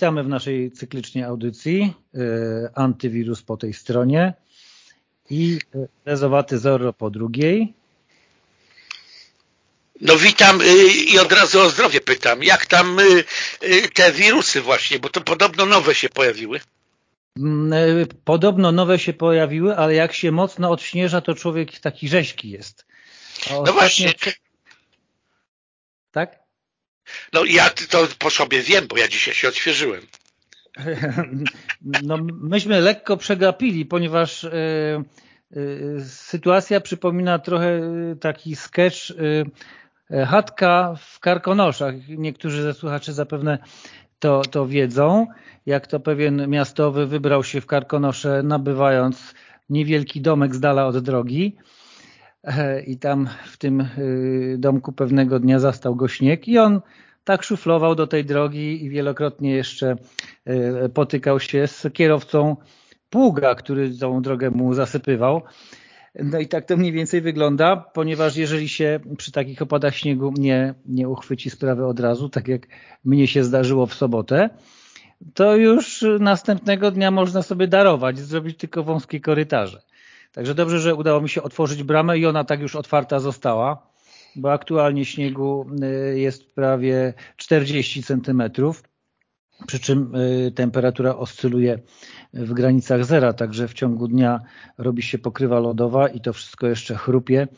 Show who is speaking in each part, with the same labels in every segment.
Speaker 1: Witamy w naszej cyklicznej audycji. E, antywirus po tej stronie i Rezowaty Zorro po drugiej.
Speaker 2: No witam y, i od razu o zdrowie pytam. Jak tam te wirusy właśnie, bo to podobno nowe się pojawiły?
Speaker 1: Mm, podobno nowe się pojawiły, ale jak się mocno odśnieża, to człowiek taki rzeźki jest.
Speaker 2: no właśnie.
Speaker 1: Tak?
Speaker 2: No ja to po sobie wiem, bo ja dzisiaj się odświeżyłem.
Speaker 1: No myśmy lekko przegapili, ponieważ y, y, sytuacja przypomina trochę taki sketch y, chatka w Karkonoszach. Niektórzy ze słuchaczy zapewne to, to wiedzą, jak to pewien miastowy wybrał się w Karkonosze, nabywając niewielki domek z dala od drogi i tam w tym domku pewnego dnia zastał go śnieg i on tak szuflował do tej drogi i wielokrotnie jeszcze e, potykał się z kierowcą pługa, który tą drogę mu zasypywał. No i tak to mniej więcej wygląda, ponieważ jeżeli się przy takich opadach śniegu nie, nie uchwyci sprawy od razu, tak jak mnie się zdarzyło w sobotę, to już następnego dnia można sobie darować, zrobić tylko wąskie korytarze. Także dobrze, że udało mi się otworzyć bramę i ona tak już otwarta została bo aktualnie śniegu y, jest prawie 40 centymetrów, przy czym y, temperatura oscyluje w granicach zera, także w ciągu dnia robi się pokrywa lodowa i to wszystko jeszcze chrupie,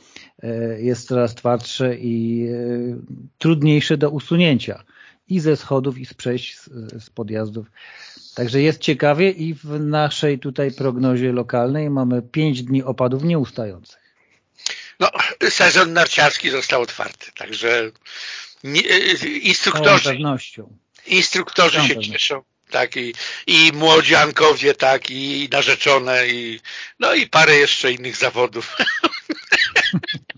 Speaker 1: y, jest coraz twardsze i trudniejsze do usunięcia i ze schodów, i z przejść, z podjazdów. Także jest ciekawie i w naszej tutaj prognozie lokalnej mamy 5 dni opadów nieustających.
Speaker 2: No, sezon narciarski został otwarty, także nie, instruktorzy, instruktorzy się pewnością. cieszą. Tak, i, i młodziankowie, tak, i narzeczone, i no i parę jeszcze innych zawodów.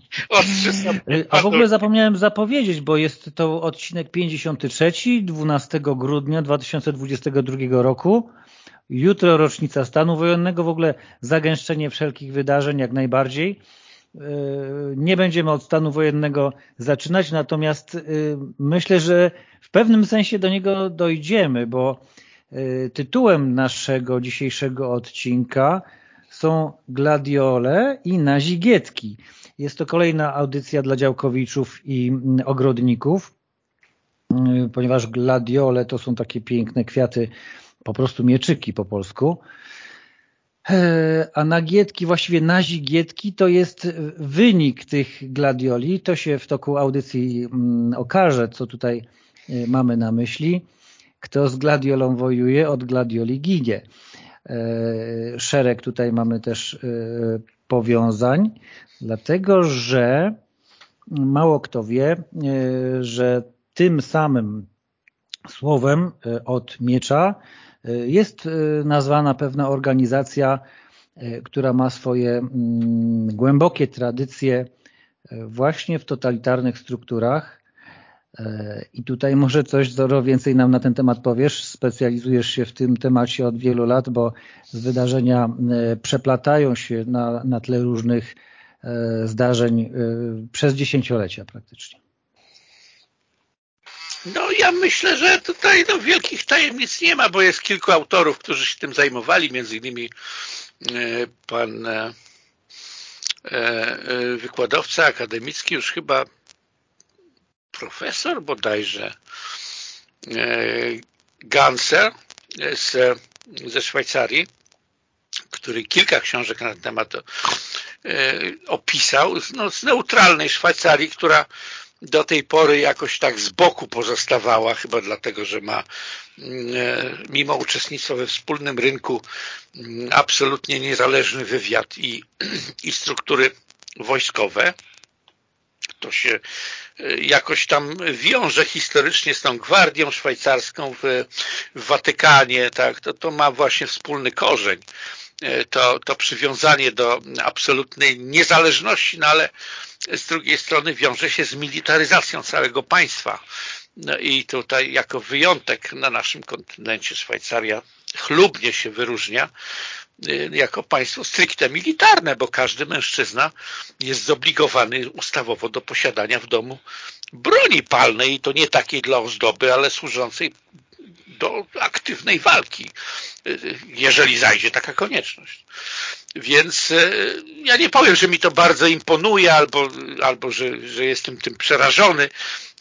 Speaker 1: A w ogóle zapomniałem zapowiedzieć, bo jest to odcinek 53, 12 grudnia 2022 roku. Jutro rocznica stanu wojennego, w ogóle zagęszczenie wszelkich wydarzeń jak najbardziej. Nie będziemy od stanu wojennego zaczynać, natomiast y, myślę, że w pewnym sensie do niego dojdziemy, bo y, tytułem naszego dzisiejszego odcinka są Gladiole i Nazigietki. Jest to kolejna audycja dla działkowiczów i mm, ogrodników, y, ponieważ gladiole to są takie piękne kwiaty, po prostu mieczyki po polsku, E, a nagietki, właściwie nazigietki to jest wynik tych gladioli. To się w toku audycji mm, okaże, co tutaj e, mamy na myśli. Kto z gladiolą wojuje, od gladioli ginie. E, szereg tutaj mamy też powiązań, dlatego że mało kto wie, że tym samym słowem od miecza jest y, nazwana pewna organizacja, która ma swoje mm, głębokie tradycje właśnie w totalitarnych strukturach i tutaj może coś Zoro więcej nam na ten temat powiesz. Specjalizujesz się w tym temacie od wielu lat, bo wydarzenia przeplatają się na, na tle różnych zdarzeń przez dziesięciolecia praktycznie.
Speaker 2: No ja myślę, że tutaj no, wielkich tajemnic nie ma, bo jest kilku autorów, którzy się tym zajmowali, między innymi e, pan e, e, wykładowca akademicki, już chyba profesor bodajże Ganser z, ze Szwajcarii, który kilka książek na ten temat opisał, no, z neutralnej Szwajcarii, która do tej pory jakoś tak z boku pozostawała, chyba dlatego, że ma e, mimo uczestnictwa we wspólnym rynku absolutnie niezależny wywiad i, i struktury wojskowe. To się e, jakoś tam wiąże historycznie z tą gwardią szwajcarską w, w Watykanie, tak, to, to ma właśnie wspólny korzeń. E, to, to przywiązanie do absolutnej niezależności, no ale z drugiej strony wiąże się z militaryzacją całego państwa. No i tutaj jako wyjątek na naszym kontynencie Szwajcaria chlubnie się wyróżnia jako państwo stricte militarne, bo każdy mężczyzna jest zobligowany ustawowo do posiadania w domu broni palnej i to nie takiej dla ozdoby, ale służącej do aktywnej walki, jeżeli zajdzie taka konieczność. Więc ja nie powiem, że mi to bardzo imponuje albo, albo że, że jestem tym przerażony.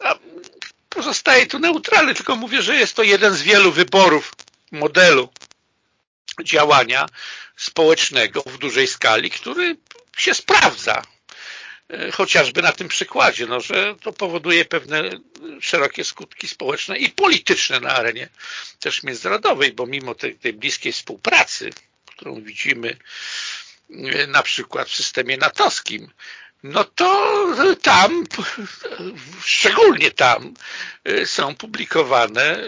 Speaker 2: A pozostaje tu neutralny, tylko mówię, że jest to jeden z wielu wyborów modelu działania społecznego w dużej skali, który się sprawdza. E, chociażby na tym przykładzie, no, że to powoduje pewne szerokie skutki społeczne i polityczne na arenie też międzynarodowej, bo mimo tej, tej bliskiej współpracy, którą widzimy e, na przykład w systemie natowskim, no to tam, szczególnie tam e, są publikowane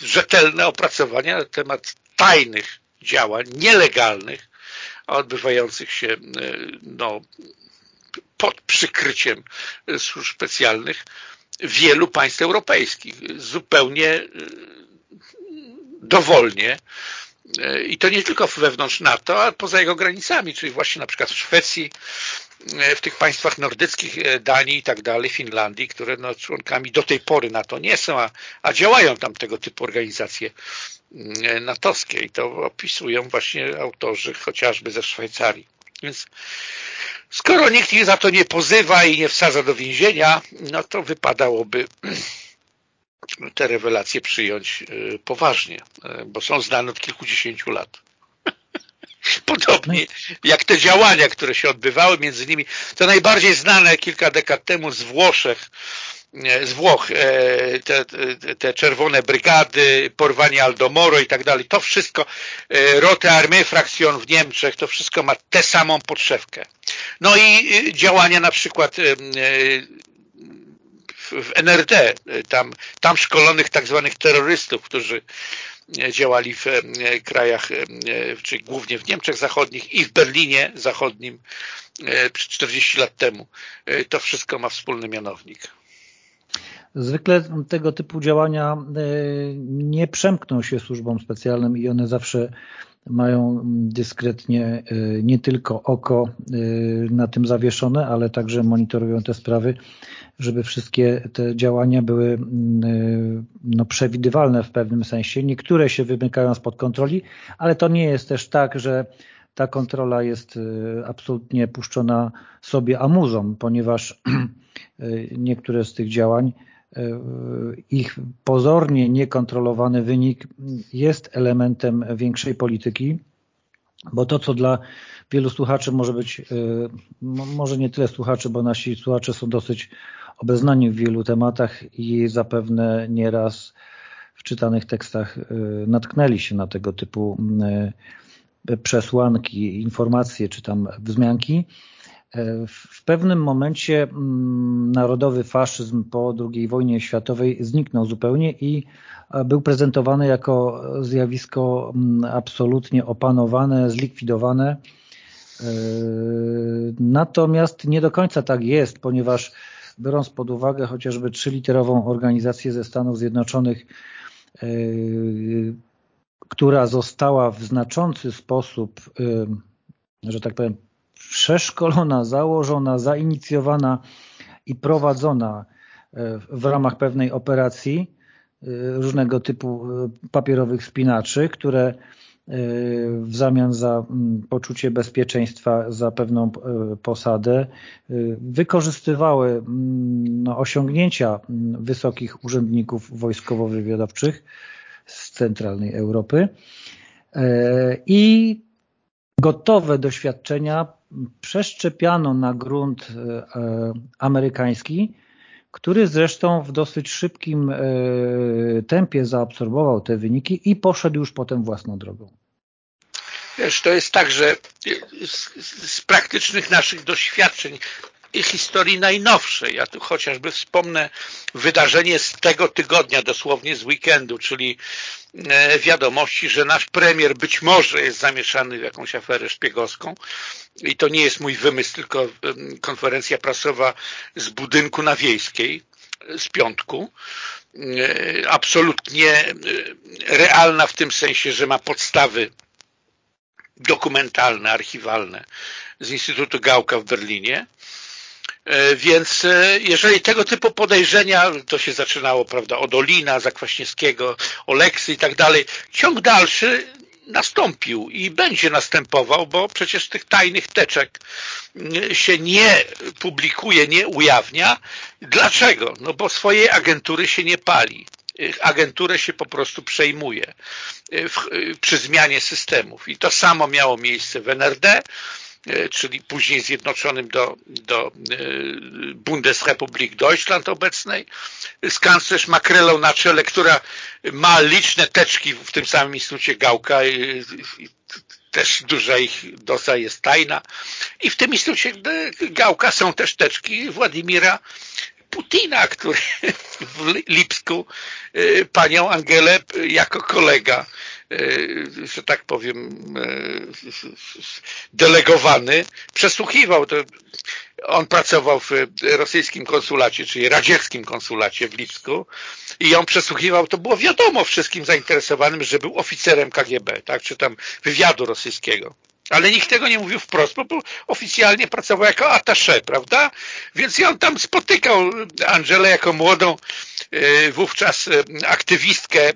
Speaker 2: rzetelne opracowania na temat tajnych działań, nielegalnych, odbywających się no, pod przykryciem służb specjalnych wielu państw europejskich. Zupełnie e, dowolnie i to nie tylko wewnątrz NATO, ale poza jego granicami, czyli właśnie na przykład w Szwecji, e, w tych państwach nordyckich, e, Danii i tak dalej, Finlandii, które no, członkami do tej pory NATO nie są, a, a działają tam tego typu organizacje natowskie i to opisują właśnie autorzy chociażby ze Szwajcarii. Więc Skoro nikt ich za to nie pozywa i nie wsadza do więzienia, no to wypadałoby te rewelacje przyjąć y, poważnie, y, bo są znane od kilkudziesięciu lat. Podobnie jak te działania, które się odbywały między nimi. To najbardziej znane kilka dekad temu z Włoszech, E, z Włoch, e, te, te czerwone brygady, porwanie Aldomoro i tak dalej, to wszystko, e, Rote Armee Fraktion w Niemczech, to wszystko ma tę samą podszewkę. No i działania na przykład w NRD, tam, tam szkolonych tak zwanych terrorystów, którzy działali w krajach, czyli głównie w Niemczech Zachodnich i w Berlinie Zachodnim 40 lat temu. To wszystko ma wspólny mianownik.
Speaker 1: Zwykle tego typu działania e, nie przemkną się służbom specjalnym i one zawsze mają dyskretnie e, nie tylko oko e, na tym zawieszone, ale także monitorują te sprawy, żeby wszystkie te działania były no, przewidywalne w pewnym sensie. Niektóre się wymykają spod kontroli, ale to nie jest też tak, że ta kontrola jest absolutnie puszczona sobie amuzą, ponieważ niektóre z tych działań ich pozornie niekontrolowany wynik jest elementem większej polityki, bo to, co dla wielu słuchaczy może być, e, może nie tyle słuchaczy, bo nasi słuchacze są dosyć obeznani w wielu tematach i zapewne nieraz w czytanych tekstach e, natknęli się na tego typu przesłanki, informacje czy tam wzmianki, E, w pewnym momencie mm, narodowy faszyzm po II wojnie światowej zniknął zupełnie i e, był prezentowany jako zjawisko mm, absolutnie opanowane, zlikwidowane. E, natomiast nie do końca tak jest, ponieważ biorąc pod uwagę chociażby trzyliterową organizację ze Stanów Zjednoczonych, która została w znaczący sposób, że tak powiem, przeszkolona, założona, zainicjowana i prowadzona e, w ramach pewnej operacji e, różnego typu e, papierowych spinaczy, które w zamian za poczucie bezpieczeństwa, za pewną posadę wykorzystywały no, osiągnięcia wysokich urzędników wojskowo-wywiadowczych z centralnej Europy i gotowe doświadczenia przeszczepiano na grunt e, amerykański, który zresztą w dosyć szybkim e, tempie zaabsorbował te wyniki i poszedł już potem własną drogą.
Speaker 2: Wiesz, to jest tak, że z, z praktycznych naszych doświadczeń i historii najnowszej. Ja tu chociażby wspomnę wydarzenie z tego tygodnia, dosłownie z weekendu, czyli e, wiadomości, że nasz premier być może jest zamieszany w jakąś aferę szpiegowską i to nie jest mój wymysł, tylko konferencja prasowa z budynku na Wiejskiej z piątku. E, absolutnie e, realna w tym sensie, że ma podstawy dokumentalne, archiwalne z Instytutu Gałka w Berlinie Więc jeżeli tego typu podejrzenia, to się zaczynało prawda, od Olina, Zakwaśniewskiego, Oleksy i tak dalej, ciąg dalszy nastąpił i będzie następował, bo przecież tych tajnych teczek się nie publikuje, nie ujawnia. Dlaczego? No bo swojej agentury się nie pali. Agenturę się po prostu przejmuje przy zmianie systemów. I to samo miało miejsce w NRD, czyli później zjednoczonym do, do e, Bundesrepublik Deutschland obecnej, z kanclerz Makrelą na czele, która ma liczne teczki w tym samym instytucie Gałka i, i też duża ich doza jest tajna. I w tym instytucie Gałka są też teczki Władimira Putina, który w Lipsku y, panią Angelę jako kolega, y, że tak powiem, y, delegowany, przesłuchiwał. On pracował w rosyjskim konsulacie, czyli radzieckim konsulacie w Lipsku i on przesłuchiwał, to było wiadomo wszystkim zainteresowanym, że był oficerem KGB, tak, czy tam wywiadu rosyjskiego. Ale nikt tego nie mówił wprost, bo oficjalnie pracował jako attaché, prawda? Więc i on tam spotykał Angelę jako młodą e, wówczas e, aktywistkę e,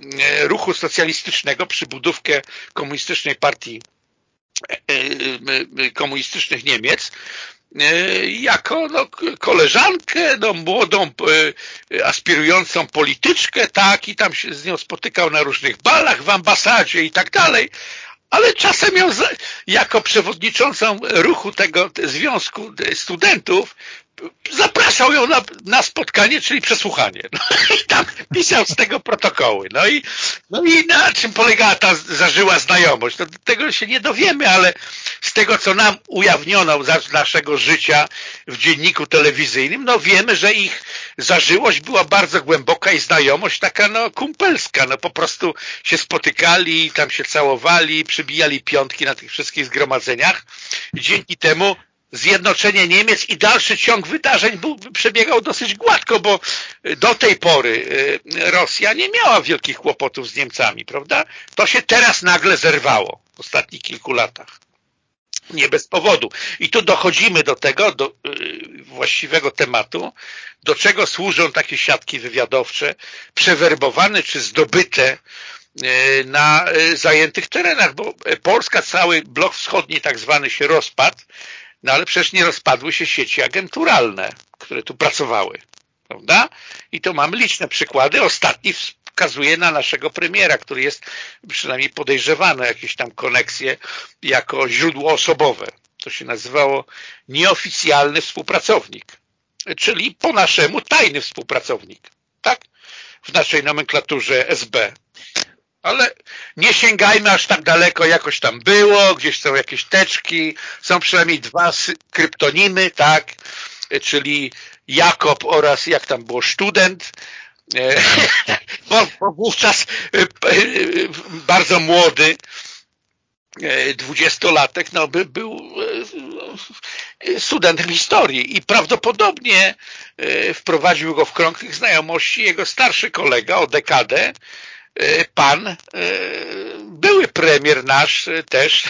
Speaker 2: ruchu socjalistycznego, przybudówkę komunistycznej partii komunistycznych Niemiec jako no, koleżankę, no, młodą, aspirującą polityczkę, tak, i tam się z nią spotykał na różnych balach w ambasadzie i tak dalej, ale czasem ją jako przewodniczącą ruchu tego związku studentów zapraszał ją na, na spotkanie, czyli przesłuchanie. No i tam pisał z tego protokoły. No i, no i na czym polegała ta zażyła znajomość? No, tego się nie dowiemy, ale z tego, co nam ujawniono z naszego życia w dzienniku telewizyjnym, no wiemy, że ich zażyłość była bardzo głęboka i znajomość taka no kumpelska. No po prostu się spotykali, tam się całowali, przybijali piątki na tych wszystkich zgromadzeniach. Dzięki temu zjednoczenie Niemiec i dalszy ciąg wydarzeń był, przebiegał dosyć gładko, bo do tej pory y, Rosja nie miała wielkich kłopotów z Niemcami, prawda? To się teraz nagle zerwało w ostatnich kilku latach. Nie bez powodu. I tu dochodzimy do tego, do y, właściwego tematu, do czego służą takie siatki wywiadowcze, przewerbowane czy zdobyte y, na zajętych terenach, bo Polska, cały blok wschodni tak zwany się rozpadł, no ale przecież nie rozpadły się sieci agenturalne, które tu pracowały. Prawda? I to mamy liczne przykłady. Ostatni wskazuje na naszego premiera, który jest przynajmniej podejrzewany o jakieś tam koneksje jako źródło osobowe. To się nazywało nieoficjalny współpracownik, czyli po naszemu tajny współpracownik. Tak? W naszej nomenklaturze SB ale nie sięgajmy aż tak daleko, jakoś tam było, gdzieś są jakieś teczki, są przynajmniej dwa kryptonimy, tak, czyli Jakob oraz jak tam było, student, bo, bo wówczas e, e, bardzo młody dwudziestolatek no, by był studentem historii i prawdopodobnie wprowadził go w krąg tych znajomości jego starszy kolega o dekadę, E, pan, e, były premier nasz e, też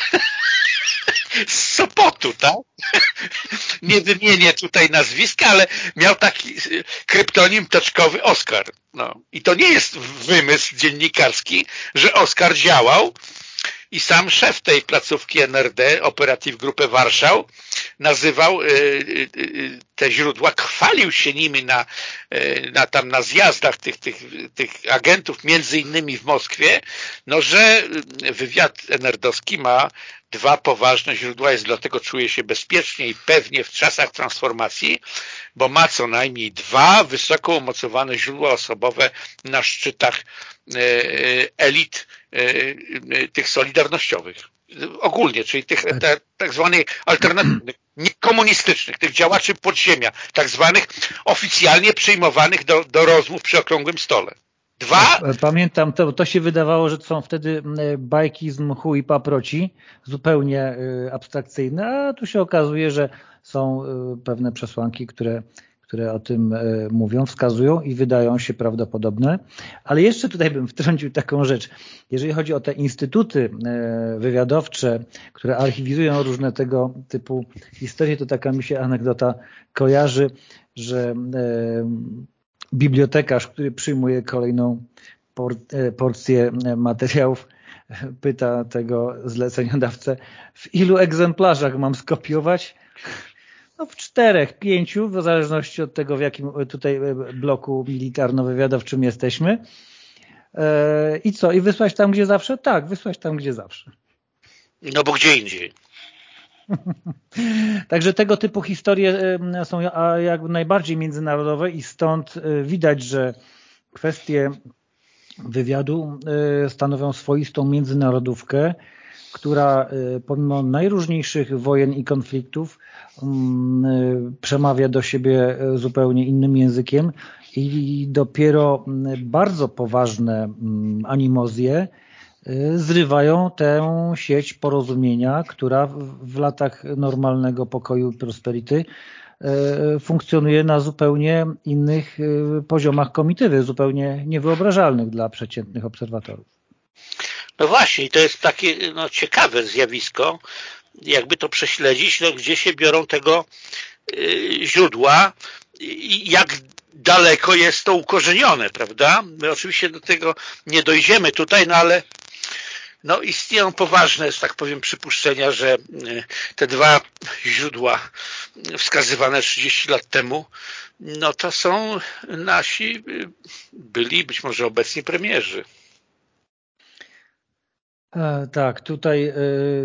Speaker 2: z Sopotu, tak? Nie wymienię tutaj nazwiska, ale miał taki kryptonim toczkowy Oskar. No. I to nie jest wymysł dziennikarski, że Oskar działał i sam szef tej placówki NRD, Operative Grupy Warszał, nazywał te źródła, chwalił się nimi na, na, tam na zjazdach tych, tych, tych agentów, między innymi w Moskwie, no, że wywiad NRD-owski ma dwa poważne źródła, jest dlatego czuje się bezpiecznie i pewnie w czasach transformacji, bo ma co najmniej dwa wysoko umocowane źródła osobowe na szczytach elit tych solidarnościowych. Ogólnie, czyli tych te, tak zwanych alternatywnych, niekomunistycznych, tych działaczy podziemia, tak zwanych oficjalnie przyjmowanych do, do rozmów przy okrągłym stole. Dwa...
Speaker 1: Pamiętam, to, to się wydawało, że to są wtedy bajki z mchu i paproci, zupełnie e, abstrakcyjne, a tu się okazuje, że są e, pewne przesłanki, które które o tym mówią, wskazują i wydają się prawdopodobne. Ale jeszcze tutaj bym wtrącił taką rzecz. Jeżeli chodzi o te instytuty wywiadowcze, które archiwizują różne tego typu historie, to taka mi się anegdota kojarzy, że bibliotekarz, który przyjmuje kolejną porcję materiałów, pyta tego zleceniodawcę, w ilu egzemplarzach mam skopiować? No w czterech, pięciu, w zależności od tego, w jakim tutaj bloku militarno-wywiadowczym jesteśmy. E, I co? I wysłać tam, gdzie zawsze? Tak, wysłać tam, gdzie zawsze.
Speaker 2: No bo gdzie indziej.
Speaker 1: Także tego typu historie są jak najbardziej międzynarodowe i stąd e, widać, że kwestie wywiadu e, stanowią swoistą międzynarodówkę, która e, pomimo najróżniejszych wojen i konfliktów mm, e, przemawia do siebie zupełnie innym językiem i dopiero bardzo poważne mm, animozje zrywają tę sieć porozumienia, która w latach normalnego pokoju i prosperity funkcjonuje na zupełnie innych poziomach komitywy, zupełnie niewyobrażalnych dla przeciętnych obserwatorów.
Speaker 2: No właśnie, to jest takie no, ciekawe zjawisko, jakby to prześledzić, no, gdzie się biorą tego y, źródła i jak daleko jest to ukorzenione, prawda? My oczywiście do tego nie dojdziemy tutaj, no ale no istnieją poważne, że tak powiem, przypuszczenia, że e, te dwa źródła wskazywane 30 lat temu, no to są nasi e, byli, być może obecni premierzy.
Speaker 1: E, tak, tutaj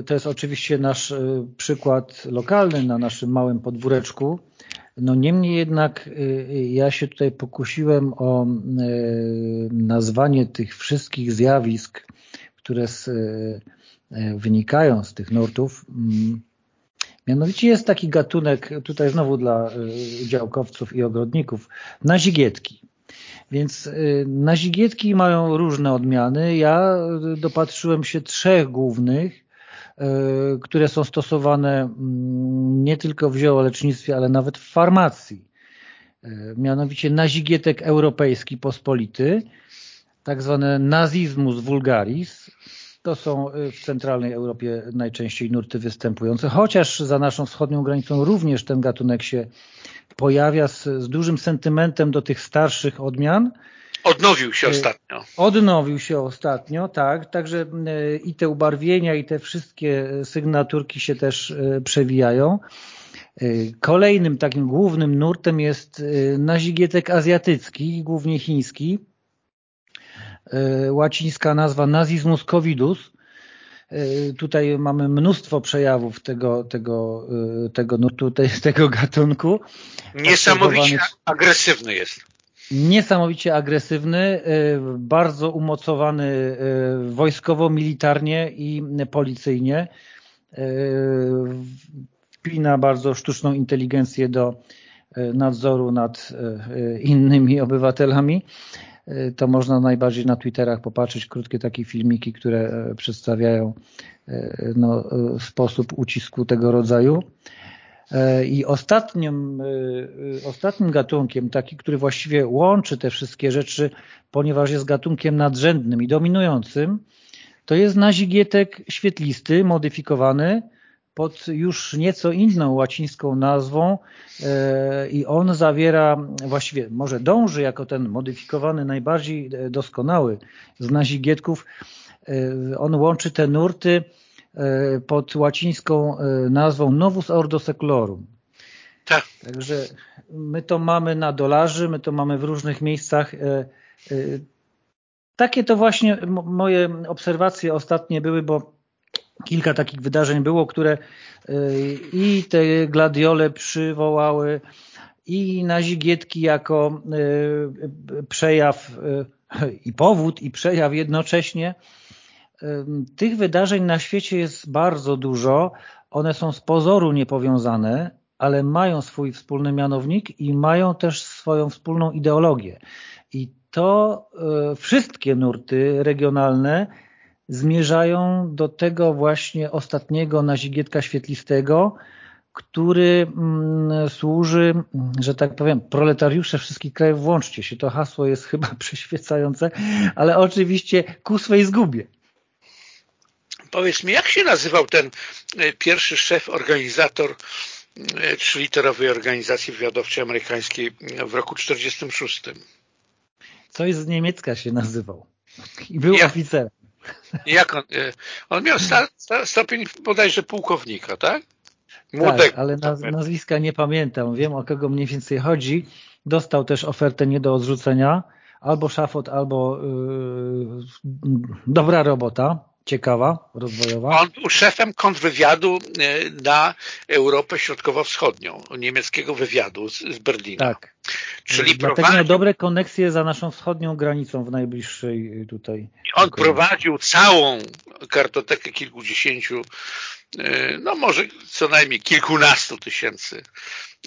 Speaker 1: to jest oczywiście nasz przykład lokalny na naszym małym podwóreczku. No niemniej jednak ja się tutaj pokusiłem o nazwanie tych wszystkich zjawisk które z, e, wynikają z tych nurtów. Mm, mianowicie jest taki gatunek, tutaj znowu dla e, działkowców i ogrodników, nazigietki. Więc e, nazigietki mają różne odmiany. Ja dopatrzyłem się trzech głównych, które są stosowane mm, nie tylko w ziołolecznictwie, ale nawet w farmacji. Mianowicie nazigietek europejski pospolity, tak zwany nazizmus vulgaris, to są y, w centralnej Europie najczęściej nurty występujące, chociaż za naszą wschodnią granicą również ten gatunek się pojawia z, z dużym sentymentem do tych starszych odmian.
Speaker 2: Odnowił się y, ostatnio.
Speaker 1: Odnowił się ostatnio, tak. Także y, i te ubarwienia, i te wszystkie sygnaturki się też przewijają. Kolejnym takim głównym nurtem jest nazigietek azjatycki, głównie chiński, E, łacińska nazwa nazizmus covidus. E, tutaj mamy mnóstwo przejawów tego, tego, e, tego nurtu, tego gatunku.
Speaker 2: Niesamowicie agresywny jest.
Speaker 1: Niesamowicie agresywny, bardzo umocowany wojskowo, militarnie i policyjnie. Wpina bardzo sztuczną inteligencję do nadzoru nad innymi obywatelami to można najbardziej na Twitterach popatrzeć, krótkie takie filmiki, które e, przedstawiają e, no, e, sposób ucisku tego rodzaju. I ostatnim, ostatnim gatunkiem, taki, który właściwie łączy te wszystkie rzeczy, ponieważ jest gatunkiem nadrzędnym i dominującym, to jest nazigietek świetlisty, modyfikowany, pod już nieco inną łacińską nazwą e, i on zawiera, właściwie może dąży jako ten modyfikowany, najbardziej e, doskonały z nazigietków, e, on łączy te nurty pod łacińską nazwą Novus Ordo Seclorum. Tak. Także my to mamy na dolarzy, my to mamy w różnych miejscach. Takie to właśnie moje obserwacje ostatnie były, bo kilka takich wydarzeń było, które y, i te gladiole przywołały i nazigietki jako y, przejaw y, i powód i przejaw jednocześnie. Tych wydarzeń na świecie jest bardzo dużo. One są z pozoru niepowiązane, ale mają swój wspólny mianownik i mają też swoją wspólną ideologię. I to wszystkie nurty regionalne zmierzają do tego właśnie ostatniego nazigietka świetlistego, który mm, służy, że tak powiem, proletariusze wszystkich krajów, włączcie się. To hasło jest chyba przyświecające, ale oczywiście ku swej zgubie.
Speaker 2: Powiedz mi, jak się nazywał ten e, pierwszy szef, organizator e, trzyliterowej organizacji wywiadowczej amerykańskiej w roku 1946?
Speaker 1: Coś z niemiecka się nazywał. I był jak, oficerem.
Speaker 2: Jak on, e, on miał sta, sta, stopień bodajże pułkownika, tak?
Speaker 1: Młodego. Tak, ale naz, nazwiska nie pamiętam. Wiem, o kogo mniej więcej chodzi. Dostał też ofertę nie do odrzucenia. Albo szafot, albo yy, dobra robota ciekawa, rozwojowa.
Speaker 2: On był szefem kontrwywiadu e, na Europę Środkowo-Wschodnią, niemieckiego wywiadu z, z Berlina.
Speaker 1: Tak. Czyli Dlatego prowadził... miał dobre koneksje za naszą wschodnią granicą w najbliższej tutaj.
Speaker 2: On prowadził całą kartotekę kilkudziesięciu, e, no może co najmniej kilkunastu tysięcy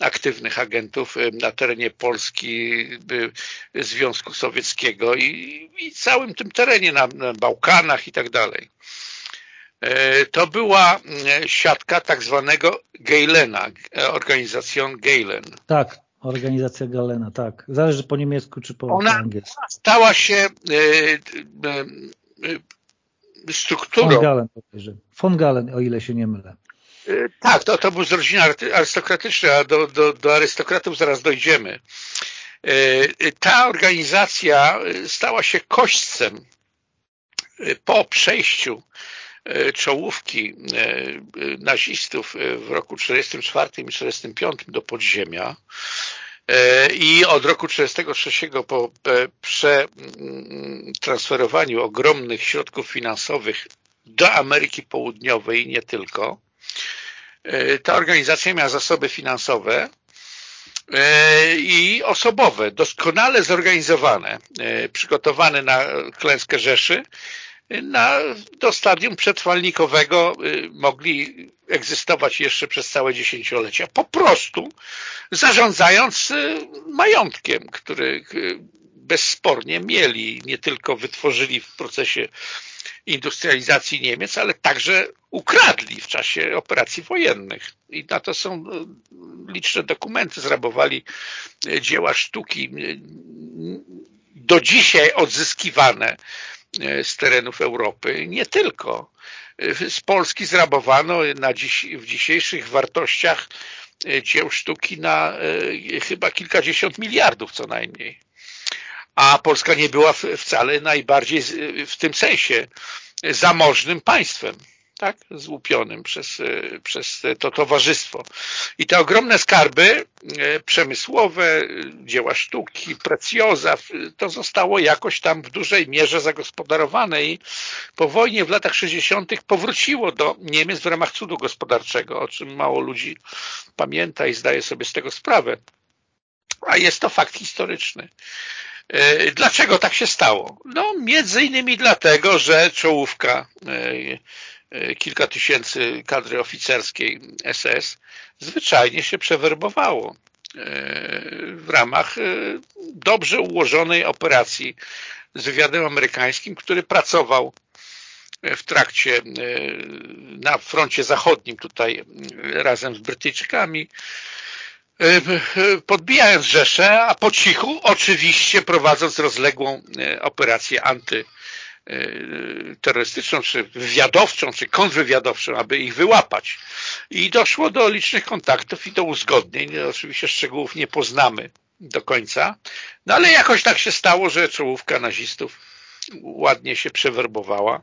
Speaker 2: aktywnych agentów e, na terenie Polski, Związku Sowieckiego i, i całym tym terenie na, na Bałkanach i tak dalej. E, to była e, siatka tak zwanego Geilena, organizacją Geilen.
Speaker 1: Tak, organizacja Galena, tak. Zależy po niemiecku czy po,
Speaker 2: Ona
Speaker 1: po angielsku.
Speaker 2: stała się strukturą... Von
Speaker 1: Galen, Von Galen, o ile się nie mylę.
Speaker 2: Y, tak, to, to był z rodziny arystokratycznej, a do, do, do arystokratów zaraz dojdziemy. Y, y, ta organizacja stała się kośćcem po przejściu czołówki nazistów w roku 1944 i 1945 do podziemia. I od roku 1943 po przetransferowaniu ogromnych środków finansowych do Ameryki Południowej i nie tylko, E, ta organizacja miała zasoby finansowe e, i osobowe, doskonale zorganizowane, e, przygotowane na klęskę Rzeszy, na, do stadium przetrwalnikowego mogli egzystować jeszcze przez całe dziesięciolecia. Po prostu zarządzając majątkiem, który bezspornie mieli, nie tylko wytworzyli w procesie industrializacji Niemiec, ale także ukradli w czasie operacji wojennych. I na to są liczne dokumenty. Zrabowali dzieła sztuki do dzisiaj odzyskiwane z terenów Europy. Nie tylko. Z Polski zrabowano na dziś, w dzisiejszych wartościach dzieł sztuki na chyba kilkadziesiąt miliardów co najmniej a Polska nie była wcale najbardziej w tym sensie zamożnym państwem tak, złupionym przez, przez to towarzystwo. I te ogromne skarby e, przemysłowe, dzieła sztuki, precjoza, to zostało jakoś tam w dużej mierze zagospodarowane i po wojnie w latach 60. powróciło do Niemiec w ramach cudu gospodarczego, o czym mało ludzi pamięta i zdaje sobie z tego sprawę. A jest to fakt historyczny. E, dlaczego tak się stało? No między innymi dlatego, że czołówka e, e, kilka tysięcy kadry oficerskiej SS zwyczajnie się przewerbowało w ramach dobrze ułożonej operacji z wywiadem amerykańskim, który pracował w trakcie na froncie zachodnim tutaj razem z Brytyjczykami E, podbijając Rzeszę, a po cichu oczywiście prowadząc rozległą e, operację antyterrorystyczną, czy wywiadowczą, czy kontrwywiadowczą, aby ich wyłapać. I doszło do licznych kontaktów i do uzgodnień. Oczywiście szczegółów nie poznamy do końca, no ale jakoś tak się stało, że czołówka nazistów ładnie się przewerbowała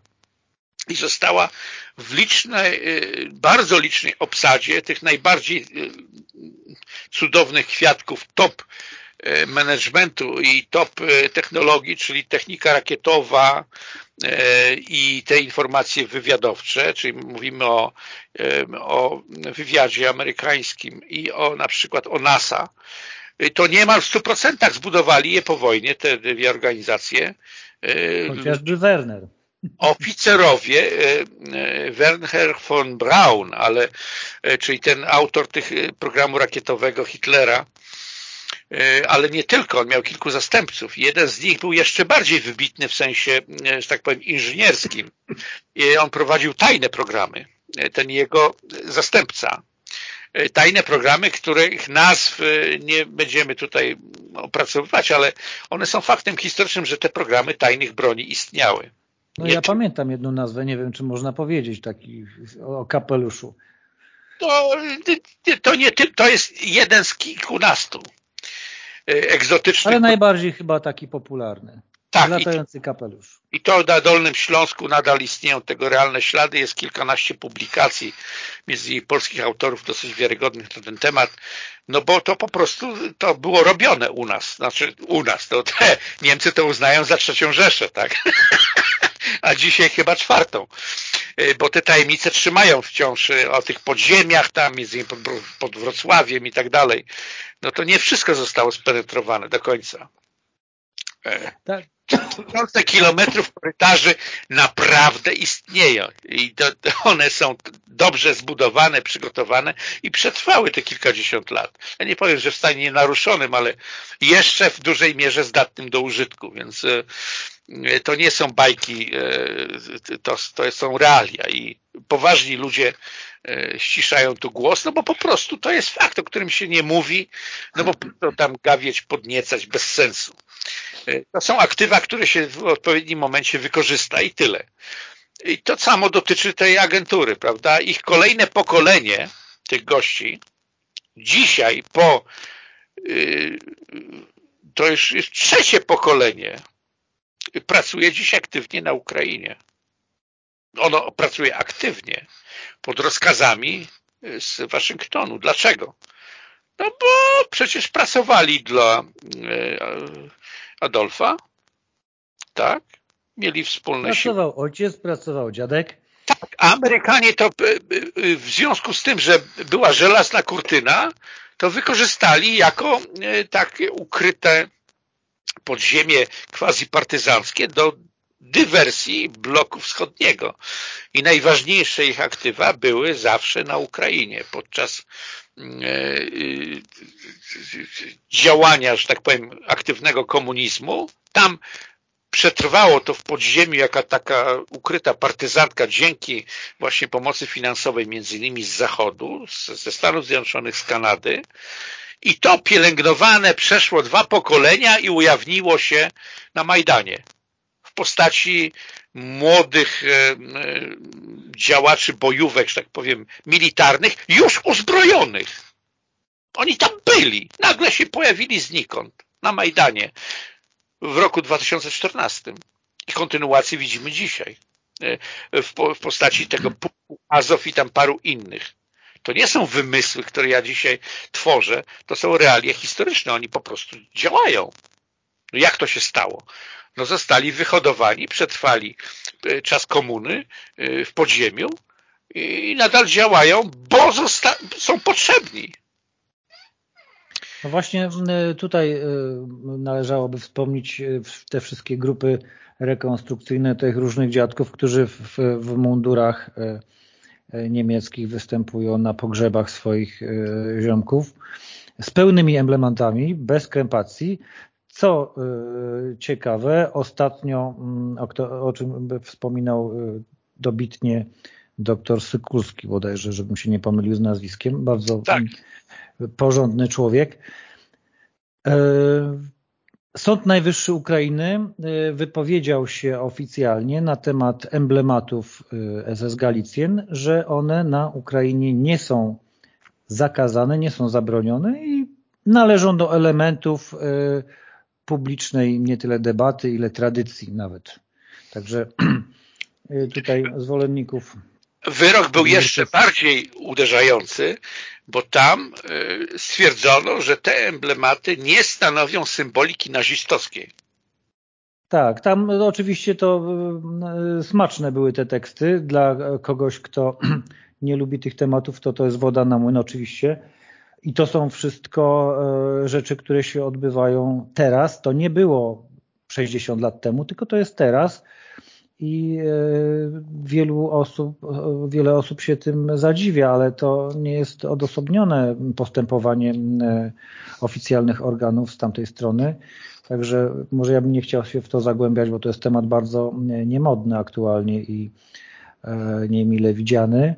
Speaker 2: i została w licznej, y, bardzo licznej obsadzie tych najbardziej y, cudownych kwiatków top managementu i top technologii, czyli technika rakietowa i te informacje wywiadowcze, czyli mówimy o, o wywiadzie amerykańskim i o na przykład o NASA, to niemal w 100% zbudowali je po wojnie, te dwie organizacje.
Speaker 1: Chociażby Werner
Speaker 2: oficerowie e, e, Werner von Braun, ale, e, czyli ten autor tych programu rakietowego Hitlera, ale nie tylko, on miał kilku zastępców. Jeden z nich był jeszcze bardziej wybitny w sensie, że tak powiem, inżynierskim. I on prowadził tajne programy. Ten jego zastępca tajne programy, których nazw nie będziemy tutaj opracowywać, ale one są faktem historycznym, że te programy tajnych broni istniały.
Speaker 1: No nie ja pamiętam jedną nazwę, nie wiem, czy można powiedzieć taki o kapeluszu.
Speaker 2: To, to, nie, to jest jeden z kilkunastu egzotycznych.
Speaker 1: Ale najbardziej chyba taki popularny. Tak, latający
Speaker 2: i,
Speaker 1: kapelusz.
Speaker 2: I to na Dolnym Śląsku nadal istnieją tego realne ślady. Jest kilkanaście publikacji między innymi polskich autorów dosyć wiarygodnych na ten temat. No bo to po prostu to było robione u nas. Znaczy u nas. To te Niemcy to uznają za trzecią Rzeszę, tak? A dzisiaj chyba czwartą. Y, bo te tajemnice trzymają wciąż y, o tych podziemiach tam, między innymi pod, pod Wrocławiem i tak dalej. No to nie wszystko zostało spenetrowane do końca. E, tak, tysiące kilometrów korytarzy naprawdę istnieją i to, one są dobrze zbudowane, przygotowane i przetrwały te kilkadziesiąt lat. Ja nie powiem, że w stanie nienaruszonym, ale jeszcze w dużej mierze zdatnym do użytku, więc e, to nie są bajki, e, to, to są realia i poważni ludzie e, ściszają tu głos, no bo po prostu to jest fakt, o którym się nie mówi, no bo to tam gawieć, podniecać bez sensu. To są aktywa, które się w odpowiednim momencie wykorzysta i tyle. I to samo dotyczy tej agentury, prawda? Ich kolejne pokolenie tych gości dzisiaj po yy, to już jest trzecie pokolenie pracuje dziś aktywnie na Ukrainie. Ono pracuje aktywnie pod rozkazami z Waszyngtonu. Dlaczego? No bo przecież pracowali dla yy, Adolfa, tak? Mieli wspólne
Speaker 1: Pracował siły. ojciec, pracował dziadek.
Speaker 2: Tak, a Amerykanie to e, w związku z tym, że była żelazna kurtyna, to wykorzystali jako takie ukryte podziemie quasi-partyzanckie do dywersji bloku wschodniego. I najważniejsze ich aktywa były zawsze na Ukrainie podczas E, działania, że tak powiem, aktywnego komunizmu. Tam przetrwało to w podziemiu jaka taka ukryta partyzantka dzięki właśnie pomocy finansowej między innymi z Zachodu, ze Stanów Zjednoczonych, z Kanady i to pielęgnowane przeszło dwa pokolenia i ujawniło się na Majdanie w postaci młodych e, e, działaczy bojówek, że tak powiem, militarnych, już uzbrojonych. Oni tam byli. Nagle się pojawili znikąd na Majdanie w roku 2014. I kontynuację widzimy dzisiaj e, w, postaci tego Azow i tam paru innych. To nie są wymysły, które ja dzisiaj tworzę, to są realia historyczne. Oni po prostu działają. No jak to się stało? no zostali wyhodowani, przetrwali e, czas komuny e, w podziemiu i nadal działają, bo są potrzebni.
Speaker 1: No właśnie tutaj e, należałoby wspomnieć te wszystkie grupy rekonstrukcyjne tych różnych dziadków, którzy w, w mundurach niemieckich występują na pogrzebach swoich ziomków z pełnymi emblematami, bez krępacji, co y, ciekawe, ostatnio, mm, o, czym wspominał y, dobitnie doktor Sykulski bodajże, żebym się nie pomylił z nazwiskiem, bardzo tak. porządny człowiek. Y, Sąd Najwyższy Ukrainy wypowiedział się oficjalnie na temat emblematów SS Galicjen, że one na Ukrainie nie są zakazane, nie są zabronione i należą do elementów publicznej nie tyle debaty, ile tradycji nawet. Także tutaj zwolenników...
Speaker 2: Wyrok był jeszcze bardziej uderzający, bo tam e, stwierdzono, że te emblematy nie stanowią symboliki nazistowskiej.
Speaker 1: Tak, tam oczywiście to e, smaczne były te teksty. Dla kogoś, kto nie lubi tych tematów, to to jest woda na młyn oczywiście. I to są wszystko e, rzeczy, które się odbywają teraz. To nie było 60 lat temu, tylko to jest teraz i e, wielu osób, e, wiele osób się tym zadziwia, ale to nie jest odosobnione postępowanie oficjalnych organów z tamtej strony. Także może ja bym nie chciał się w to zagłębiać, bo to jest temat bardzo niemodny aktualnie i niemile widziany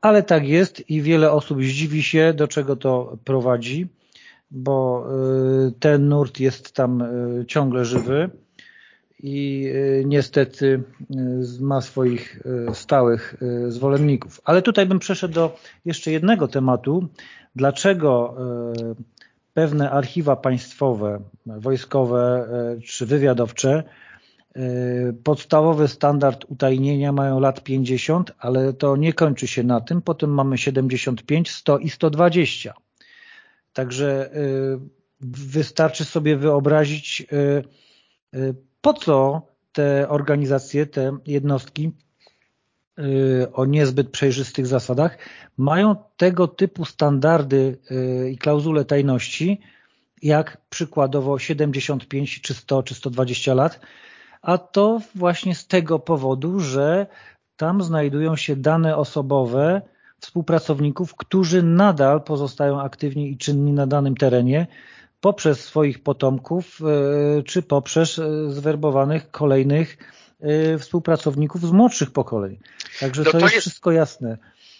Speaker 1: ale tak jest i wiele osób zdziwi się, do czego to prowadzi, bo ten nurt jest tam ciągle żywy i niestety ma swoich stałych zwolenników. Ale tutaj bym przeszedł do jeszcze jednego tematu. Dlaczego pewne archiwa państwowe, wojskowe czy wywiadowcze podstawowy standard utajnienia mają lat 50, ale to nie kończy się na tym. Potem mamy 75, 100 i 120. Także wystarczy sobie wyobrazić, po co te organizacje, te jednostki o niezbyt przejrzystych zasadach mają tego typu standardy y, i klauzule tajności, jak przykładowo 75 czy 100 czy 120 lat, a to właśnie z tego powodu, że tam znajdują się dane osobowe współpracowników, którzy nadal pozostają aktywni i czynni na danym terenie poprzez swoich potomków y, czy poprzez y, zwerbowanych kolejnych współpracowników z młodszych pokoleń. Także no to, to jest, jest wszystko jasne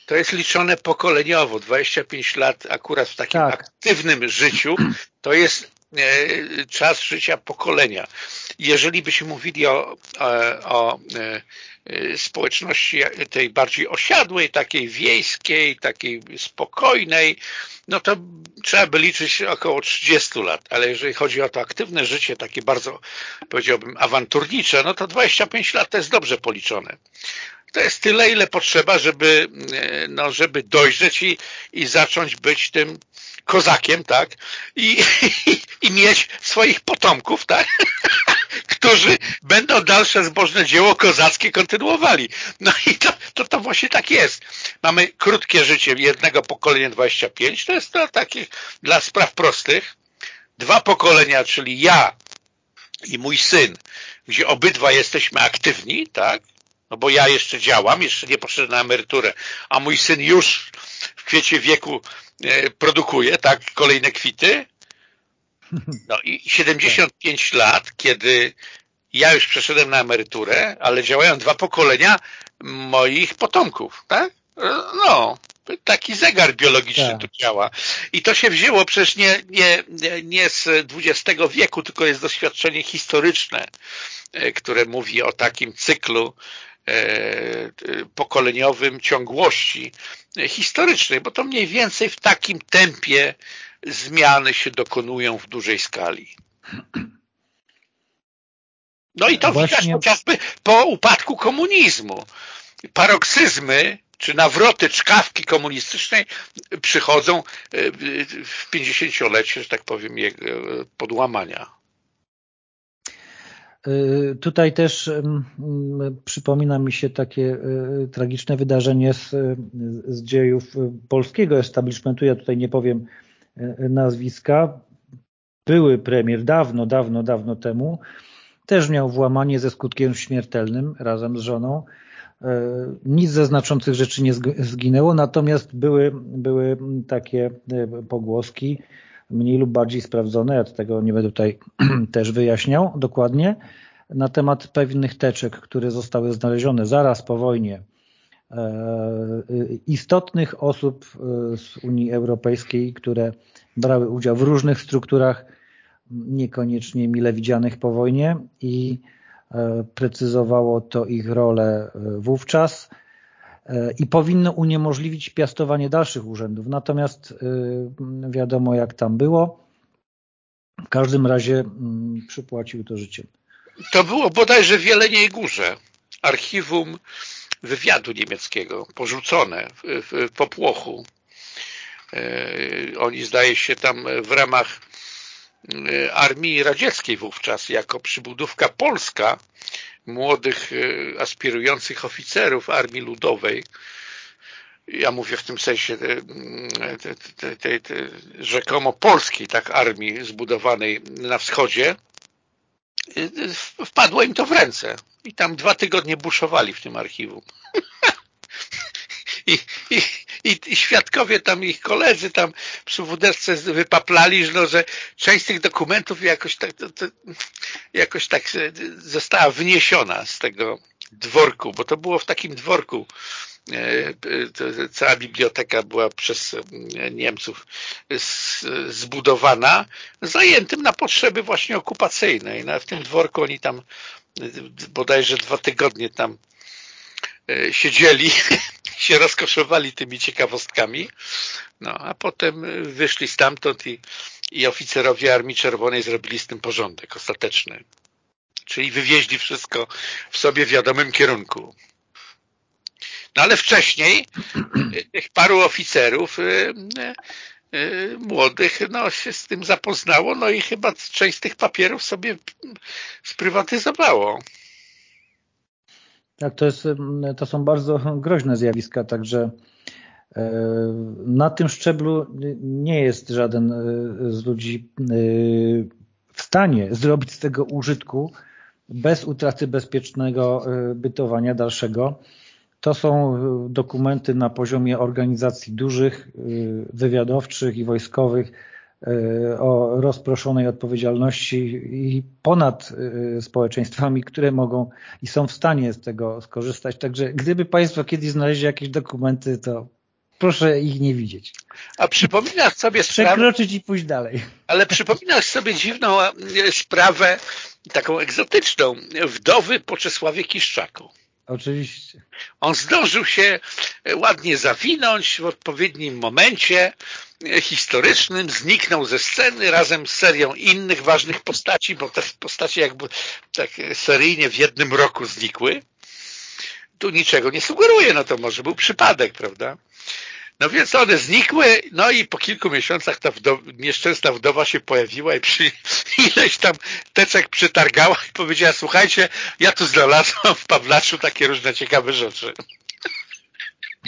Speaker 2: to jest liczone pokoleniowo. 25 lat akurat w takim tak. aktywnym życiu to jest e, czas życia pokolenia. Jeżeli byśmy mówili o, o, o e, społeczności tej bardziej osiadłej, takiej wiejskiej, takiej spokojnej, no to trzeba by liczyć około 30 lat, ale jeżeli chodzi o to aktywne życie, takie bardzo, powiedziałbym, awanturnicze, no to 25 lat to jest dobrze policzone. To jest tyle, ile potrzeba, żeby, e, no, żeby dojrzeć i, i zacząć być tym kozakiem, tak? I, i, i mieć swoich potomków, tak? którzy będą dalsze zbożne dzieło kozackie kontynuowali. No i to, to, to właśnie tak jest. Mamy krótkie życie jednego pokolenia 25, to jest to takie dla spraw prostych. Dwa pokolenia, czyli ja i mój syn, gdzie obydwa jesteśmy aktywni, tak? No bo ja jeszcze działam, jeszcze nie poszedłem na emeryturę, a mój syn już w kwiecie wieku e, produkuje, tak, kolejne kwity. No i 75 lat, kiedy ja już przeszedłem na emeryturę, ale działają dwa pokolenia moich potomków, tak? No, taki zegar biologiczny tak. tu działa. I to się wzięło przecież nie, nie, nie z XX wieku, tylko jest doświadczenie historyczne, e, które mówi o takim cyklu pokoleniowym ciągłości historycznej, bo to mniej więcej w takim tempie zmiany się dokonują w dużej skali. No i to Właśnie... widać chociażby po upadku komunizmu. Paroksyzmy czy nawroty czkawki komunistycznej przychodzą e, w 50-lecie, że tak powiem, jego podłamania.
Speaker 1: Y, tutaj też przypomina mi się takie y, tragiczne wydarzenie z, z dziejów polskiego establishmentu. Ja tutaj nie powiem y, nazwiska. Były premier dawno, dawno, dawno temu. Też miał włamanie ze skutkiem śmiertelnym razem z żoną. Nic ze znaczących rzeczy nie zginęło, natomiast były, były takie pogłoski, mniej lub bardziej sprawdzone, ja tego nie będę tutaj też wyjaśniał dokładnie, na temat pewnych teczek, które zostały znalezione zaraz po wojnie e, istotnych osób e, z Unii Europejskiej, które brały udział w różnych strukturach, niekoniecznie mile widzianych po wojnie i e, precyzowało to ich rolę wówczas i powinno uniemożliwić piastowanie dalszych urzędów. Natomiast y, wiadomo jak tam było. W każdym razie mm, przypłacił to życiem.
Speaker 2: To było bodajże w Jeleniej Górze. Archiwum wywiadu niemieckiego, porzucone w, w popłochu. Y, oni zdaje się tam w ramach y, armii radzieckiej wówczas jako przybudówka polska młodych, e, aspirujących oficerów Armii Ludowej, ja mówię w tym sensie tej, tej, tej, rzekomo polskiej tak armii zbudowanej na wschodzie, wpadło im to w ręce. I tam dwa tygodnie buszowali w tym archiwum. I, i, i, i świadkowie tam, ich koledzy tam przy wuderce wypaplali, no, że część z tych dokumentów jakoś tak, to, to, jakoś tak została wyniesiona z tego dworku, bo to było w takim dworku cała biblioteka była przez Niemców zbudowana, zajętym na potrzeby właśnie okupacyjne. I w tym dworku oni tam bodajże dwa tygodnie tam siedzieli, się rozkoszowali tymi ciekawostkami, no a potem wyszli stamtąd i, i oficerowie Armii Czerwonej zrobili z tym porządek ostateczny. Czyli wywieźli wszystko w sobie wiadomym kierunku. No ale wcześniej tych paru oficerów y, y, y, młodych no, się z tym zapoznało, no i chyba część z tych papierów sobie sprywatyzowało.
Speaker 1: Tak, to, jest, to są bardzo groźne zjawiska, także na tym szczeblu nie jest żaden e, z ludzi e, w stanie zrobić z tego użytku bez utraty bezpiecznego bytowania dalszego. To są dokumenty na poziomie organizacji dużych, wywiadowczych i wojskowych, E, o rozproszonej odpowiedzialności i ponad e, społeczeństwami, które mogą i są w stanie z tego skorzystać. Także gdyby Państwo kiedyś znaleźli jakieś dokumenty, to proszę ich nie widzieć.
Speaker 2: A przypominasz sobie
Speaker 1: sprawę... Przekroczyć i pójść dalej.
Speaker 2: Ale przypominasz sobie dziwną e, sprawę, taką egzotyczną, wdowy po Czesławie Kiszczaku.
Speaker 1: Oczywiście.
Speaker 2: On zdążył się ładnie zawinąć w odpowiednim momencie e, historycznym, zniknął ze sceny razem z serią innych ważnych postaci, bo te postacie jakby tak seryjnie w jednym roku znikły. Tu niczego nie sugeruje, no to może był przypadek, prawda? No więc one znikły, no i po kilku miesiącach ta wdow nieszczęsna wdowa się pojawiła i przy ileś tam teczek przetargała i powiedziała, słuchajcie, ja tu znalazłam w Pawlaczu takie różne ciekawe rzeczy.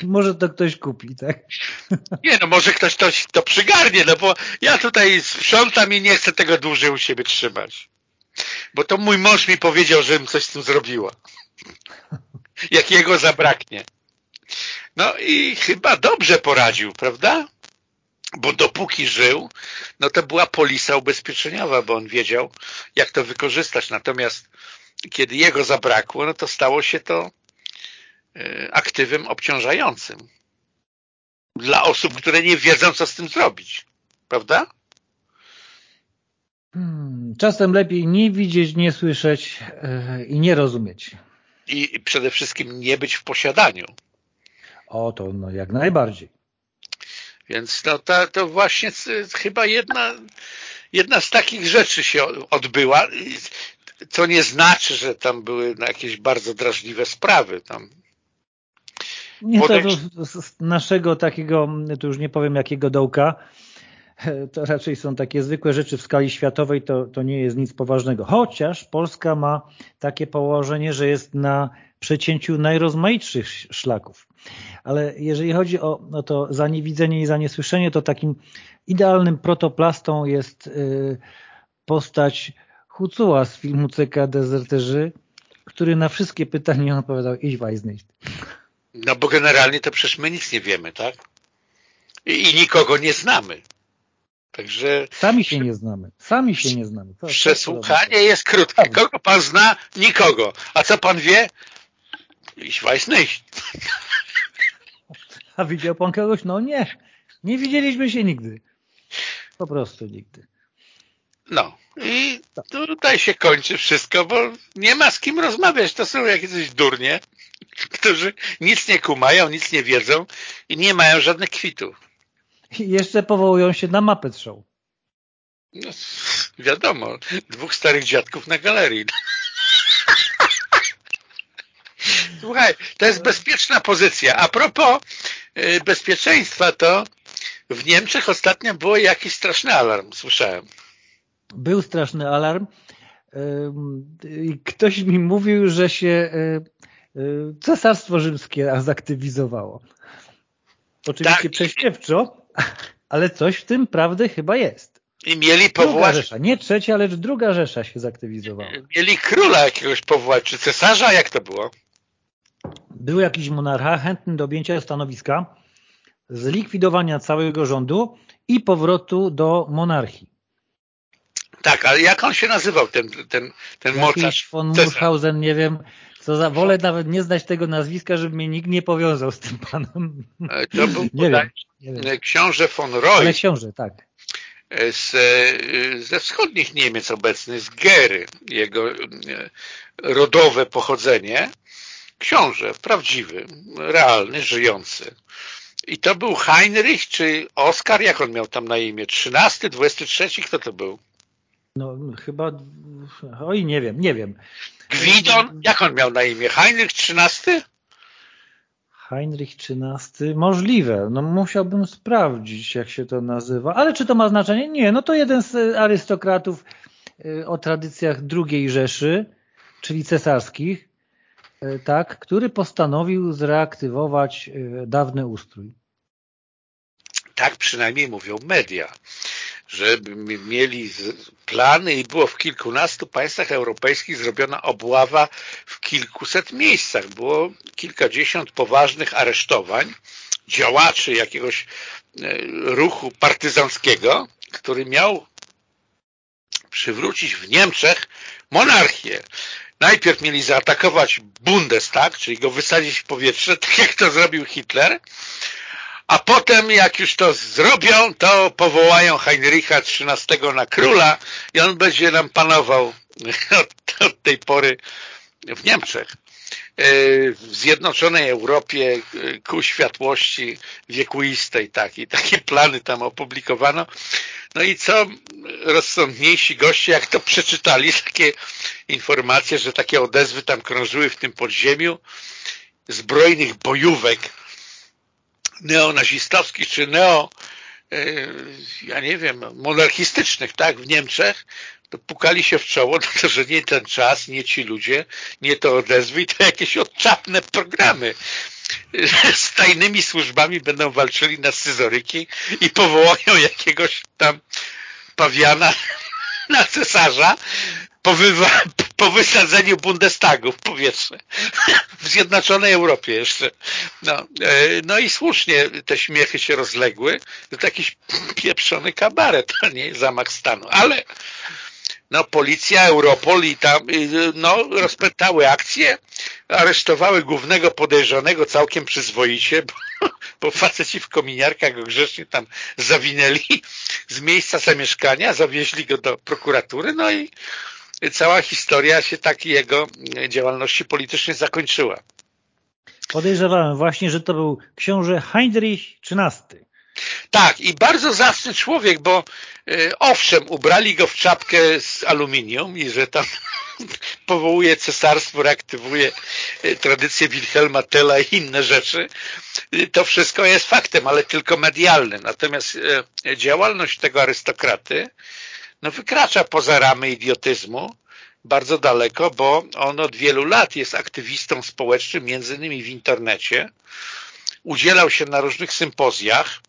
Speaker 1: Może to ktoś kupi, tak?
Speaker 2: Nie, no może ktoś to, to przygarnie, no bo ja tutaj sprzątam i nie chcę tego dłużej u siebie trzymać. Bo to mój mąż mi powiedział, żebym coś z tym zrobiła. Jak jego zabraknie. No i chyba dobrze poradził, prawda? Bo dopóki żył, no to była polisa ubezpieczeniowa, bo on wiedział, jak to wykorzystać. Natomiast kiedy jego zabrakło, no to stało się to e, aktywem obciążającym dla osób, które nie wiedzą, co z tym zrobić. Prawda?
Speaker 1: Hmm, czasem lepiej nie widzieć, nie słyszeć yy, i nie rozumieć.
Speaker 2: I przede wszystkim nie być w posiadaniu.
Speaker 1: O, to no, jak najbardziej.
Speaker 2: Więc no, to, to właśnie chyba jedna, jedna z takich rzeczy się odbyła, co nie znaczy, że tam były jakieś bardzo drażliwe sprawy. Tam
Speaker 1: nie, to, z naszego takiego, tu już nie powiem jakiego dołka, to raczej są takie zwykłe rzeczy w skali światowej, to, to nie jest nic poważnego. Chociaż Polska ma takie położenie, że jest na przecięciu najrozmaitszych szlaków. Ale jeżeli chodzi o, o to zaniewidzenie i zaniesłyszenie, to takim idealnym protoplastą jest y, postać Hucuła z filmu CK Dezerterzy, który na wszystkie pytania odpowiadał ich weiß.
Speaker 2: No bo generalnie to przecież my nic nie wiemy, tak? I, i nikogo nie znamy. Także...
Speaker 1: Sami się nie znamy. Sami się nie znamy.
Speaker 2: To, przesłuchanie to jest krótkie. Kogo pan zna? Nikogo. A co pan wie? Ich weiß nicht.
Speaker 1: A widział pan kogoś? No nie. Nie widzieliśmy się nigdy. Po prostu nigdy.
Speaker 2: No i tutaj się kończy wszystko, bo nie ma z kim rozmawiać. To są jakieś durnie, którzy nic nie kumają, nic nie wiedzą i nie mają żadnych kwitów.
Speaker 1: I jeszcze powołują się na Muppet Show.
Speaker 2: No, wiadomo, dwóch starych dziadków na galerii. Słuchaj, to jest bezpieczna pozycja. A propos y, bezpieczeństwa, to w Niemczech ostatnio był jakiś straszny alarm, słyszałem.
Speaker 1: Był straszny alarm. Ktoś mi mówił, że się y, y, Cesarstwo Rzymskie zaktywizowało. Oczywiście tak. Ale coś w tym prawdy chyba jest.
Speaker 2: I mieli powołać...
Speaker 1: Rzesza. Nie trzecia, lecz druga Rzesza się zaktywizowała.
Speaker 2: Mieli króla jakiegoś powołać, czy cesarza? Jak to było?
Speaker 1: Był jakiś monarcha chętny do objęcia stanowiska, zlikwidowania całego rządu i powrotu do monarchii.
Speaker 2: Tak, ale jak on się nazywał, ten, ten, ten
Speaker 1: mocarz? von Murhausen, nie wiem, Co za wolę nawet nie znać tego nazwiska, żeby mnie nikt nie powiązał z tym panem.
Speaker 2: E, to był nie wiem, nie wiem. książę von Roy.
Speaker 1: Ale książę, tak.
Speaker 2: E, z, ze wschodnich Niemiec obecny, z Gery, jego rodowe pochodzenie. Książę, prawdziwy, realny, żyjący. I to był Heinrich czy Oskar, jak on miał tam na imię? 13, 23, kto to był?
Speaker 1: No chyba, oj nie wiem, nie wiem.
Speaker 2: Gwidon, jak on miał na imię? Heinrich XIII?
Speaker 1: Heinrich XIII, możliwe. No musiałbym sprawdzić, jak się to nazywa. Ale czy to ma znaczenie? Nie, no to jeden z arystokratów y, o tradycjach II Rzeszy, czyli cesarskich, y, tak, który postanowił zreaktywować dawny ustrój.
Speaker 2: Tak przynajmniej mówią media że mieli plany i było w kilkunastu państwach europejskich zrobiona obława w kilkuset miejscach. Było kilkadziesiąt poważnych aresztowań działaczy jakiegoś e, ruchu partyzanckiego, który miał przywrócić w Niemczech monarchię. Najpierw mieli zaatakować Bundestag, czyli go wysadzić w powietrze, tak jak to zrobił Hitler, a potem jak już to zrobią, to powołają Heinricha XIII na króla i on będzie nam panował od, od tej pory w Niemczech. E, w Zjednoczonej Europie e, ku światłości wiekuistej tak, i takie plany tam opublikowano. No i co rozsądniejsi goście, jak to przeczytali, takie informacje, że takie odezwy tam krążyły w tym podziemiu zbrojnych bojówek neonazistowskich czy neo, e, ja nie wiem, monarchistycznych, tak, w Niemczech, to pukali się w czoło, no to, że nie ten czas, nie ci ludzie, nie to odezwy i to jakieś odczapne programy. Z tajnymi służbami będą walczyli na scyzoryki i powołają jakiegoś tam pawiana na cesarza, po, po wysadzeniu Bundestagu w powietrze. W Zjednoczonej Europie jeszcze. No, e, no i słusznie te śmiechy się rozległy. To jakiś pieprzony kabaret, a nie zamach stanu. Ale no, policja, Europol i tam no, rozpętały akcję, aresztowały głównego podejrzanego całkiem przyzwoicie, bo, bo faceci w kominiarkach go grzecznie tam zawinęli z miejsca zamieszkania, zawieźli go do prokuratury, no i cała historia się tak jego działalności politycznej zakończyła.
Speaker 1: Podejrzewałem właśnie, że to był książę Heinrich XIII.
Speaker 2: Tak, i bardzo zacny człowiek, bo y, owszem, ubrali go w czapkę z aluminium i że tam powołuje cesarstwo, reaktywuje y, tradycję Wilhelma Tella i inne rzeczy. Y, to wszystko jest faktem, ale tylko medialnym. Natomiast działalność tego arystokraty no wykracza poza ramy idiotyzmu bardzo daleko, bo on od wielu lat jest aktywistą społecznym, między innymi w internecie. Udzielał się na różnych sympozjach,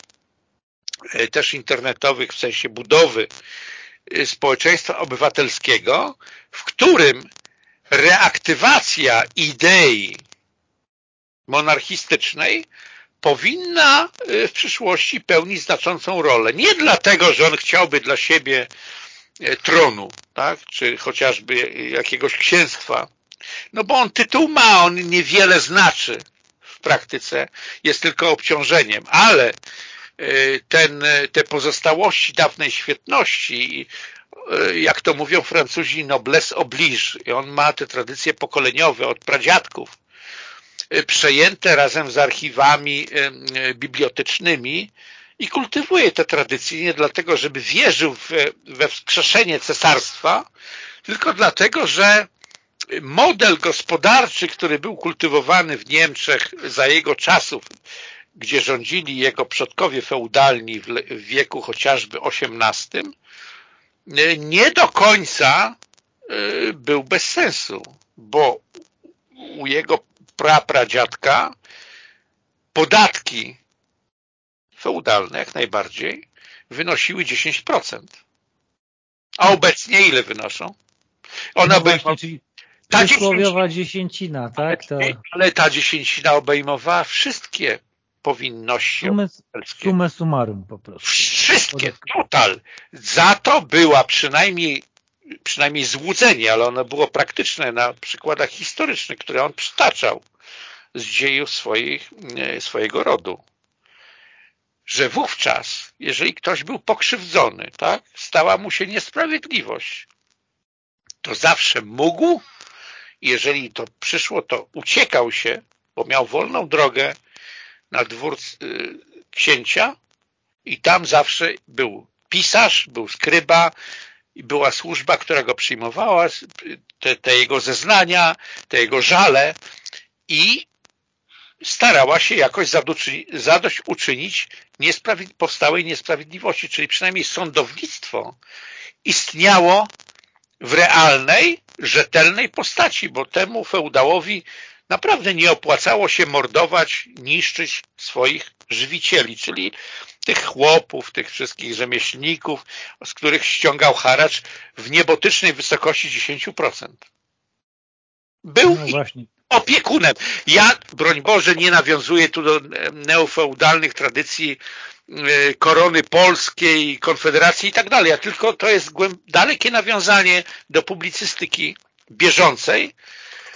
Speaker 2: e, też internetowych, w sensie budowy e, społeczeństwa obywatelskiego, w którym reaktywacja idei monarchistycznej powinna e, w przyszłości pełnić znaczącą rolę. Nie dlatego, że on chciałby dla siebie E, tronu, tak? czy chociażby jakiegoś księstwa. No bo on tytuł ma, on niewiele znaczy w praktyce, jest tylko obciążeniem, ale e, ten, te pozostałości dawnej świetności, jak to mówią Francuzi, noblesse oblige. I on ma te tradycje pokoleniowe od pradziadków, przejęte razem z archiwami bibliotecznymi, i kultywuje te tradycje nie dlatego, żeby wierzył we wskrzeszenie cesarstwa, tylko dlatego, że model gospodarczy, który był kultywowany w Niemczech za jego czasów, gdzie rządzili jego przodkowie feudalni w wieku chociażby XVIII, nie do końca y, był bez sensu, bo u jego prapradziadka podatki feudalne jak najbardziej wynosiły 10%. A obecnie ile wynoszą?
Speaker 1: Ona no czyli ta przysłowiowa dziesięcina, tak? To...
Speaker 2: Ale ta dziesięcina obejmowała wszystkie powinności
Speaker 1: sumę, sumę summarum po prostu.
Speaker 2: Wszystkie, total. Za to była przynajmniej przynajmniej złudzenie, ale ono było praktyczne na przykładach historycznych, które on przytaczał z dziejów swoich, swojego rodu. Że wówczas, jeżeli ktoś był pokrzywdzony, tak, stała mu się niesprawiedliwość, to zawsze mógł, jeżeli to przyszło, to uciekał się, bo miał wolną drogę na dwór y, księcia i tam zawsze był pisarz, był skryba, była służba, która go przyjmowała, te, te jego zeznania, te jego żale i starała się jakoś zadość uczynić niesprawiedli powstałej niesprawiedliwości, czyli przynajmniej sądownictwo istniało w realnej, rzetelnej postaci, bo temu feudałowi naprawdę nie opłacało się mordować, niszczyć swoich żywicieli, czyli tych chłopów, tych wszystkich rzemieślników, z których ściągał haracz w niebotycznej wysokości 10%. Był no właśnie. opiekunem. Ja, broń Boże, nie nawiązuję tu do neofeudalnych tradycji e, korony polskiej, konfederacji i tak dalej, ja tylko to jest dalekie nawiązanie do publicystyki bieżącej,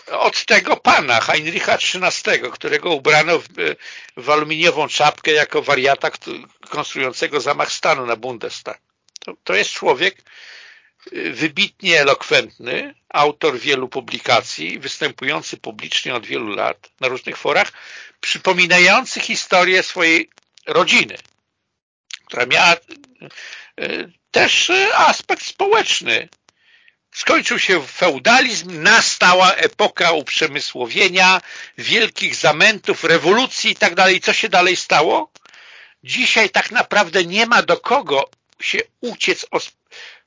Speaker 2: od tego pana, Heinricha XIII, którego ubrano w, w aluminiową czapkę jako wariata konstruującego zamach stanu na Bundestag. To, to jest człowiek y, wybitnie elokwentny, autor wielu publikacji, występujący publicznie od wielu lat na różnych forach, przypominający historię swojej rodziny, która miała y, też aspekt społeczny, Skończył się feudalizm, nastała epoka uprzemysłowienia, wielkich zamętów, rewolucji i tak dalej. Co się dalej stało? Dzisiaj tak naprawdę nie ma do kogo się uciec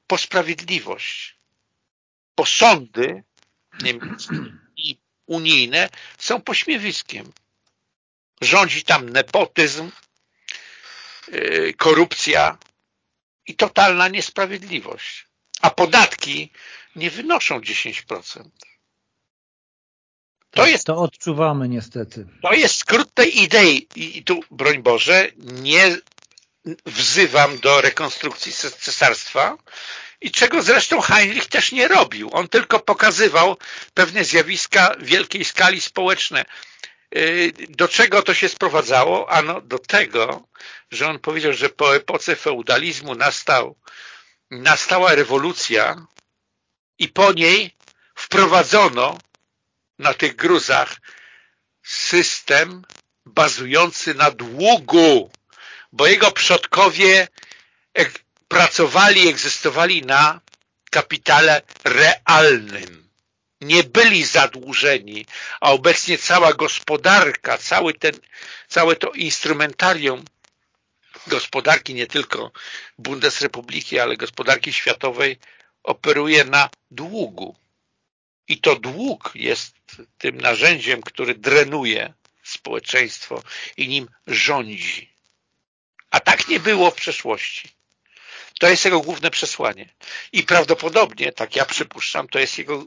Speaker 2: po sprawiedliwość. Bo sądy niemieckie i unijne są pośmiewiskiem. Rządzi tam nepotyzm, yy, korupcja i totalna niesprawiedliwość. A podatki nie wynoszą 10%.
Speaker 1: To, tak, jest, to odczuwamy niestety.
Speaker 2: To jest skrót tej idei i tu, broń Boże, nie wzywam do rekonstrukcji cesarstwa i czego zresztą Heinrich też nie robił. On tylko pokazywał pewne zjawiska wielkiej skali społeczne. Y, do czego to się sprowadzało? Ano do tego, że on powiedział, że po epoce feudalizmu nastał, nastała rewolucja i po niej wprowadzono na tych gruzach system bazujący na długu, bo jego przodkowie pracowali, egzystowali na kapitale realnym. Nie byli zadłużeni, a obecnie cała gospodarka, cały ten, całe to instrumentarium gospodarki nie tylko Bundesrepubliki, ale gospodarki światowej operuje na długu. I to dług jest tym narzędziem, który drenuje społeczeństwo i nim rządzi. A tak nie było w przeszłości. To jest jego główne przesłanie. I prawdopodobnie, tak ja przypuszczam, to jest jego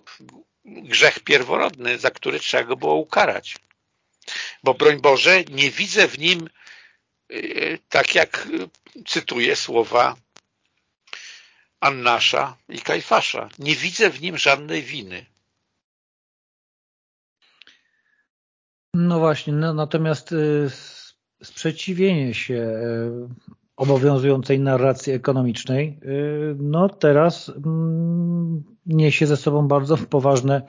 Speaker 2: grzech pierworodny, za który trzeba go było ukarać. Bo broń Boże, nie widzę w nim, tak jak cytuję słowa Annasza i Kajfasza. Nie widzę w nim żadnej winy.
Speaker 1: No właśnie, no, natomiast y, sprzeciwienie się y, obowiązującej narracji ekonomicznej y, no teraz mm, niesie ze sobą bardzo poważne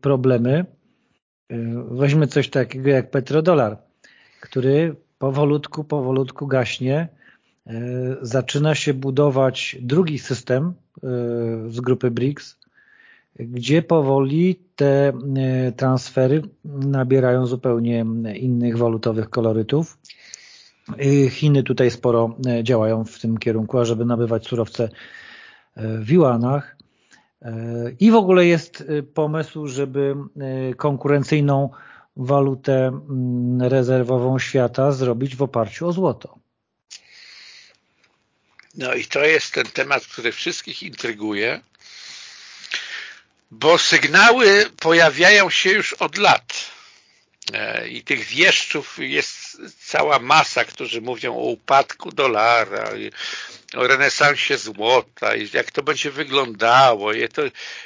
Speaker 1: problemy. Weźmy coś takiego jak petrodolar, który powolutku, powolutku gaśnie E, zaczyna się budować drugi system e, z grupy BRICS, gdzie powoli te e, transfery nabierają zupełnie innych walutowych kolorytów. Chiny tutaj sporo działają w tym kierunku, ażeby nabywać surowce w juanach. I w ogóle jest pomysł, żeby konkurencyjną walutę rezerwową świata zrobić w oparciu o złoto.
Speaker 2: No i to jest ten temat, który wszystkich intryguje, bo sygnały pojawiają się już od lat e, i tych wieszczów jest cała masa, którzy mówią o upadku dolara, o renesansie złota i jak to będzie wyglądało. I to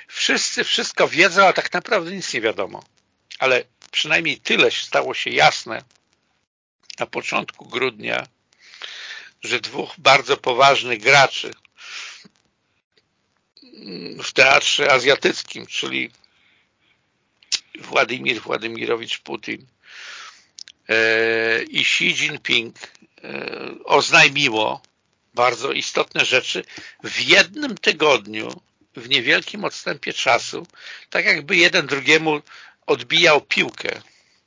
Speaker 2: wszyscy wszystko wiedzą, a tak naprawdę nic nie wiadomo. Ale przynajmniej tyle stało się jasne na początku grudnia, że dwóch bardzo poważnych graczy w teatrze azjatyckim, czyli Władimir Władimirowicz Putin e, i Xi Jinping e, oznajmiło bardzo istotne rzeczy w jednym tygodniu, w niewielkim odstępie czasu, tak jakby jeden drugiemu odbijał piłkę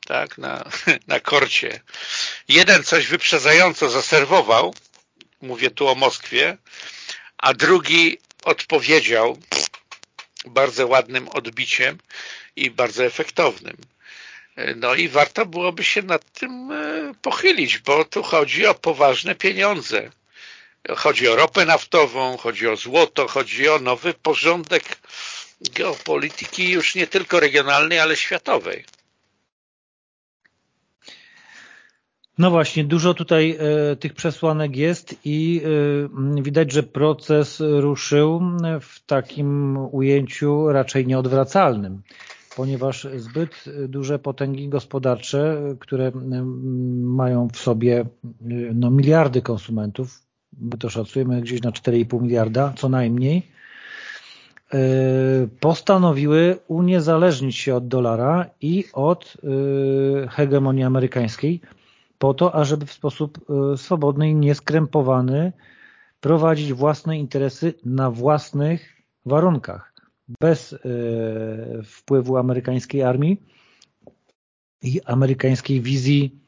Speaker 2: tak, na, na korcie. Jeden coś wyprzedzająco zaserwował, mówię tu o Moskwie, a drugi odpowiedział bardzo ładnym odbiciem i bardzo efektownym. No i warto byłoby się nad tym e, pochylić, bo tu chodzi o poważne pieniądze. Chodzi o ropę naftową, chodzi o złoto, chodzi o nowy porządek geopolityki już nie tylko regionalnej, ale światowej.
Speaker 1: No właśnie, dużo tutaj e, tych przesłanek jest i e, widać, że proces ruszył w takim ujęciu raczej nieodwracalnym, ponieważ zbyt duże potęgi gospodarcze, które mają w sobie e, no, miliardy konsumentów, my to szacujemy gdzieś na 4,5 miliarda co najmniej, postanowiły uniezależnić się od dolara i od e, hegemonii amerykańskiej po to, ażeby w sposób e, swobodny i nieskrępowany prowadzić własne interesy na własnych warunkach, bez wpływu amerykańskiej armii i amerykańskiej wizji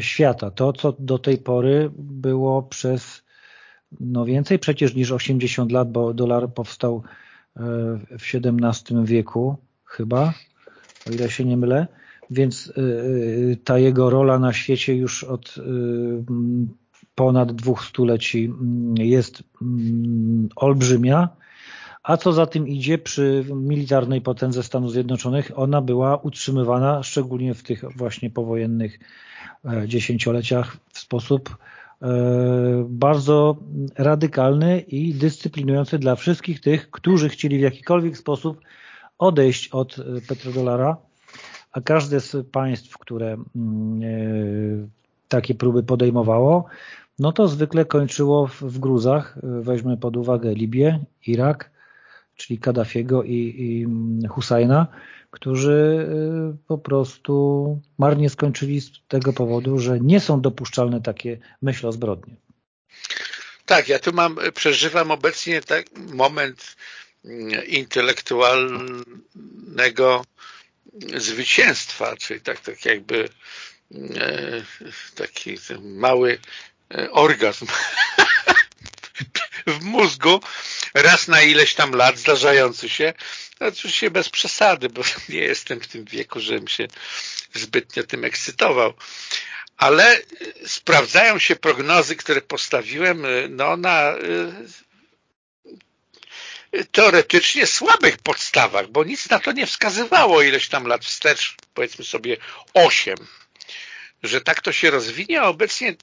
Speaker 1: świata. To, co do tej pory było przez no więcej przecież niż 80 lat, bo dolar powstał w XVII wieku chyba, o ile się nie mylę, więc e, e, ta jego rola na świecie już od ponad dwóch stuleci jest olbrzymia, a co za tym idzie, przy militarnej potędze Stanów Zjednoczonych ona była utrzymywana, szczególnie w tych właśnie powojennych dziesięcioleciach w sposób E, bardzo radykalny i dyscyplinujący dla wszystkich tych, którzy chcieli w jakikolwiek sposób odejść od petrodolara, a każde z państw, które mm, e, takie próby podejmowało, no to zwykle kończyło w, gruzach. Weźmy pod uwagę Libię, Irak, czyli Kaddafiego i, i Husajna, którzy y, po prostu marnie skończyli z tego powodu, że nie są dopuszczalne takie myśli o zbrodni.
Speaker 2: Tak, ja tu mam, przeżywam obecnie tak moment mm, intelektualnego zwycięstwa, czyli tak, tak jakby e, taki mały e, orgazm w mózgu raz na ileś tam lat zdarzający się, oczywiście bez przesady, bo nie jestem w tym wieku, żebym się zbytnio tym ekscytował, ale sprawdzają się prognozy, które postawiłem no, na y, teoretycznie słabych podstawach, bo nic na to nie wskazywało ileś tam lat wstecz, powiedzmy sobie 8, że tak to się rozwinie, a obecnie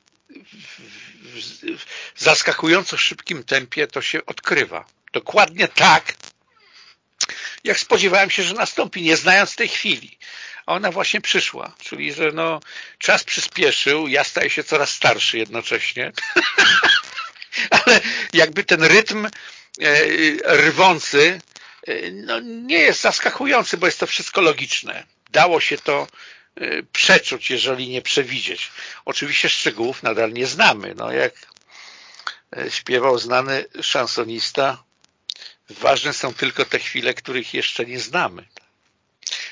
Speaker 2: w zaskakująco szybkim tempie to się odkrywa. Dokładnie tak, jak spodziewałem się, że nastąpi, nie znając tej chwili. A ona właśnie przyszła, czyli że no, czas przyspieszył, ja staję się coraz starszy jednocześnie, ale jakby ten rytm e, rwący e, no, nie jest zaskakujący, bo jest to wszystko logiczne. Dało się to przeczuć, jeżeli nie przewidzieć. Oczywiście szczegółów nadal nie znamy. No, jak śpiewał znany szansonista Ważne są tylko te chwile, których jeszcze nie znamy.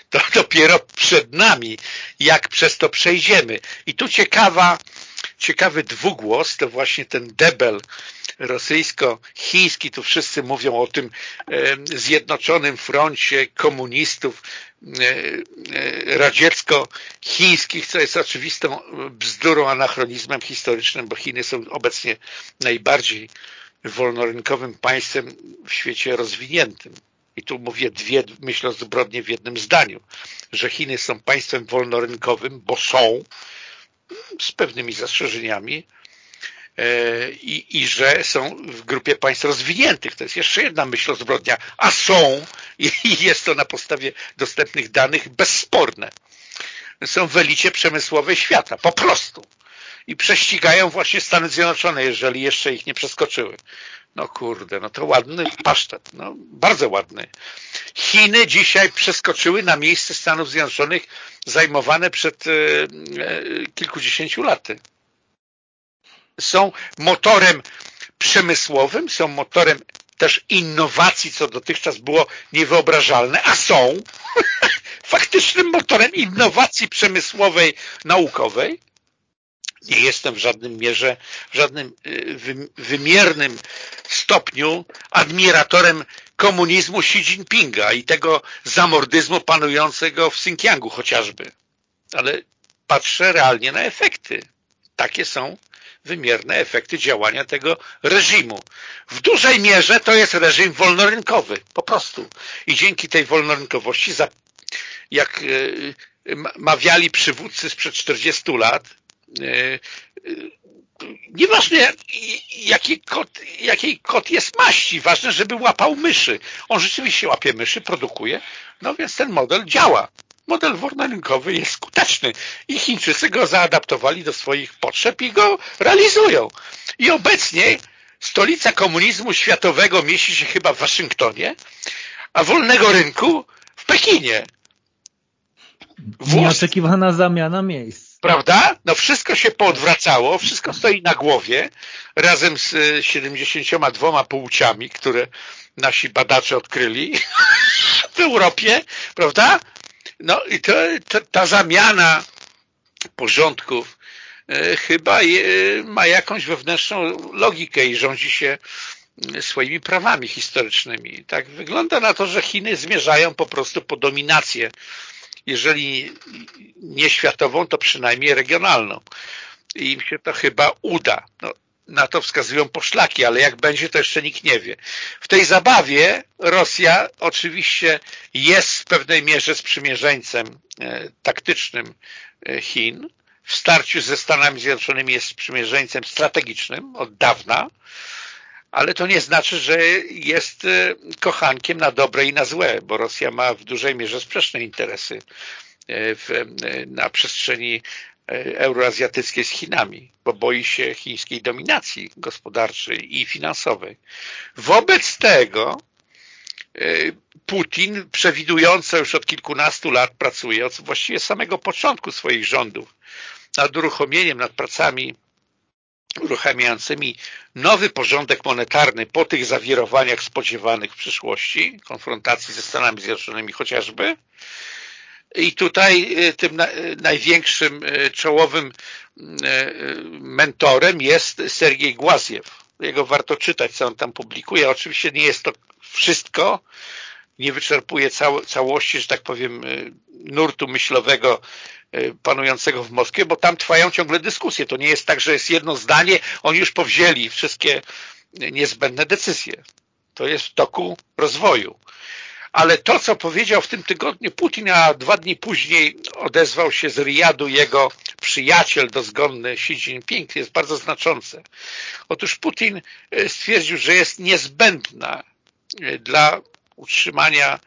Speaker 2: To dopiero przed nami, jak przez to przejdziemy. I tu ciekawa, ciekawy dwugłos, to właśnie ten debel rosyjsko-chiński, tu wszyscy mówią o tym zjednoczonym froncie komunistów radziecko-chińskich, co jest oczywistą bzdurą, anachronizmem historycznym, bo Chiny są obecnie najbardziej wolnorynkowym państwem w świecie rozwiniętym. I tu mówię dwie, myślę zbrodnie w jednym zdaniu, że Chiny są państwem wolnorynkowym, bo są, z pewnymi zastrzeżeniami, i, i że są w grupie państw rozwiniętych. To jest jeszcze jedna myśl zbrodnia, a są i jest to na podstawie dostępnych danych bezsporne. Są w elicie przemysłowej świata, po prostu. I prześcigają właśnie Stany Zjednoczone, jeżeli jeszcze ich nie przeskoczyły. No kurde, no to ładny pasztet, no bardzo ładny. Chiny dzisiaj przeskoczyły na miejsce Stanów Zjednoczonych zajmowane przed e, e, kilkudziesięciu laty. Są motorem przemysłowym, są motorem też innowacji, co dotychczas było niewyobrażalne, a są faktycznym motorem innowacji przemysłowej, naukowej. Nie jestem w żadnym mierze, w żadnym y, wymiernym stopniu admiratorem komunizmu Xi Jinpinga i tego zamordyzmu panującego w Xinjiangu chociażby. Ale patrzę realnie na efekty. Takie są wymierne efekty działania tego reżimu. W dużej mierze to jest reżim wolnorynkowy, po prostu. I dzięki tej wolnorynkowości, jak e, mawiali przywódcy sprzed 40 lat, nieważne jaki kot, jakiej kot jest maści, ważne, żeby łapał myszy. On rzeczywiście łapie myszy, produkuje, no więc ten model działa model wolnorynkowy jest skuteczny i Chińczycy go zaadaptowali do swoich potrzeb i go realizują. I obecnie stolica komunizmu światowego mieści się chyba w Waszyngtonie, a wolnego rynku w Pekinie.
Speaker 1: Włos... Nieoczekiwana zamiana miejsc.
Speaker 2: Prawda? No wszystko się poodwracało, wszystko stoi na głowie razem z 72 płciami, które nasi badacze odkryli w Europie, prawda? No i to, to, ta zamiana porządków e, chyba je, ma jakąś wewnętrzną logikę i rządzi się e, swoimi prawami historycznymi. Tak wygląda na to, że Chiny zmierzają po prostu po dominację, jeżeli nie światową, to przynajmniej regionalną. I im się to chyba uda. No, na to wskazują poszlaki, ale jak będzie, to jeszcze nikt nie wie. W tej zabawie Rosja oczywiście jest w pewnej mierze sprzymierzeńcem e, taktycznym e, Chin. W starciu ze Stanami Zjednoczonymi jest sprzymierzeńcem strategicznym od dawna, ale to nie znaczy, że jest e, kochankiem na dobre i na złe, bo Rosja ma w dużej mierze sprzeczne interesy w, na przestrzeni E, euroazjatyckiej z Chinami, bo boi się chińskiej dominacji gospodarczej i finansowej. Wobec tego e, Putin przewidująco już od kilkunastu lat pracuje, od właściwie samego początku swoich rządów, nad uruchomieniem, nad pracami uruchamiającymi nowy porządek monetarny po tych zawirowaniach spodziewanych w przyszłości, konfrontacji ze Stanami Zjednoczonymi chociażby, i tutaj e, tym e, największym e, czołowym mentorem jest Sergiej Głaziew. Jego warto czytać, co on tam publikuje. Oczywiście nie jest to wszystko, nie wyczerpuje cał całości, że tak powiem, nurtu myślowego panującego w Moskwie, bo tam trwają ciągle dyskusje. To nie jest tak, że jest jedno zdanie, oni już powzięli wszystkie niezbędne decyzje. To jest w toku rozwoju ale to, co powiedział w tym tygodniu Putin, a dwa dni później odezwał się z Riyadu jego przyjaciel dozgonny Xi Jinping, jest bardzo znaczące. Otóż Putin stwierdził, że jest niezbędna dla utrzymania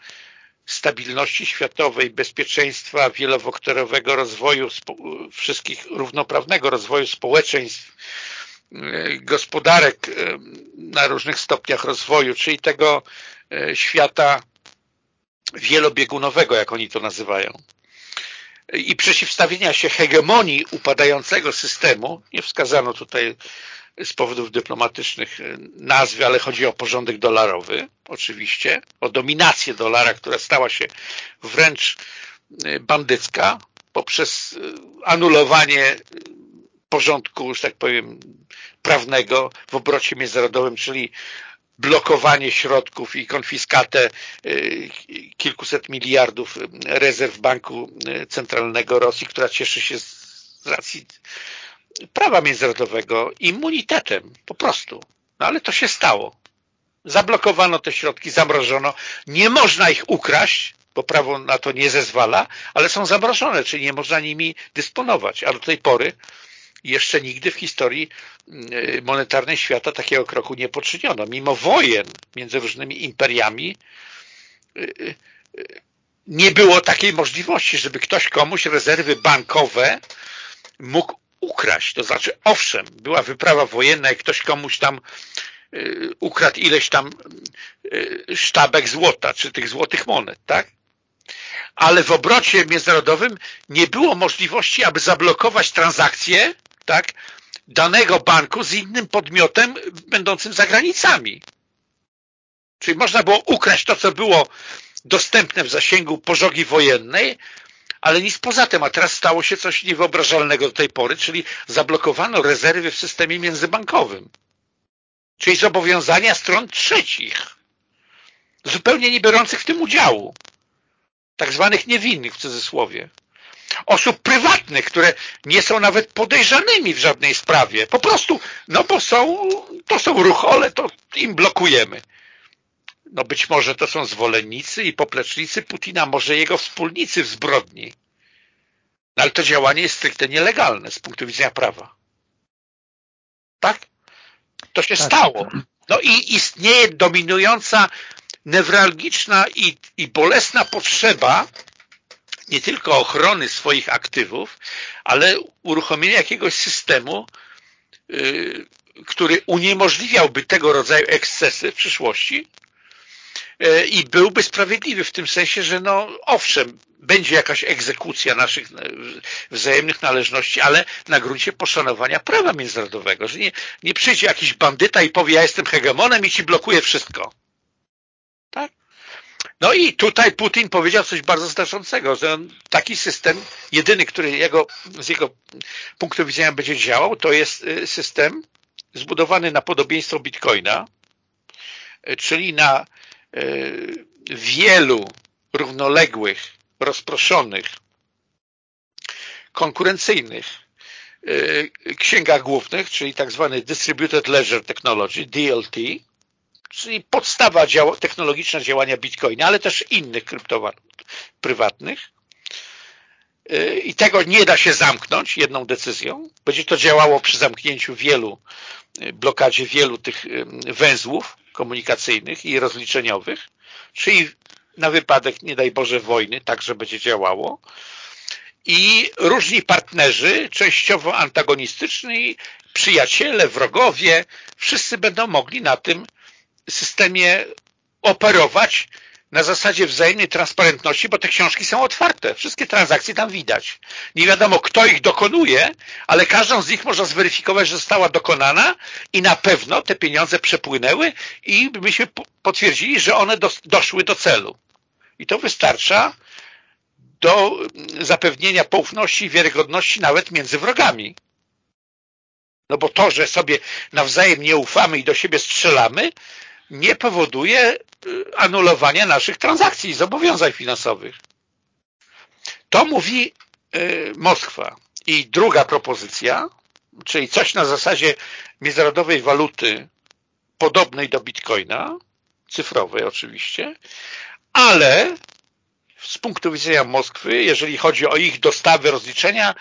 Speaker 2: stabilności światowej, bezpieczeństwa, wielowektorowego rozwoju wszystkich, równoprawnego rozwoju społeczeństw, e, gospodarek na różnych stopniach rozwoju, czyli tego świata wielobiegunowego, jak oni to nazywają, i przeciwstawienia się hegemonii upadającego systemu, nie wskazano tutaj z powodów dyplomatycznych nazwy, ale chodzi o porządek dolarowy, oczywiście, o dominację dolara, która stała się wręcz e, bandycka poprzez e, anulowanie porządku, że tak powiem, prawnego w obrocie międzynarodowym, czyli blokowanie środków i konfiskatę kilkuset miliardów rezerw Banku Centralnego Rosji, która cieszy się z racji prawa międzynarodowego immunitetem, po prostu. No ale to się stało. Zablokowano te środki, zamrożono. Nie można ich ukraść, bo prawo na to nie zezwala, ale są zamrożone, czyli nie można nimi dysponować. A do tej pory jeszcze nigdy w historii y, monetarnej świata takiego kroku nie poczyniono. Mimo wojen między różnymi imperiami y, nie było takiej możliwości, żeby ktoś komuś rezerwy bankowe mógł ukraść. To znaczy, owszem, była wyprawa wojenna i ktoś komuś tam ukradł ileś tam sztabek złota, czy tych złotych monet, tak? ale w obrocie międzynarodowym nie było możliwości, aby zablokować transakcje tak, danego banku z innym podmiotem będącym za granicami. Czyli można było ukraść to, co było dostępne w zasięgu pożogi wojennej, ale nic poza tym, a teraz stało się coś niewyobrażalnego do tej pory, czyli zablokowano rezerwy w systemie międzybankowym. Czyli zobowiązania stron trzecich, zupełnie nie biorących w tym udziału tak zwanych niewinnych w cudzysłowie, osób prywatnych, które nie są nawet podejrzanymi w żadnej sprawie. Po prostu, no bo są, to są ruchole, to im blokujemy. No być może to są zwolennicy i poplecznicy Putina, może jego wspólnicy w zbrodni. No ale to działanie jest stricte nielegalne z punktu widzenia prawa. Tak? To się tak, stało. No i istnieje dominująca newralgiczna i, i bolesna potrzeba nie tylko ochrony swoich aktywów, ale uruchomienia jakiegoś systemu, yy, który uniemożliwiałby tego rodzaju ekscesy w przyszłości i byłby sprawiedliwy w tym sensie, że no owszem, będzie jakaś egzekucja naszych yy, wzajemnych należności, ale na gruncie poszanowania prawa międzynarodowego, że nie, nie przyjdzie jakiś bandyta i powie, ja jestem hegemonem i ci blokuję wszystko. Tak? No i tutaj Putin powiedział coś bardzo znaczącego, że taki system, jedyny, który jego, z jego punktu widzenia będzie działał, to jest y, system zbudowany na podobieństwo Bitcoina, czyli na wielu równoległych, rozproszonych, konkurencyjnych księgach głównych, czyli tak zwany Distributed Ledger Technology, DLT, czyli podstawa technologiczna działania Bitcoina, ale też innych kryptowalut prywatnych. Y, I tego nie da się zamknąć jedną decyzją. Będzie to działało przy zamknięciu wielu, blokadzie wielu tych węzłów komunikacyjnych i rozliczeniowych, czyli na wypadek, nie daj Boże, wojny także będzie działało. I różni partnerzy, częściowo antagonistyczni, przyjaciele, wrogowie, wszyscy będą mogli na tym systemie operować na zasadzie wzajemnej transparentności, bo te książki są otwarte. Wszystkie transakcje tam widać. Nie wiadomo, kto ich dokonuje, ale każdą z nich można zweryfikować, że została dokonana i na pewno te pieniądze przepłynęły i myśmy potwierdzili, że one doszły do celu. I to wystarcza do zapewnienia poufności i wiarygodności nawet między wrogami. No bo to, że sobie nawzajem nie ufamy i do siebie strzelamy, nie powoduje y, anulowania naszych transakcji i zobowiązań finansowych. To mówi y, Moskwa. I druga propozycja, czyli coś na zasadzie międzynarodowej waluty podobnej do bitcoina, cyfrowej oczywiście, ale z punktu widzenia Moskwy, jeżeli chodzi o ich dostawy, rozliczenia,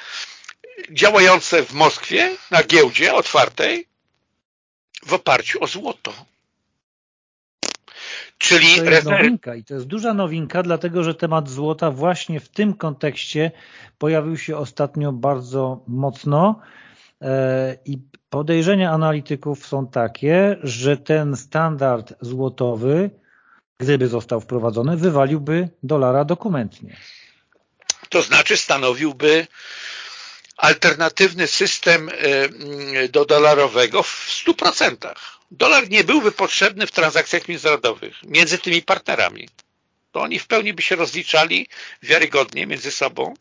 Speaker 2: działające w Moskwie na giełdzie otwartej w oparciu o złoto.
Speaker 1: Czyli to jest nowinka i to jest duża nowinka, dlatego że temat złota właśnie w tym kontekście pojawił się ostatnio bardzo mocno e, i podejrzenia analityków są takie, że ten standard złotowy, gdyby został wprowadzony, wywaliłby dolara dokumentnie.
Speaker 2: To znaczy stanowiłby alternatywny system e, do dolarowego w 100%. Dolar nie byłby potrzebny w transakcjach międzynarodowych między tymi partnerami. To oni w pełni by się rozliczali wiarygodnie między sobą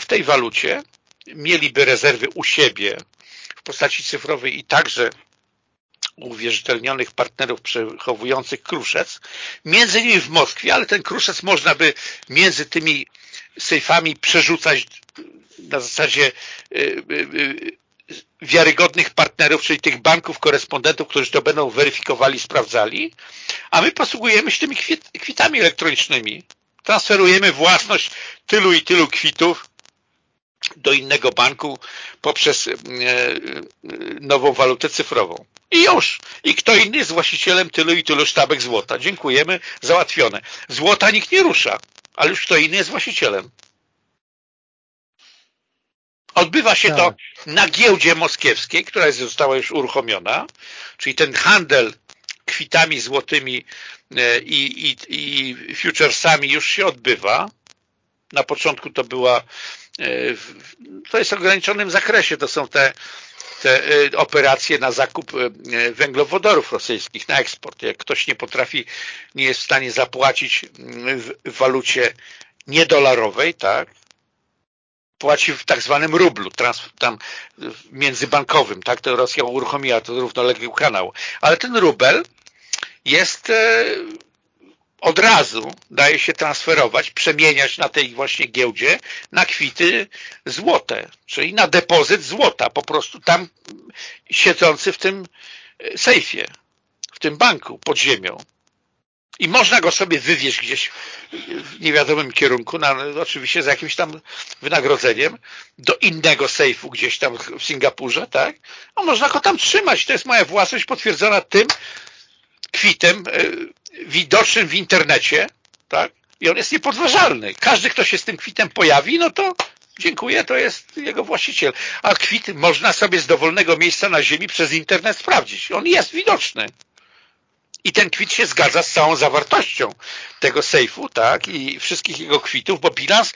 Speaker 2: w tej walucie, mieliby rezerwy u siebie w postaci cyfrowej i także uwierzytelnionych partnerów przechowujących kruszec, między innymi w Moskwie, ale ten kruszec można by między tymi sejfami przerzucać na zasadzie y, y, y, wiarygodnych partnerów, czyli tych banków, korespondentów, którzy to będą weryfikowali, sprawdzali, a my posługujemy się tymi kwitami elektronicznymi. Transferujemy własność tylu i tylu kwitów do innego banku poprzez nową walutę cyfrową. I już. I kto inny jest właścicielem tylu i tylu sztabek złota. Dziękujemy, załatwione. Złota nikt nie rusza, ale już kto inny jest właścicielem. Odbywa się tak. to na giełdzie moskiewskiej, która została już uruchomiona, czyli ten handel kwitami złotymi e, i, i, i futuresami już się odbywa. Na początku to była e, to jest w ograniczonym zakresie, to są te, te e, operacje na zakup węglowodorów rosyjskich, na eksport. Jak ktoś nie potrafi, nie jest w stanie zapłacić w walucie niedolarowej, tak, płaci w tak zwanym rublu, trans, tam międzybankowym, tak, to Rosja uruchomiła to równoległy kanał, ale ten rubel jest e, od razu daje się transferować, przemieniać na tej właśnie giełdzie na kwity złote, czyli na depozyt złota, po prostu tam siedzący w tym e, sejfie, w tym banku pod ziemią i można go sobie wywieźć gdzieś w niewiadomym kierunku, na, oczywiście z jakimś tam wynagrodzeniem, do innego sejfu gdzieś tam w Singapurze, tak? A można go tam trzymać. To jest moja własność potwierdzona tym kwitem y, widocznym w internecie, tak? I on jest niepodważalny. Każdy, kto się z tym kwitem pojawi, no to dziękuję, to jest jego właściciel. A kwit można sobie z dowolnego miejsca na ziemi przez internet sprawdzić. On jest widoczny. I ten kwit się zgadza z całą zawartością tego sejfu, tak, i wszystkich jego kwitów, bo bilans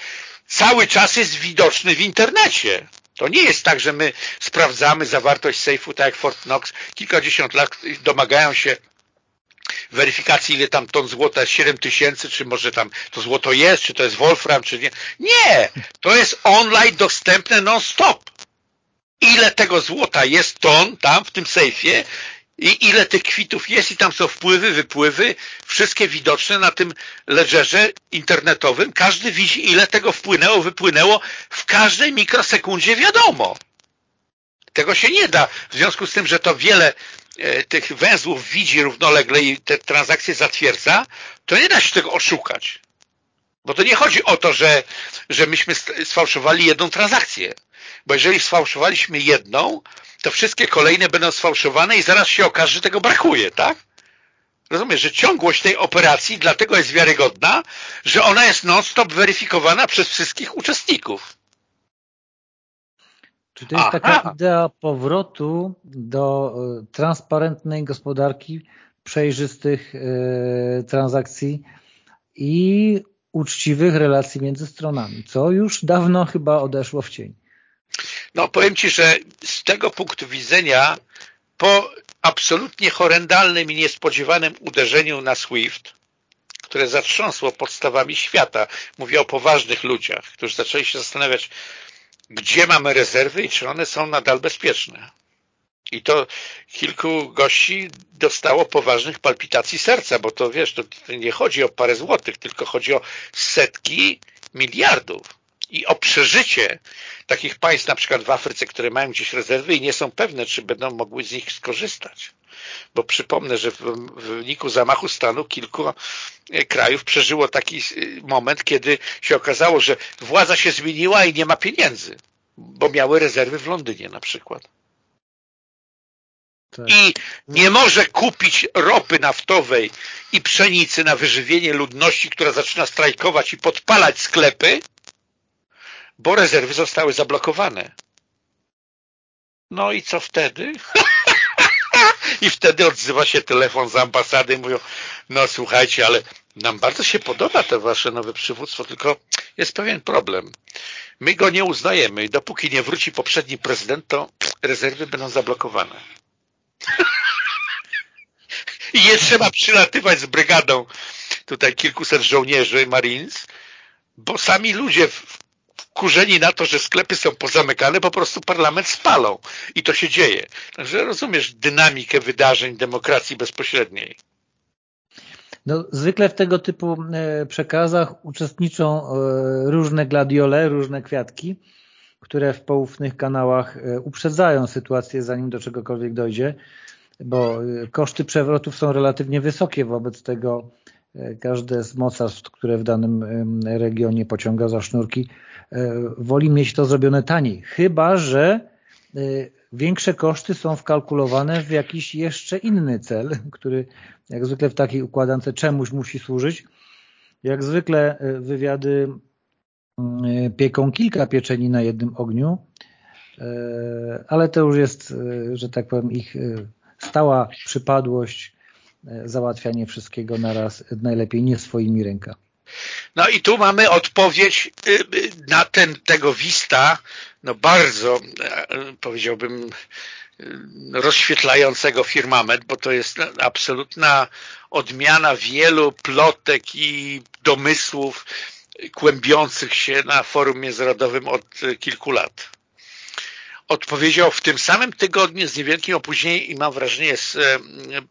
Speaker 2: cały czas jest widoczny w internecie. To nie jest tak, że my sprawdzamy zawartość sejfu, tak jak Fort Knox, kilkadziesiąt lat domagają się weryfikacji, ile tam ton złota, 7 tysięcy, czy może tam to złoto jest, czy to jest Wolfram, czy nie. Nie! To jest online dostępne non-stop. Ile tego złota jest ton tam w tym sejfie i ile tych kwitów jest i tam są wpływy, wypływy, wszystkie widoczne na tym ledgerze internetowym. Każdy widzi, ile tego wpłynęło, wypłynęło. W każdej mikrosekundzie wiadomo. Tego się nie da. W związku z tym, że to wiele e, tych węzłów widzi równolegle i te transakcje zatwierdza, to nie da się tego oszukać. Bo to nie chodzi o to, że, że myśmy sfałszowali jedną transakcję. Bo jeżeli sfałszowaliśmy jedną, to wszystkie kolejne będą sfałszowane i zaraz się okaże, że tego brakuje, tak? Rozumiesz, że ciągłość tej operacji dlatego jest wiarygodna, że ona jest non-stop weryfikowana przez wszystkich uczestników.
Speaker 1: Czy to jest Aha. taka idea powrotu do e, transparentnej gospodarki, przejrzystych e, transakcji i uczciwych relacji między stronami, co już dawno chyba odeszło w cień?
Speaker 2: No powiem Ci, że z tego punktu widzenia po absolutnie horrendalnym i niespodziewanym uderzeniu na SWIFT, które zatrząsło podstawami świata, mówię o poważnych ludziach, którzy zaczęli się zastanawiać, gdzie mamy rezerwy i czy one są nadal bezpieczne. I to kilku gości dostało poważnych palpitacji serca, bo to wiesz, to nie chodzi o parę złotych, tylko chodzi o setki miliardów i o przeżycie takich państw, na przykład w Afryce, które mają gdzieś rezerwy i nie są pewne, czy będą mogły z nich skorzystać. Bo przypomnę, że w wyniku zamachu stanu kilku e, krajów przeżyło taki e, moment, kiedy się okazało, że władza się zmieniła i nie ma pieniędzy, bo miały rezerwy w Londynie na przykład. Tak. I nie może kupić ropy naftowej i pszenicy na wyżywienie ludności, która zaczyna strajkować i podpalać sklepy, bo rezerwy zostały zablokowane. No i co wtedy? I wtedy odzywa się telefon z ambasady i mówią, no słuchajcie, ale nam bardzo się podoba to wasze nowe przywództwo, tylko jest pewien problem. My go nie uznajemy i dopóki nie wróci poprzedni prezydent, to rezerwy będą zablokowane. I nie trzeba przylatywać z brygadą tutaj kilkuset żołnierzy Marines, bo sami ludzie w wkurzeni na to, że sklepy są pozamykane, po prostu parlament spalą. I to się dzieje. Także rozumiesz dynamikę wydarzeń demokracji bezpośredniej.
Speaker 1: No, zwykle w tego typu e, przekazach uczestniczą e, różne gladiole, różne kwiatki, które w poufnych kanałach e, uprzedzają sytuację, zanim do czegokolwiek dojdzie, bo koszty przewrotów są relatywnie wysokie wobec tego każde z mocarstw, które w danym regionie pociąga za sznurki, woli mieć to zrobione taniej. Chyba, że większe koszty są wkalkulowane w jakiś jeszcze inny cel, który jak zwykle w takiej układance czemuś musi służyć. Jak zwykle wywiady pieką kilka pieczeni na jednym ogniu, ale to już jest, że tak powiem, ich stała przypadłość, załatwianie wszystkiego naraz, najlepiej nie swoimi rękami.
Speaker 2: No i tu mamy odpowiedź y, y, na ten, tego Wista, no bardzo, powiedziałbym, y, rozświetlającego firmament, bo to jest absolutna odmiana wielu plotek i domysłów kłębiących się na forum międzynarodowym od kilku lat. Odpowiedział w tym samym tygodniu z niewielkim opóźnieniem i mam wrażenie z, e,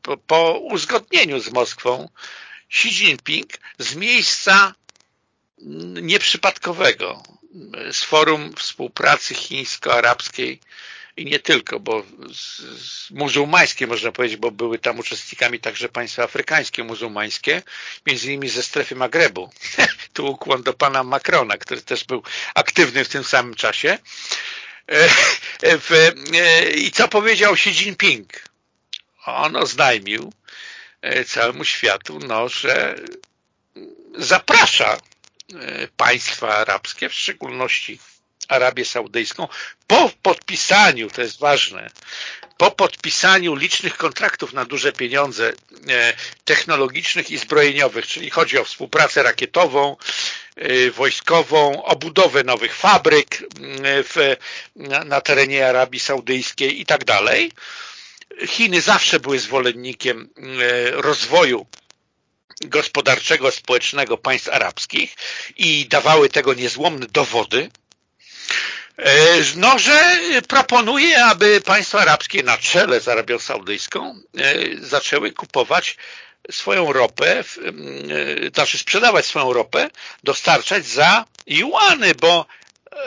Speaker 2: po, po uzgodnieniu z Moskwą Xi Jinping z miejsca nieprzypadkowego z forum współpracy chińsko-arabskiej i nie tylko, bo z, z muzułmańskie można powiedzieć, bo były tam uczestnikami także państwa afrykańskie, muzułmańskie, między innymi ze strefy Magrebu. tu ukłon do pana Macrona, który też był aktywny w tym samym czasie. E, e, I co powiedział Xi Jinping? On oznajmił całemu światu, no, że zaprasza państwa arabskie, w szczególności Arabię Saudyjską, po podpisaniu, to jest ważne, po podpisaniu licznych kontraktów na duże pieniądze technologicznych i zbrojeniowych, czyli chodzi o współpracę rakietową, Y, wojskową, o budowę nowych fabryk w, na, na terenie Arabii Saudyjskiej i tak dalej. Chiny zawsze były zwolennikiem y, rozwoju gospodarczego, społecznego państw arabskich i dawały tego niezłomne dowody, no, że proponuje, aby państwa arabskie na czele z Arabią Saudyjską zaczęły kupować swoją ropę, e, znaczy sprzedawać swoją ropę, dostarczać za juany, bo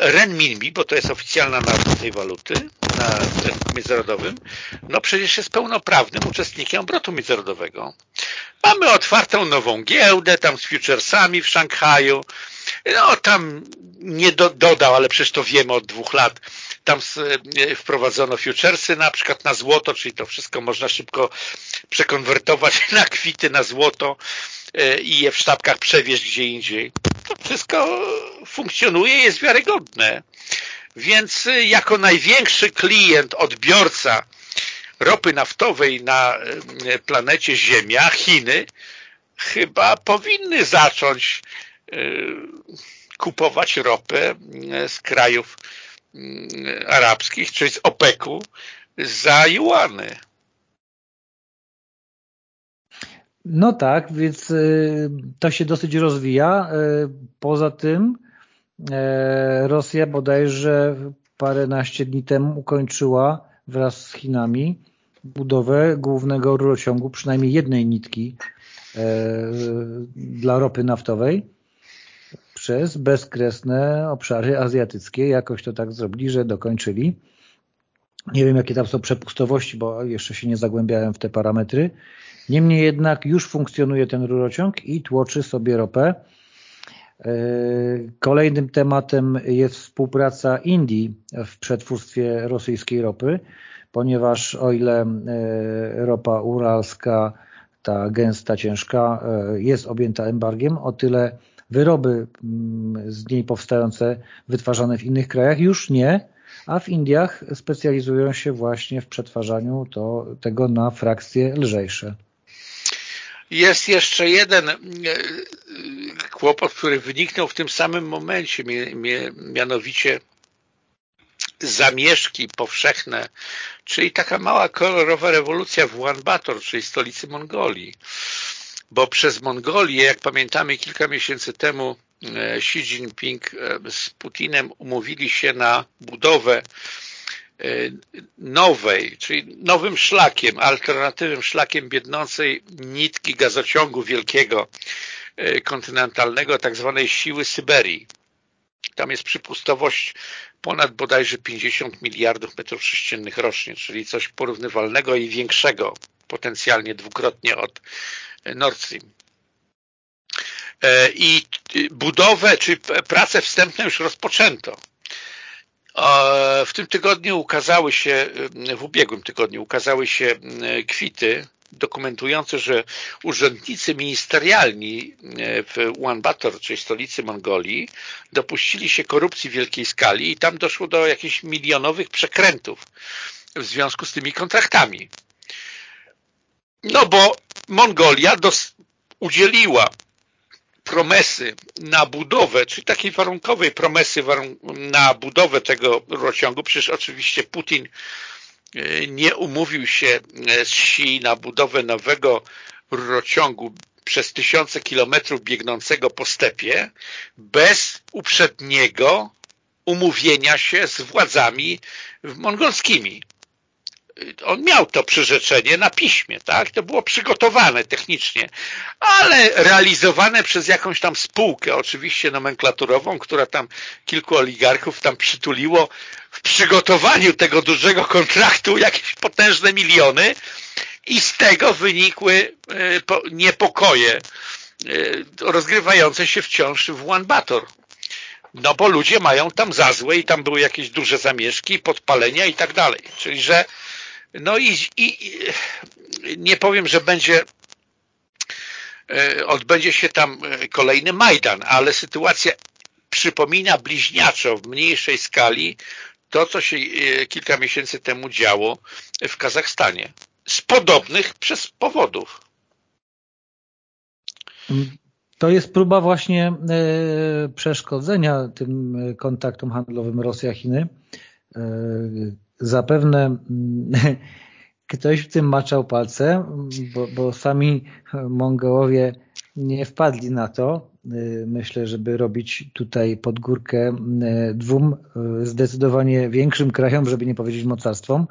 Speaker 2: renminbi, bo to jest oficjalna nazwa tej waluty na rynku międzynarodowym, no przecież jest pełnoprawnym uczestnikiem obrotu międzynarodowego. Mamy otwartą nową giełdę tam z futuresami w Szanghaju, no tam nie do, dodał, ale przecież to wiemy od dwóch lat, tam e, wprowadzono futuresy na przykład na złoto, czyli to wszystko można szybko przekonwertować na kwity, na złoto e, i je w sztabkach przewieźć gdzie indziej. To wszystko funkcjonuje, jest wiarygodne. Więc e, jako największy klient, odbiorca ropy naftowej na planecie Ziemia, Chiny, chyba powinny zacząć kupować ropę z krajów Mm, arabskich, czyli z OPEC-u za juany.
Speaker 1: No tak, więc y, to się dosyć rozwija. Y, poza tym y, Rosja bodajże paręnaście dni temu ukończyła wraz z Chinami budowę głównego rurociągu, przynajmniej jednej nitki dla ropy naftowej przez bezkresne obszary azjatyckie. Jakoś to tak zrobili, że dokończyli. Nie wiem, jakie tam są przepustowości, bo jeszcze się nie zagłębiałem w te parametry. Niemniej jednak już funkcjonuje ten rurociąg i tłoczy sobie ropę. E, kolejnym tematem jest współpraca Indii w przetwórstwie rosyjskiej ropy, ponieważ o ile e, ropa uralska, ta gęsta, ciężka, e, jest objęta embargiem, o tyle wyroby mm, z niej powstające, wytwarzane w innych krajach? Już nie, a w Indiach specjalizują się właśnie w przetwarzaniu to, tego na frakcje lżejsze.
Speaker 2: Jest jeszcze jeden e, kłopot, który wyniknął w tym samym momencie, mianowicie zamieszki powszechne, czyli taka mała kolorowa rewolucja w Ulaanbaatar, czyli stolicy Mongolii bo przez Mongolię, jak pamiętamy kilka miesięcy temu e, Xi Jinping e, z Putinem umówili się na budowę e, nowej, czyli nowym szlakiem, alternatywnym szlakiem biednącej nitki gazociągu wielkiego kontynentalnego, tak zwanej siły Syberii. Tam jest przypustowość ponad bodajże 50 miliardów metrów sześciennych rocznie, czyli coś porównywalnego i większego potencjalnie dwukrotnie od Nord Stream. i budowę czy pracę wstępne już rozpoczęto. W tym tygodniu ukazały się, w ubiegłym tygodniu ukazały się kwity dokumentujące, że urzędnicy ministerialni w Ulaanbaatar, czyli stolicy Mongolii, dopuścili się korupcji wielkiej skali i tam doszło do jakichś milionowych przekrętów w związku z tymi kontraktami. No bo Mongolia dos udzieliła promesy na budowę, czyli takiej warunkowej promesy na budowę tego rurociągu, przecież oczywiście Putin e, nie umówił się e, z Xi na budowę nowego rurociągu przez tysiące kilometrów biegnącego po stepie bez uprzedniego umówienia się z władzami mongolskimi on miał to przyrzeczenie na piśmie, tak? To było przygotowane technicznie, ale realizowane przez jakąś tam spółkę, oczywiście nomenklaturową, która tam kilku oligarchów tam przytuliło w przygotowaniu tego dużego kontraktu jakieś potężne miliony i z tego wynikły e, niepokoje e, rozgrywające się wciąż w Ulaanbaatar. No bo ludzie mają tam za złe i tam były jakieś duże zamieszki, podpalenia i tak dalej. Czyli, że no i, i nie powiem, że będzie e, odbędzie się tam e, kolejny Majdan, ale sytuacja przypomina bliźniaczo w mniejszej skali to, co się e, kilka miesięcy temu działo w Kazachstanie. Z podobnych przez powodów.
Speaker 1: To jest próba właśnie przeszkodzenia tym kontaktom handlowym Rosja-Chiny zapewne mm, ktoś w tym maczał palce, bo, bo sami Mongołowie nie wpadli na to, y, myślę, żeby robić tutaj pod górkę y, dwóm y, zdecydowanie większym krajom, żeby nie powiedzieć mocarstwom.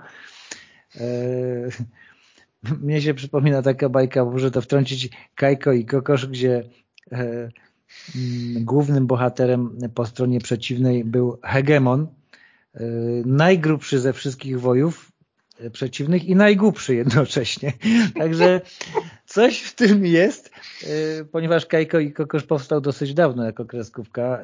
Speaker 1: Mnie się przypomina taka bajka, muszę to wtrącić, Kajko i Kokosz, gdzie mm, głównym bohaterem po stronie przeciwnej był hegemon, najgrubszy ze wszystkich wojów e, przeciwnych i najgłupszy jednocześnie. Także coś w tym jest, e, ponieważ Kajko i Kokosz powstał dosyć dawno jako kreskówka.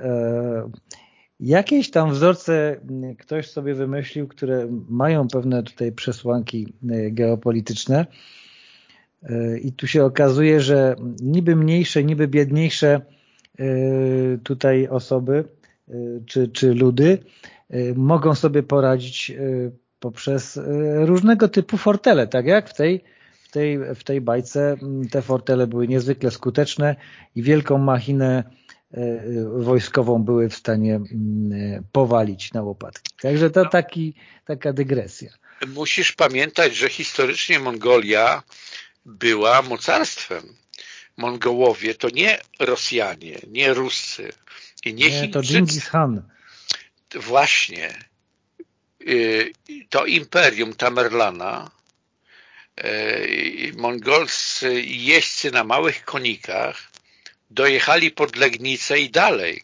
Speaker 1: Jakieś tam wzorce ktoś sobie wymyślił, które mają pewne tutaj przesłanki geopolityczne i tu się okazuje, że niby mniejsze, niby biedniejsze tutaj osoby czy, czy ludy Y, mogą sobie poradzić y, poprzez y, różnego typu fortele, tak jak w tej, w tej, w tej bajce mm, te fortele były niezwykle skuteczne i wielką machinę wojskową były w stanie mm, powalić na łopatki. Także to taki, taka dygresja.
Speaker 2: Musisz pamiętać, że historycznie Mongolia była mocarstwem. Mongołowie to nie Rosjanie, nie Ruscy i nie, nie Chińczycy.
Speaker 1: to Genghis Khan
Speaker 2: właśnie y, to imperium Tamerlana y, mongolscy jeźdźcy na małych konikach dojechali pod Legnicę i dalej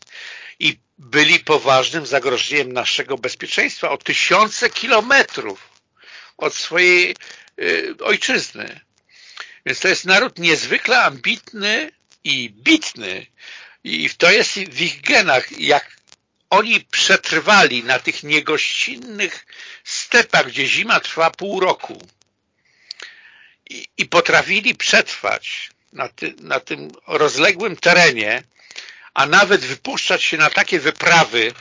Speaker 2: i byli poważnym zagrożeniem naszego bezpieczeństwa o tysiące kilometrów od swojej y, ojczyzny. Więc to jest naród niezwykle ambitny i bitny i to jest w ich genach, jak oni przetrwali na tych niegościnnych stepach, gdzie zima trwa pół roku i, i potrafili przetrwać na, ty, na tym rozległym terenie, a nawet wypuszczać się na takie wyprawy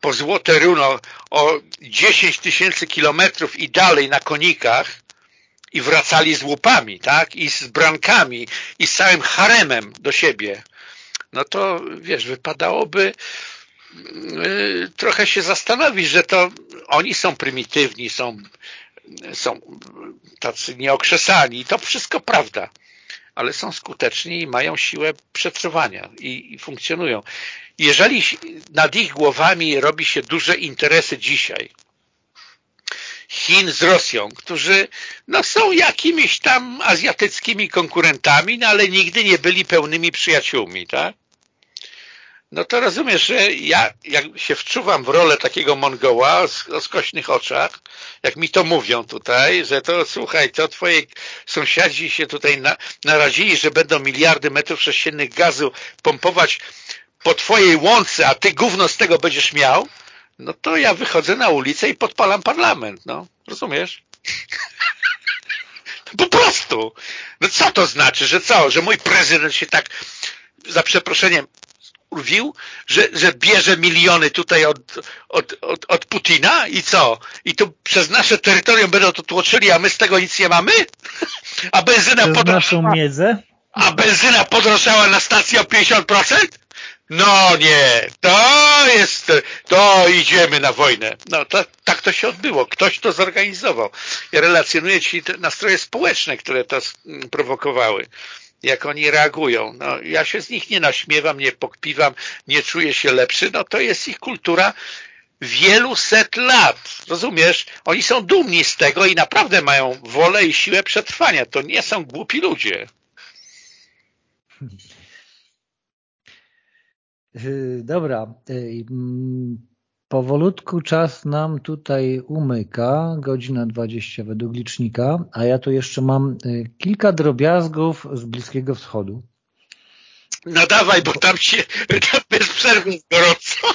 Speaker 2: po Złote Runo o 10 tysięcy kilometrów i dalej na konikach i wracali z łupami, tak? I z brankami i z całym haremem do siebie. No to, wiesz, wypadałoby trochę się zastanowić, że to oni są prymitywni, są, są tacy nieokrzesani. To wszystko prawda, ale są skuteczni i mają siłę przetrwania i, i funkcjonują. Jeżeli nad ich głowami robi się duże interesy dzisiaj, Chin z Rosją, którzy no, są jakimiś tam azjatyckimi konkurentami, no, ale nigdy nie byli pełnymi przyjaciółmi, tak? No to rozumiesz, że ja jak się wczuwam w rolę takiego Mongoła o, skośnych oczach, jak mi to mówią tutaj, że to słuchaj, to twoi sąsiadzi się tutaj na, narazili, że będą miliardy metrów sześciennych gazu pompować po twojej łące, a ty gówno z tego będziesz miał, no to ja wychodzę na ulicę i podpalam parlament, no. Rozumiesz? po prostu. No co to znaczy, że co? Że mój prezydent się tak, za przeproszeniem, urwił, że, że bierze miliony tutaj od, od, od, od Putina i co? I tu przez nasze terytorium będą to tłoczyli, a my z tego nic nie mamy? A benzyna
Speaker 1: podrożała, miedzę?
Speaker 2: a benzyna podrożała na stacji o 50%? No nie, to jest, to idziemy na wojnę. No to, tak to się odbyło, ktoś to zorganizował. Ja relacjonuję Ci te nastroje społeczne, które to prowokowały jak oni reagują. No, ja się z nich nie naśmiewam, nie pokpiwam, nie czuję się lepszy. No to jest ich kultura wielu set lat. Rozumiesz? Oni są dumni z tego i naprawdę mają wolę i siłę przetrwania. To nie są głupi ludzie.
Speaker 1: Dobra. Powolutku czas nam tutaj umyka, godzina 20 według licznika, a ja tu jeszcze mam y, kilka drobiazgów z Bliskiego Wschodu.
Speaker 2: No dawaj, bo tam się tam bez przerwy gorąco.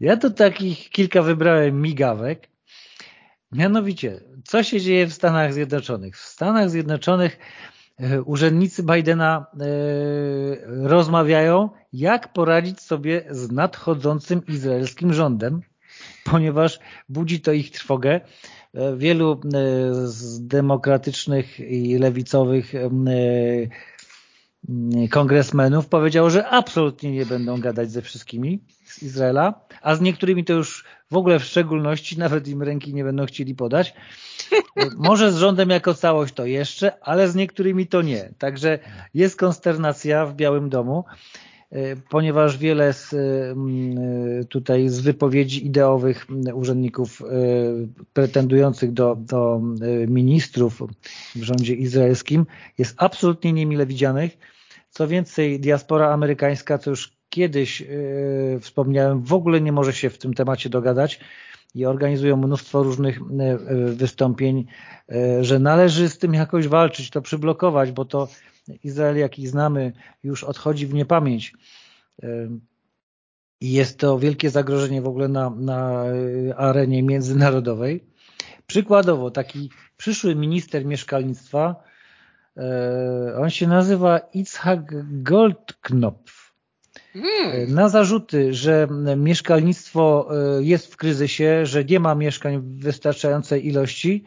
Speaker 1: Ja tu takich kilka wybrałem migawek. Mianowicie, co się dzieje w Stanach Zjednoczonych? W Stanach Zjednoczonych urzędnicy Bidena e, rozmawiają, jak poradzić sobie z nadchodzącym izraelskim rządem, ponieważ budzi to ich trwogę. E, wielu z demokratycznych i lewicowych kongresmenów powiedziało, że absolutnie nie będą gadać ze wszystkimi z Izraela, a z niektórymi to już w ogóle w szczególności nawet im ręki nie będą chcieli podać. Może z rządem jako całość to jeszcze, ale z niektórymi to nie. Także jest konsternacja w Białym Domu, e, ponieważ wiele z, e, tutaj z wypowiedzi ideowych urzędników e, pretendujących do, do ministrów w rządzie izraelskim jest absolutnie niemile widzianych. Co więcej, diaspora amerykańska, co już kiedyś wspomniałem, w ogóle nie może się w tym temacie dogadać i organizują mnóstwo różnych e, e, wystąpień, e, że należy z tym jakoś walczyć, to przyblokować, bo to Izrael, jaki znamy, już odchodzi w niepamięć. I jest to wielkie zagrożenie w ogóle na, na arenie międzynarodowej. Przykładowo, taki przyszły minister mieszkalnictwa, on się nazywa Itzhak Goldknopf. Hmm. Na zarzuty, że mieszkalnictwo e, jest w kryzysie, że nie ma mieszkań w wystarczającej ilości,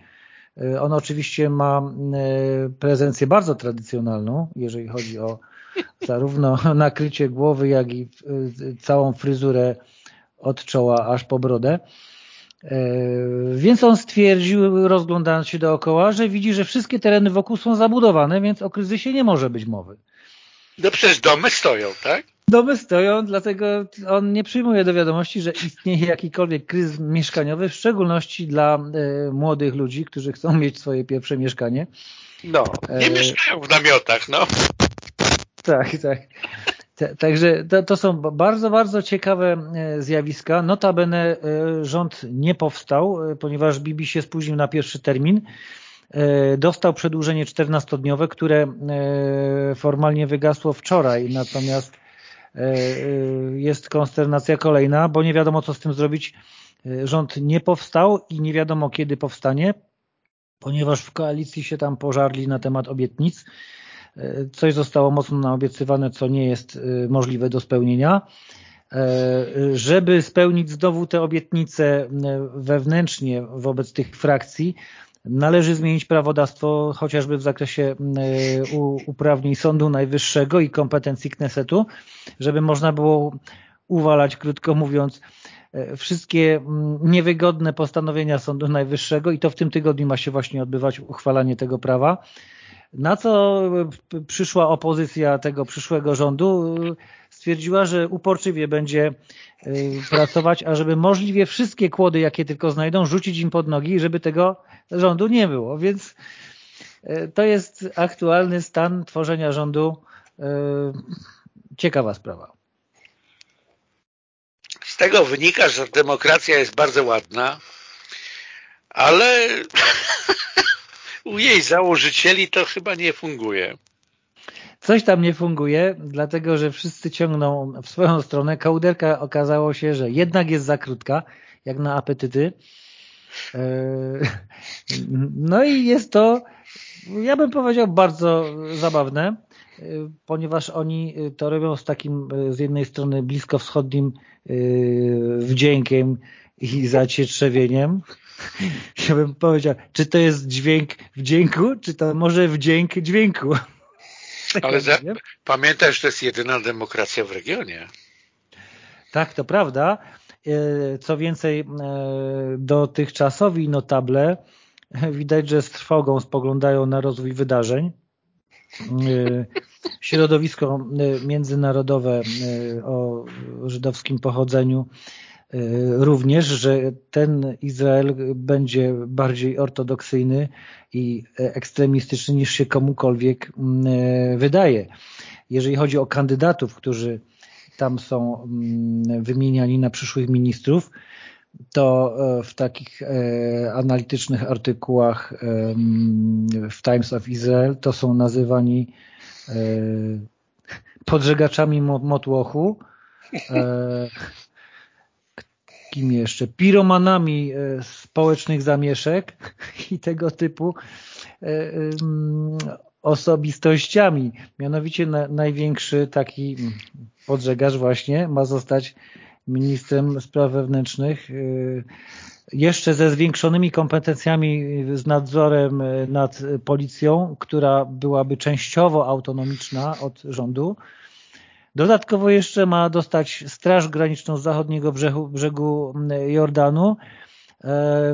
Speaker 1: e, on oczywiście ma e, prezencję bardzo tradycjonalną, jeżeli chodzi o zarówno nakrycie głowy, jak i całą fryzurę od czoła aż po brodę. Więc on stwierdził, rozglądając się dookoła, że widzi, że wszystkie tereny wokół są zabudowane, więc o kryzysie nie może być mowy.
Speaker 2: No przecież domy stoją, tak?
Speaker 1: Domy stoją, dlatego on nie przyjmuje do wiadomości, że istnieje jakikolwiek kryzys mieszkaniowy, w szczególności dla e, młodych ludzi, którzy chcą mieć swoje pierwsze mieszkanie.
Speaker 2: No, nie e... mieszkają w namiotach, no.
Speaker 1: Tak, tak. Także to, to, są bardzo, bardzo ciekawe e, zjawiska. Notabene e, rząd nie powstał, ponieważ Bibi się spóźnił na pierwszy termin. Dostał przedłużenie 14-dniowe, które formalnie wygasło wczoraj, natomiast E, e, jest konsternacja kolejna, bo nie wiadomo co z tym zrobić. E, rząd nie powstał i nie wiadomo kiedy powstanie, ponieważ w koalicji się tam pożarli na temat obietnic. Coś zostało mocno naobiecywane, co nie jest możliwe do spełnienia. Żeby spełnić znowu te obietnice wewnętrznie wobec tych frakcji, Należy zmienić prawodawstwo chociażby w zakresie e, uprawnień Sądu Najwyższego i kompetencji Knesetu, żeby można było uwalać, krótko mówiąc, e, wszystkie niewygodne postanowienia Sądu Najwyższego i to w tym tygodniu ma się właśnie odbywać uchwalanie tego prawa. Na co e, przyszła opozycja tego przyszłego rządu stwierdziła, że uporczywie będzie pracować, ażeby możliwie wszystkie kłody, jakie tylko znajdą, rzucić im pod nogi, żeby tego rządu nie było, więc e, to jest aktualny stan tworzenia rządu. E, ciekawa sprawa.
Speaker 2: tego wynika, że demokracja jest bardzo ładna, ale u jej założycieli to chyba nie funguje.
Speaker 1: Coś tam nie funguje, dlatego że wszyscy ciągną w swoją stronę. Kołderka okazało się, że jednak jest za krótka, jak na apetyty. E, no i jest to, ja bym powiedział, bardzo zabawne, e, ponieważ oni to robią z takim e, z jednej strony bliskowschodnim wdziękiem i zacietrzewieniem. Ja bym powiedział, czy to jest dźwięk wdzięku, czy to może wdzięk dźwięku.
Speaker 2: Ale za, pamiętaj, że to jest jedyna demokracja w regionie.
Speaker 1: Tak, to prawda. E, co więcej, e, dotychczasowi notable widać, że z trwogą spoglądają na rozwój wydarzeń. E, środowisko międzynarodowe o żydowskim pochodzeniu również, że ten Izrael będzie bardziej ortodoksyjny i ekstremistyczny niż się komukolwiek wydaje. Jeżeli chodzi o kandydatów, którzy tam są mm, wymieniani na przyszłych ministrów, to e, w takich e, analitycznych artykułach w Times of Israel to są nazywani e, podżegaczami motłochu, kim jeszcze, piromanami społecznych zamieszek i tego typu osobistościami. Mianowicie na, największy taki podżegarz właśnie ma zostać ministrem spraw wewnętrznych y, jeszcze ze zwiększonymi kompetencjami z nadzorem nad policją, która byłaby częściowo autonomiczna od rządu. Dodatkowo jeszcze ma dostać Straż Graniczną z zachodniego brzegu, brzegu Jordanu,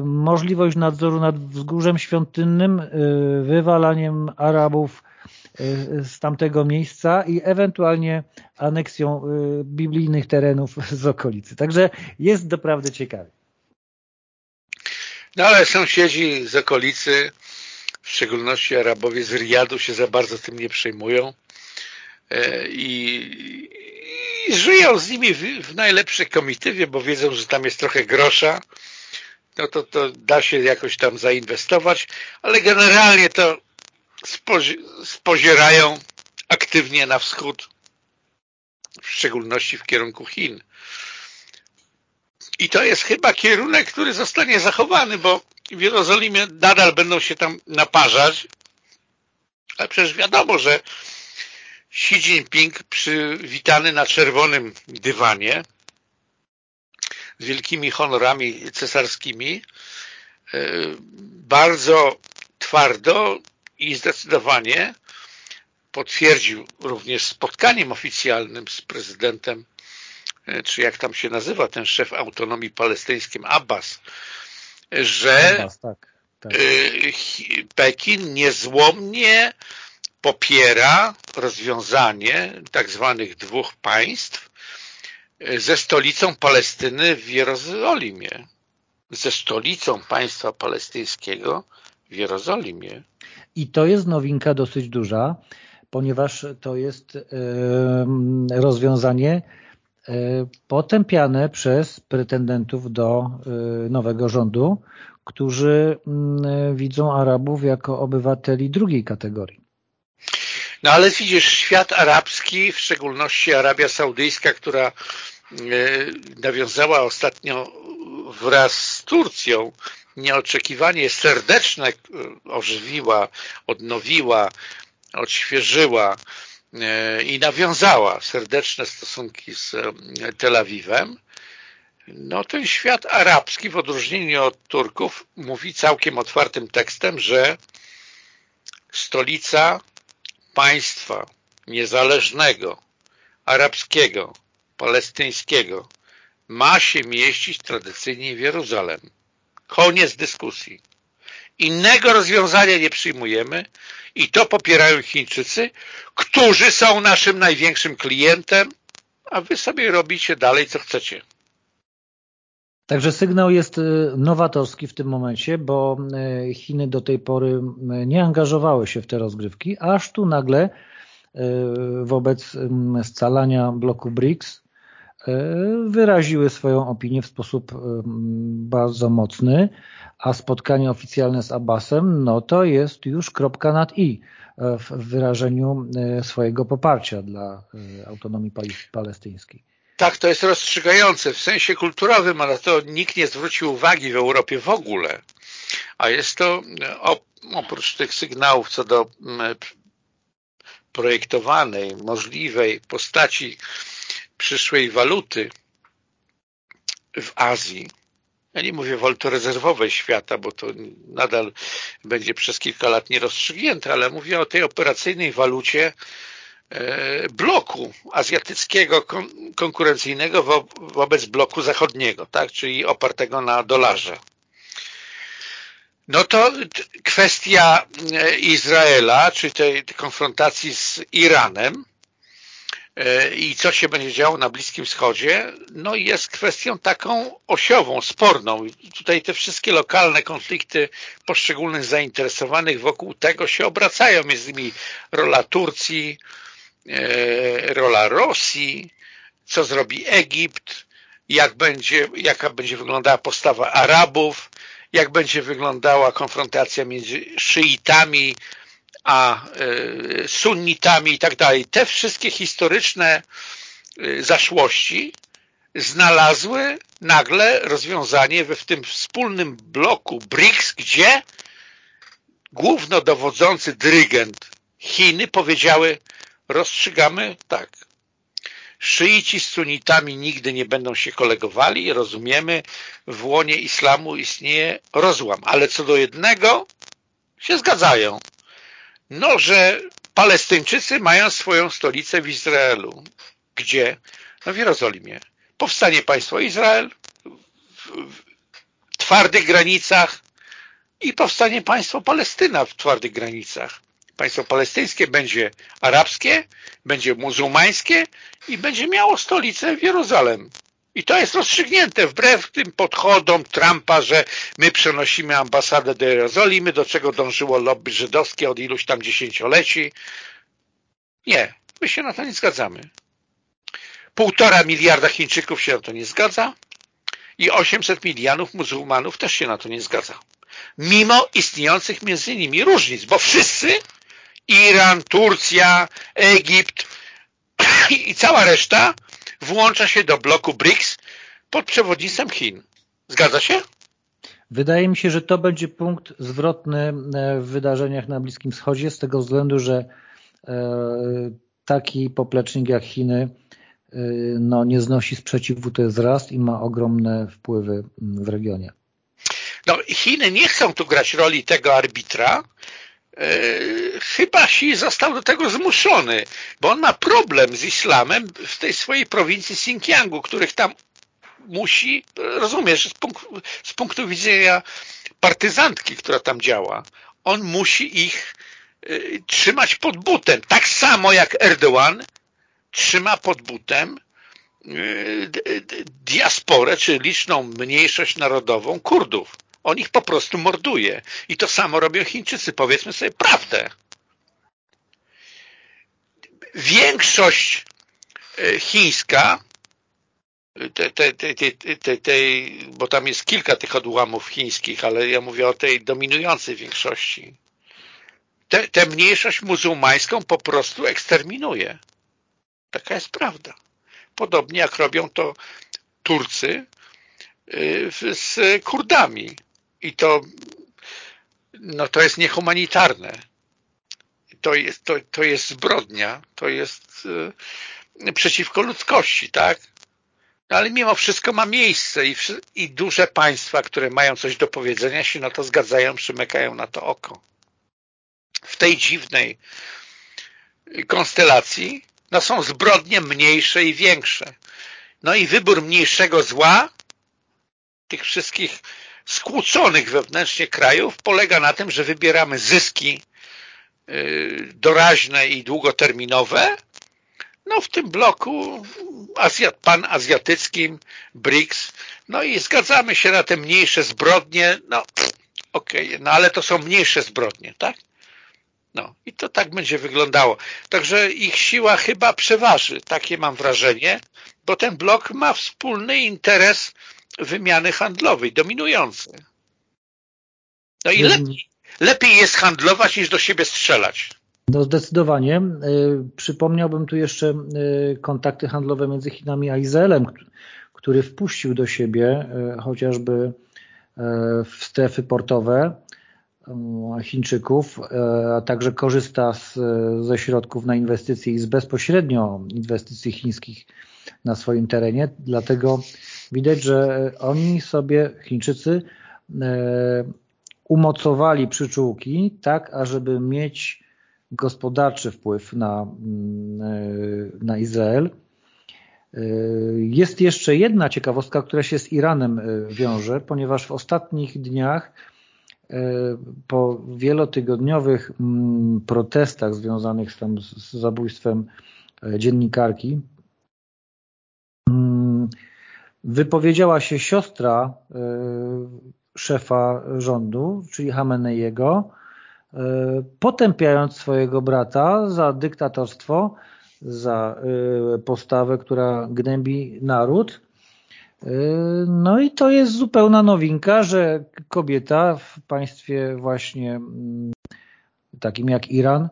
Speaker 1: możliwość nadzoru nad wzgórzem świątynnym, wywalaniem Arabów z tamtego miejsca i ewentualnie aneksją biblijnych terenów z okolicy. Także jest doprawdy ciekawy.
Speaker 2: No ale sąsiedzi z okolicy, w szczególności Arabowie z Riyadu się za bardzo tym nie przejmują e, i, i żyją z nimi w, w najlepszej komitywie, bo wiedzą, że tam jest trochę grosza, no to, to da się jakoś tam zainwestować, ale generalnie to spozierają aktywnie na wschód, w szczególności w kierunku Chin. I to jest chyba kierunek, który zostanie zachowany, bo w Jerozolimie nadal będą się tam naparzać, ale przecież wiadomo, że Xi Jinping przywitany na czerwonym dywanie z wielkimi honorami cesarskimi e, bardzo twardo i zdecydowanie potwierdził również spotkaniem oficjalnym z prezydentem, e, czy jak tam się nazywa ten szef autonomii palestyńskiej, Abbas, że Abbas, tak, tak. E, Pekin niezłomnie popiera rozwiązanie tak zwanych dwóch państw e, ze stolicą Palestyny w Jerozolimie. Ze stolicą państwa palestyńskiego w Jerozolimie.
Speaker 1: I to jest nowinka dosyć duża, ponieważ to jest rozwiązanie e, potępiane przez pretendentów do nowego rządu, którzy widzą Arabów jako obywateli drugiej kategorii.
Speaker 2: No ale widzisz, świat arabski, w szczególności Arabia Saudyjska, która e, nawiązała ostatnio wraz z Turcją nieoczekiwanie serdeczne ożywiła, odnowiła, odświeżyła e, i nawiązała serdeczne stosunki z e, Tel Awiwem, no ten świat arabski w odróżnieniu od Turków mówi całkiem otwartym tekstem, że stolica państwa niezależnego, arabskiego, palestyńskiego ma się mieścić tradycyjnie w Jeruzalem. Koniec dyskusji. Innego rozwiązania nie przyjmujemy i to popierają Chińczycy, którzy są naszym największym klientem, a wy sobie robicie dalej, co chcecie.
Speaker 1: Także sygnał jest y, nowatorski w tym momencie, bo y, Chiny do tej pory y, nie angażowały się w te rozgrywki, aż tu nagle wobec scalania bloku BRICS wyraziły swoją opinię w sposób bardzo mocny, a spotkanie oficjalne z Abbasem, no to jest już kropka nad i w wyrażeniu swojego poparcia dla autonomii palestyńskiej.
Speaker 2: Tak, to jest rozstrzygające w sensie kulturowym, ale to nikt nie zwrócił uwagi w Europie w ogóle. A jest to oprócz tych sygnałów co do projektowanej, możliwej postaci przyszłej waluty w Azji, ja nie mówię rezerwowej świata, bo to nadal będzie przez kilka lat nierozstrzygnięte, ale mówię o tej operacyjnej walucie bloku azjatyckiego konkurencyjnego wobec bloku zachodniego, tak, czyli opartego na dolarze. No to kwestia e, Izraela, czy tej konfrontacji z Iranem e, i co się będzie działo na Bliskim Wschodzie, no jest kwestią taką osiową, sporną. Tutaj te wszystkie lokalne konflikty poszczególnych zainteresowanych wokół tego się obracają, między innymi rola Turcji, e, rola Rosji, co zrobi Egipt, jak będzie, jaka będzie wyglądała postawa Arabów, jak będzie wyglądała konfrontacja między szyitami a e, sunnitami i tak dalej. Te wszystkie historyczne e, zaszłości znalazły nagle rozwiązanie w tym wspólnym bloku BRICS, gdzie głównodowodzący dyrygent Chiny powiedziały rozstrzygamy tak, szyici z sunitami nigdy nie będą się kolegowali, rozumiemy, w łonie islamu istnieje rozłam. Ale co do jednego się zgadzają. No, że Palestyńczycy mają swoją stolicę w Izraelu. Gdzie? No w Jerozolimie. Powstanie państwo Izrael w twardych granicach i powstanie państwo Palestyna w twardych granicach. Państwo palestyńskie będzie arabskie, będzie muzułmańskie i będzie miało stolicę w Jeruzalem. I to jest rozstrzygnięte wbrew tym podchodom Trumpa, że my przenosimy ambasadę do Jerozolimy, do czego dążyło lobby żydowskie od iluś tam dziesięcioleci. Nie, my się na to nie zgadzamy. Półtora miliarda Chińczyków się na to nie zgadza i 800 milionów muzułmanów też się na to nie zgadza. Mimo istniejących między nimi różnic, bo wszyscy Iran, Turcja, Egipt i cała reszta włącza się do bloku BRICS pod przewodnictwem Chin. Zgadza się?
Speaker 1: Wydaje mi się, że to będzie punkt zwrotny e, w wydarzeniach na Bliskim Wschodzie z tego względu, że e, taki poplecznik jak Chiny e, no, nie znosi sprzeciwu, to jest raz i ma ogromne wpływy w regionie.
Speaker 2: No, Chiny nie chcą tu grać roli tego arbitra, chyba Xi został do tego zmuszony, bo on ma problem z islamem w tej swojej prowincji Xinjiangu, których tam musi, rozumiesz, z punktu, z punktu widzenia partyzantki, która tam działa, on musi ich y, trzymać pod butem. Tak samo jak Erdogan trzyma pod butem y, diasporę, czy liczną mniejszość narodową Kurdów. On ich po prostu morduje. I to samo robią Chińczycy. Powiedzmy sobie prawdę. Większość e, chińska, bo tam jest kilka tych odłamów chińskich, ale ja mówię o tej dominującej większości. Tę mniejszość muzułmańską po prostu eksterminuje. Taka jest prawda. Podobnie jak robią to Turcy e, z Kurdami. I to, no to jest niehumanitarne. To jest, to, to jest zbrodnia, to jest y, przeciwko ludzkości, tak? No ale mimo wszystko ma miejsce i, i duże państwa, które mają coś do powiedzenia się na to zgadzają, przymykają na to oko. W tej dziwnej konstelacji no są zbrodnie mniejsze i większe. No i wybór mniejszego zła tych wszystkich skłóconych wewnętrznie krajów polega na tym, że wybieramy zyski y, doraźne i długoterminowe no w tym bloku Azjat, panazjatyckim, BRICS, no i zgadzamy się na te mniejsze zbrodnie, no okej, okay, no ale to są mniejsze zbrodnie, tak? No i to tak będzie wyglądało. Także ich siła chyba przeważy, takie mam wrażenie. bo ten blok ma wspólny interes wymiany handlowej, dominujący. No i lepiej, lepiej jest handlować niż do siebie strzelać.
Speaker 1: No zdecydowanie. Przypomniałbym tu jeszcze kontakty handlowe między Chinami a Izraelem, który wpuścił do siebie chociażby w strefy portowe Chińczyków, a także korzysta z, ze środków na inwestycje i z bezpośrednio inwestycji chińskich na swoim terenie. Dlatego widać, że oni sobie, Chińczycy, umocowali przyczółki tak, ażeby mieć gospodarczy wpływ na, na Izrael. Jest jeszcze jedna ciekawostka, która się z Iranem wiąże, ponieważ w ostatnich dniach po wielotygodniowych protestach związanych z, tam, z zabójstwem dziennikarki wypowiedziała się siostra szefa rządu, czyli Hameneiego, e, potępiając swojego brata za dyktatorstwo, za e, postawę, która gnębi naród. No i to jest zupełna nowinka, że kobieta w państwie właśnie mm, takim jak Iran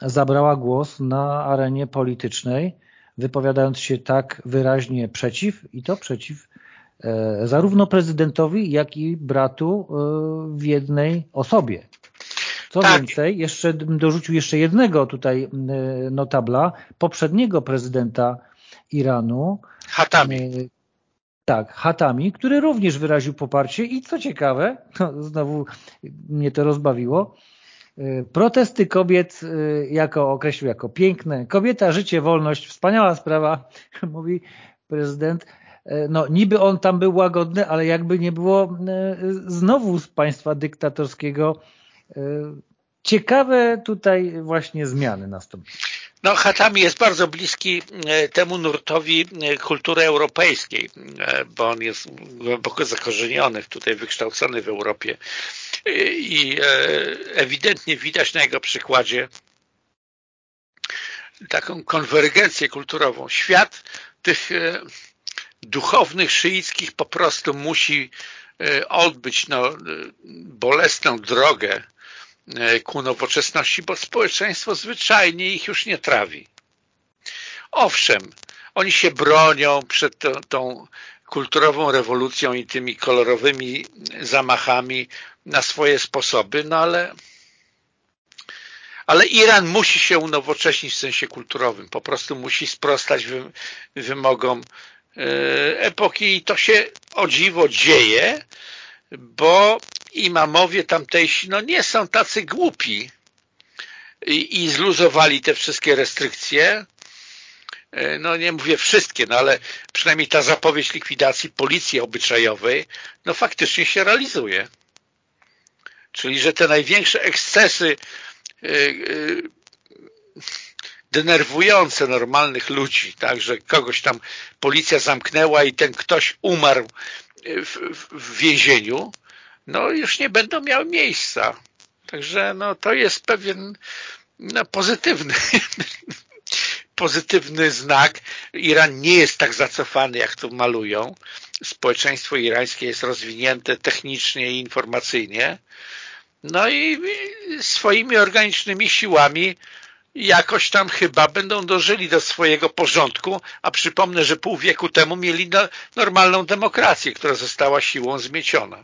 Speaker 1: zabrała głos na arenie politycznej, wypowiadając się tak wyraźnie przeciw i to przeciw E, zarówno prezydentowi, jak i bratu e, w jednej osobie. Co tak. więcej, jeszcze dorzucił jeszcze jednego tutaj e, notabla, poprzedniego prezydenta Iranu.
Speaker 2: Hatami.
Speaker 1: Tak, Hatami, który również wyraził poparcie i co ciekawe, no, znowu mnie to rozbawiło, protesty kobiet jako określił jako piękne. Kobieta, życie, wolność, wspaniała sprawa, mówi prezydent. E, no niby on tam był łagodny, ale jakby nie było znowu z państwa dyktatorskiego ciekawe tutaj właśnie zmiany nastąpiły.
Speaker 2: No, Hatami jest bardzo bliski temu nurtowi kultury europejskiej, bo on jest głęboko zakorzeniony, tutaj wykształcony w Europie i ewidentnie widać na jego przykładzie taką konwergencję kulturową. Świat tych duchownych szyickich po prostu musi e, odbyć no, e, bolesną drogę e, ku nowoczesności, bo społeczeństwo zwyczajnie ich już nie trawi. Owszem, oni się bronią przed tą, tą kulturową rewolucją i tymi kolorowymi zamachami na swoje sposoby, no ale ale Iran musi się unowocześnić w sensie kulturowym, po prostu musi sprostać wymogom E, epoki i to się o dziwo dzieje, bo imamowie tamtejsi no nie są tacy głupi i, i zluzowali te wszystkie restrykcje, no nie mówię wszystkie, no ale przynajmniej ta zapowiedź likwidacji policji obyczajowej, no faktycznie się realizuje. Czyli, że te największe ekscesy e, denerwujące normalnych ludzi, tak, że kogoś tam policja zamknęła i ten ktoś umarł w, w więzieniu, no już nie będą miały miejsca. Także no to jest pewien no, pozytywny pozytywny znak. Iran nie jest tak zacofany, jak to malują. Społeczeństwo irańskie jest rozwinięte technicznie i informacyjnie. No i swoimi organicznymi siłami jakoś tam chyba będą dożyli do swojego porządku, a przypomnę, że pół wieku temu mieli no, normalną demokrację, która została siłą zmieciona.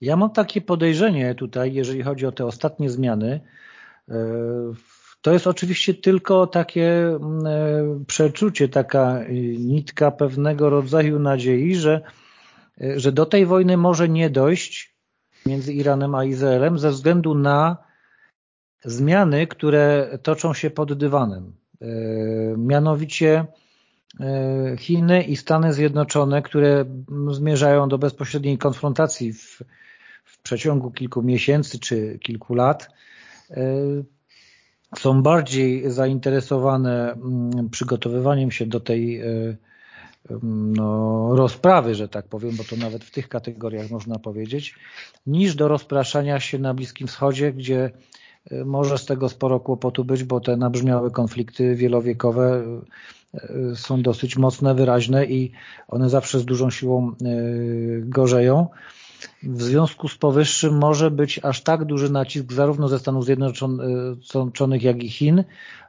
Speaker 1: Ja mam takie podejrzenie tutaj, jeżeli chodzi o te ostatnie zmiany. To jest oczywiście tylko takie e, przeczucie, taka nitka pewnego rodzaju nadziei, że, e, że do tej wojny może nie dojść między Iranem a Izraelem ze względu na zmiany, które toczą się pod dywanem. E, mianowicie Chiny i Stany Zjednoczone, które zmierzają do bezpośredniej konfrontacji w, w przeciągu kilku miesięcy czy kilku lat, są bardziej zainteresowane mm, przygotowywaniem się do tej no, rozprawy, że tak powiem, bo to nawet w tych kategoriach można powiedzieć, niż do rozpraszania się na Bliskim Wschodzie, gdzie może z tego sporo kłopotu być, bo te nabrzmiałe konflikty wielowiekowe są dosyć mocne, wyraźne i one zawsze z dużą siłą gorzeją. W związku z powyższym może być aż tak duży nacisk zarówno ze Stanów Zjednoczonych, jak i Chin,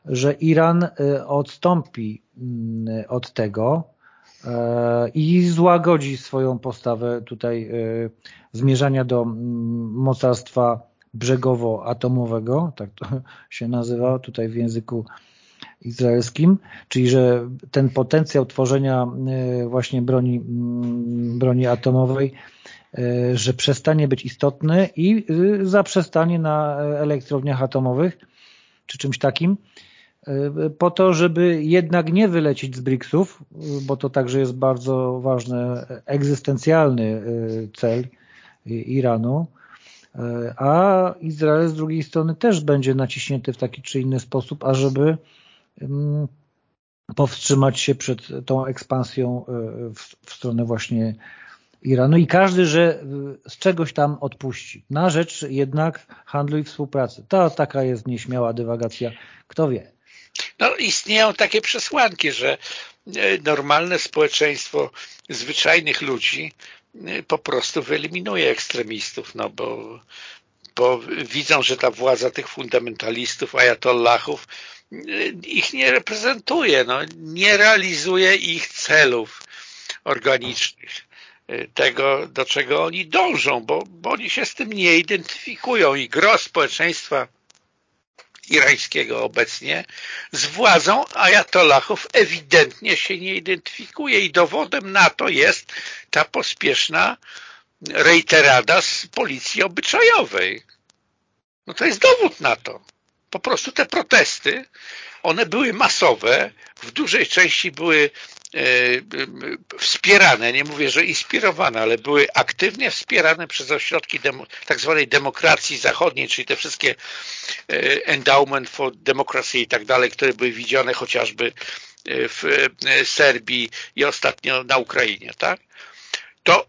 Speaker 1: że Iran odstąpi mm, od tego i złagodzi swoją postawę tutaj zmierzania do mm, mocarstwa brzegowo-atomowego, tak to się nazywa tutaj w języku izraelskim, czyli że ten potencjał tworzenia e, właśnie broni, mm, broni atomowej, e, że przestanie być istotny i y, zaprzestanie na elektrowniach atomowych, czy czymś takim, e, po to, żeby jednak nie wylecieć z BRICS-ów, bo to także jest bardzo ważny, egzystencjalny cel Iranu, a Izrael z drugiej strony też będzie naciśnięty w taki czy inny sposób, ażeby powstrzymać się przed tą ekspansją e, w, w stronę właśnie Iranu i każdy, że e, z czegoś tam odpuści. Na rzecz jednak handlu i współpracy. To taka jest nieśmiała dywagacja. Kto wie?
Speaker 2: No, istnieją takie przesłanki, że e, normalne społeczeństwo zwyczajnych ludzi po prostu wyeliminuje ekstremistów, no bo, bo widzą, że ta władza tych fundamentalistów, ajatollahów ich nie reprezentuje, no, nie realizuje ich celów organicznych, tego, do czego oni dążą, bo, bo oni się z tym nie identyfikują i gro społeczeństwa irańskiego obecnie z władzą ajatollahów ewidentnie się nie identyfikuje i dowodem na to jest ta pospieszna reiterada z policji obyczajowej. No to jest dowód na to. Po prostu te protesty, one były masowe, w dużej części były wspierane, nie mówię, że inspirowane, ale były aktywnie wspierane przez ośrodki tak zwanej demokracji zachodniej, czyli te wszystkie e, endowment for democracy i tak dalej, które były widziane chociażby e, w Serbii i ostatnio na Ukrainie, tak? To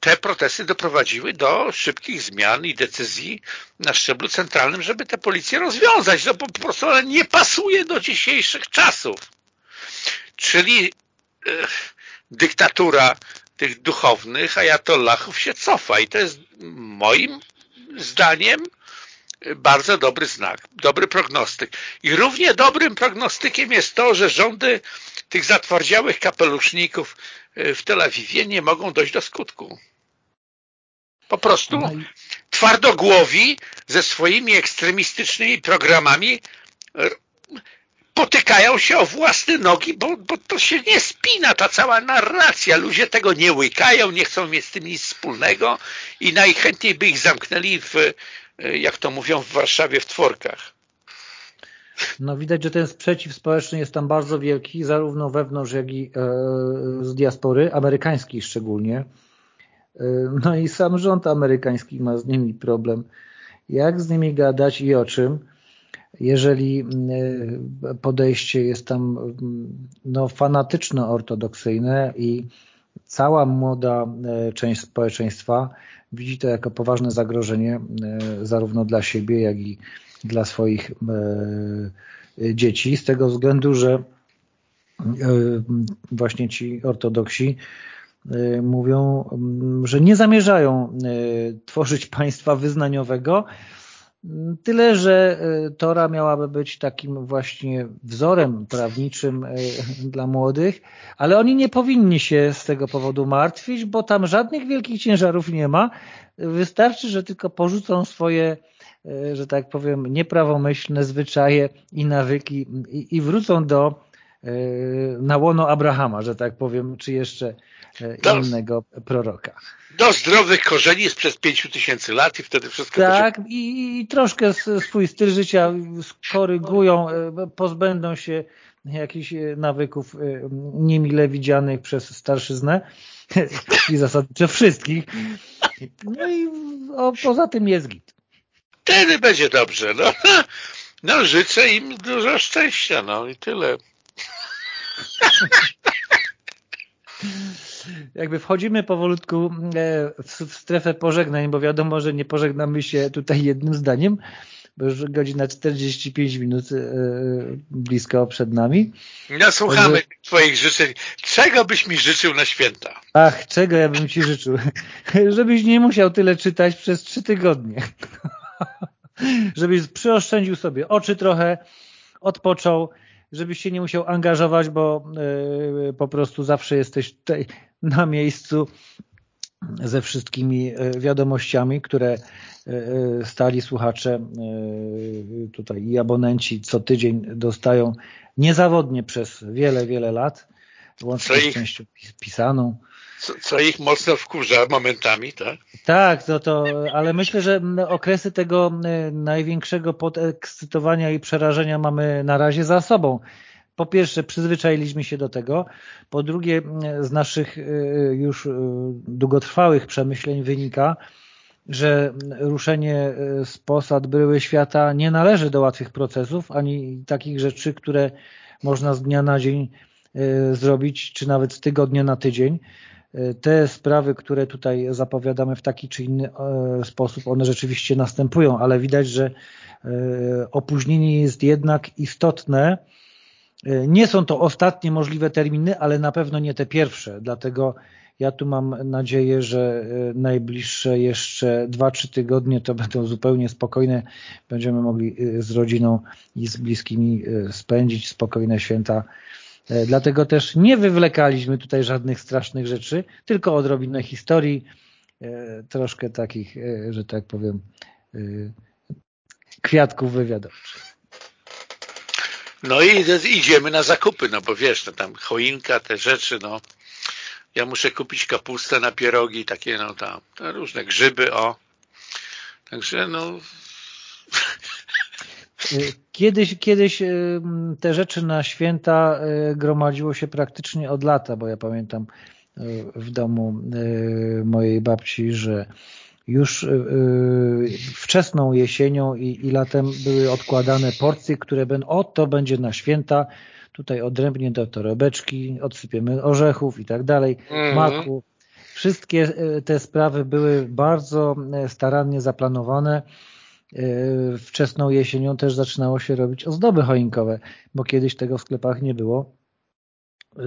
Speaker 2: te protesty doprowadziły do szybkich zmian i decyzji na szczeblu centralnym, żeby te policje rozwiązać. No po prostu one nie pasuje do dzisiejszych czasów. Czyli e, dyktatura tych duchownych ajatollahów się cofa i to jest moim zdaniem bardzo dobry znak, dobry prognostyk. I równie dobrym prognostykiem jest to, że rządy tych zatwardziałych kapeluszników e, w Tel Awiwie nie mogą dojść do skutku. Po prostu no twardogłowi ze swoimi ekstremistycznymi programami potykają się o własne nogi, bo, bo to się nie spina, ta cała narracja. Ludzie tego nie łykają, nie chcą mieć z tym nic wspólnego i najchętniej by ich zamknęli w, jak to mówią w Warszawie, w tworkach.
Speaker 1: No widać, że ten sprzeciw społeczny jest tam bardzo wielki, zarówno wewnątrz, jak i e, z diaspory, amerykańskiej szczególnie. E, no i sam rząd amerykański ma z nimi problem. Jak z nimi gadać i o czym, jeżeli e, podejście jest tam no, fanatyczno-ortodoksyjne i cała młoda e, część społeczeństwa widzi to jako poważne zagrożenie zarówno dla siebie, jak i dla swoich dzieci, z tego względu, że właśnie ci ortodoksi mówią, mm, że nie zamierzają tworzyć państwa wyznaniowego, tyle, że y, Tora miałaby być takim właśnie wzorem prawniczym dla młodych, ale oni nie powinni się z tego powodu martwić, bo tam żadnych wielkich ciężarów nie ma. Wystarczy, że tylko porzucą swoje że tak powiem, nieprawomyślne zwyczaje i nawyki i wrócą do na łono Abrahama, że tak powiem, czy jeszcze do, innego proroka.
Speaker 2: Do zdrowych korzeni sprzed pięciu tysięcy lat i wtedy wszystko
Speaker 1: Tak, i, i troszkę swój styl życia skorygują, e, pozbędą się jakichś e, nawyków e, niemile widzianych przez starszyznę i zasadniczo wszystkich. No i o, poza tym jest git.
Speaker 2: Wtedy będzie dobrze. No, no życzę im dużo szczęścia, no i tyle.
Speaker 1: Jakby wchodzimy powolutku e, w strefę pożegnań, bo wiadomo, że nie pożegnamy się tutaj jednym zdaniem, bo już godzina 45 minut e, blisko przed nami.
Speaker 2: No słuchamy Także... Twoich życzeń. Czego byś mi życzył na święta?
Speaker 1: Ach, czego ja bym Ci życzył? Żebyś nie musiał tyle czytać przez trzy tygodnie. Żebyś przyoszczędził sobie oczy trochę, odpoczął, żebyś się nie musiał angażować, bo yy, po prostu zawsze jesteś tutaj na miejscu ze wszystkimi e, wiadomościami, które e, stali słuchacze tutaj i abonenci co tydzień dostają niezawodnie przez wiele, wiele lat, łącznie z częścią pisaną.
Speaker 2: Co, co, ich mocno wkurza momentami, tak?
Speaker 1: Tak, no to, ale myślę, że okresy tego największego podekscytowania i przerażenia mamy na razie za sobą po pierwsze przyzwyczailiśmy się do tego, po drugie z naszych y, już y, długotrwałych przemyśleń wynika, że ruszenie z posad bryły świata nie należy do łatwych procesów, ani takich rzeczy, które można z dnia na dzień zrobić, czy nawet z tygodnia na tydzień. Te sprawy, które tutaj zapowiadamy w taki czy inny sposób, one rzeczywiście następują, ale widać, że opóźnienie jest jednak istotne, E, nie są to ostatnie możliwe terminy, ale na pewno nie te pierwsze, dlatego ja tu mam nadzieję, że e, najbliższe jeszcze 2-3 tygodnie to będą zupełnie spokojne. Będziemy mogli e, z rodziną i z bliskimi spędzić spokojne święta. Dlatego też nie wywlekaliśmy tutaj żadnych strasznych rzeczy, tylko odrobinę historii, troszkę takich, że tak powiem, kwiatków wywiadowczych.
Speaker 2: No i idziemy na zakupy, no bo wiesz, no tam choinka, te rzeczy, no. Ja muszę kupić kapustę na pierogi, takie no tam, różne grzyby, o. Także no...
Speaker 1: Kiedyś, kiedyś te rzeczy na święta y, gromadziło się praktycznie od lata, bo ja pamiętam y, w domu y, mojej babci, że już y, y, wczesną jesienią i, i latem były odkładane porcje, które będą, o to będzie na święta, tutaj odrębnie do torebeczki, odsypiemy orzechów i tak dalej, mm -hmm. maku. Wszystkie y, te sprawy były bardzo starannie zaplanowane. Wczesną jesienią też zaczynało się robić ozdoby choinkowe, bo kiedyś tego w sklepach nie było.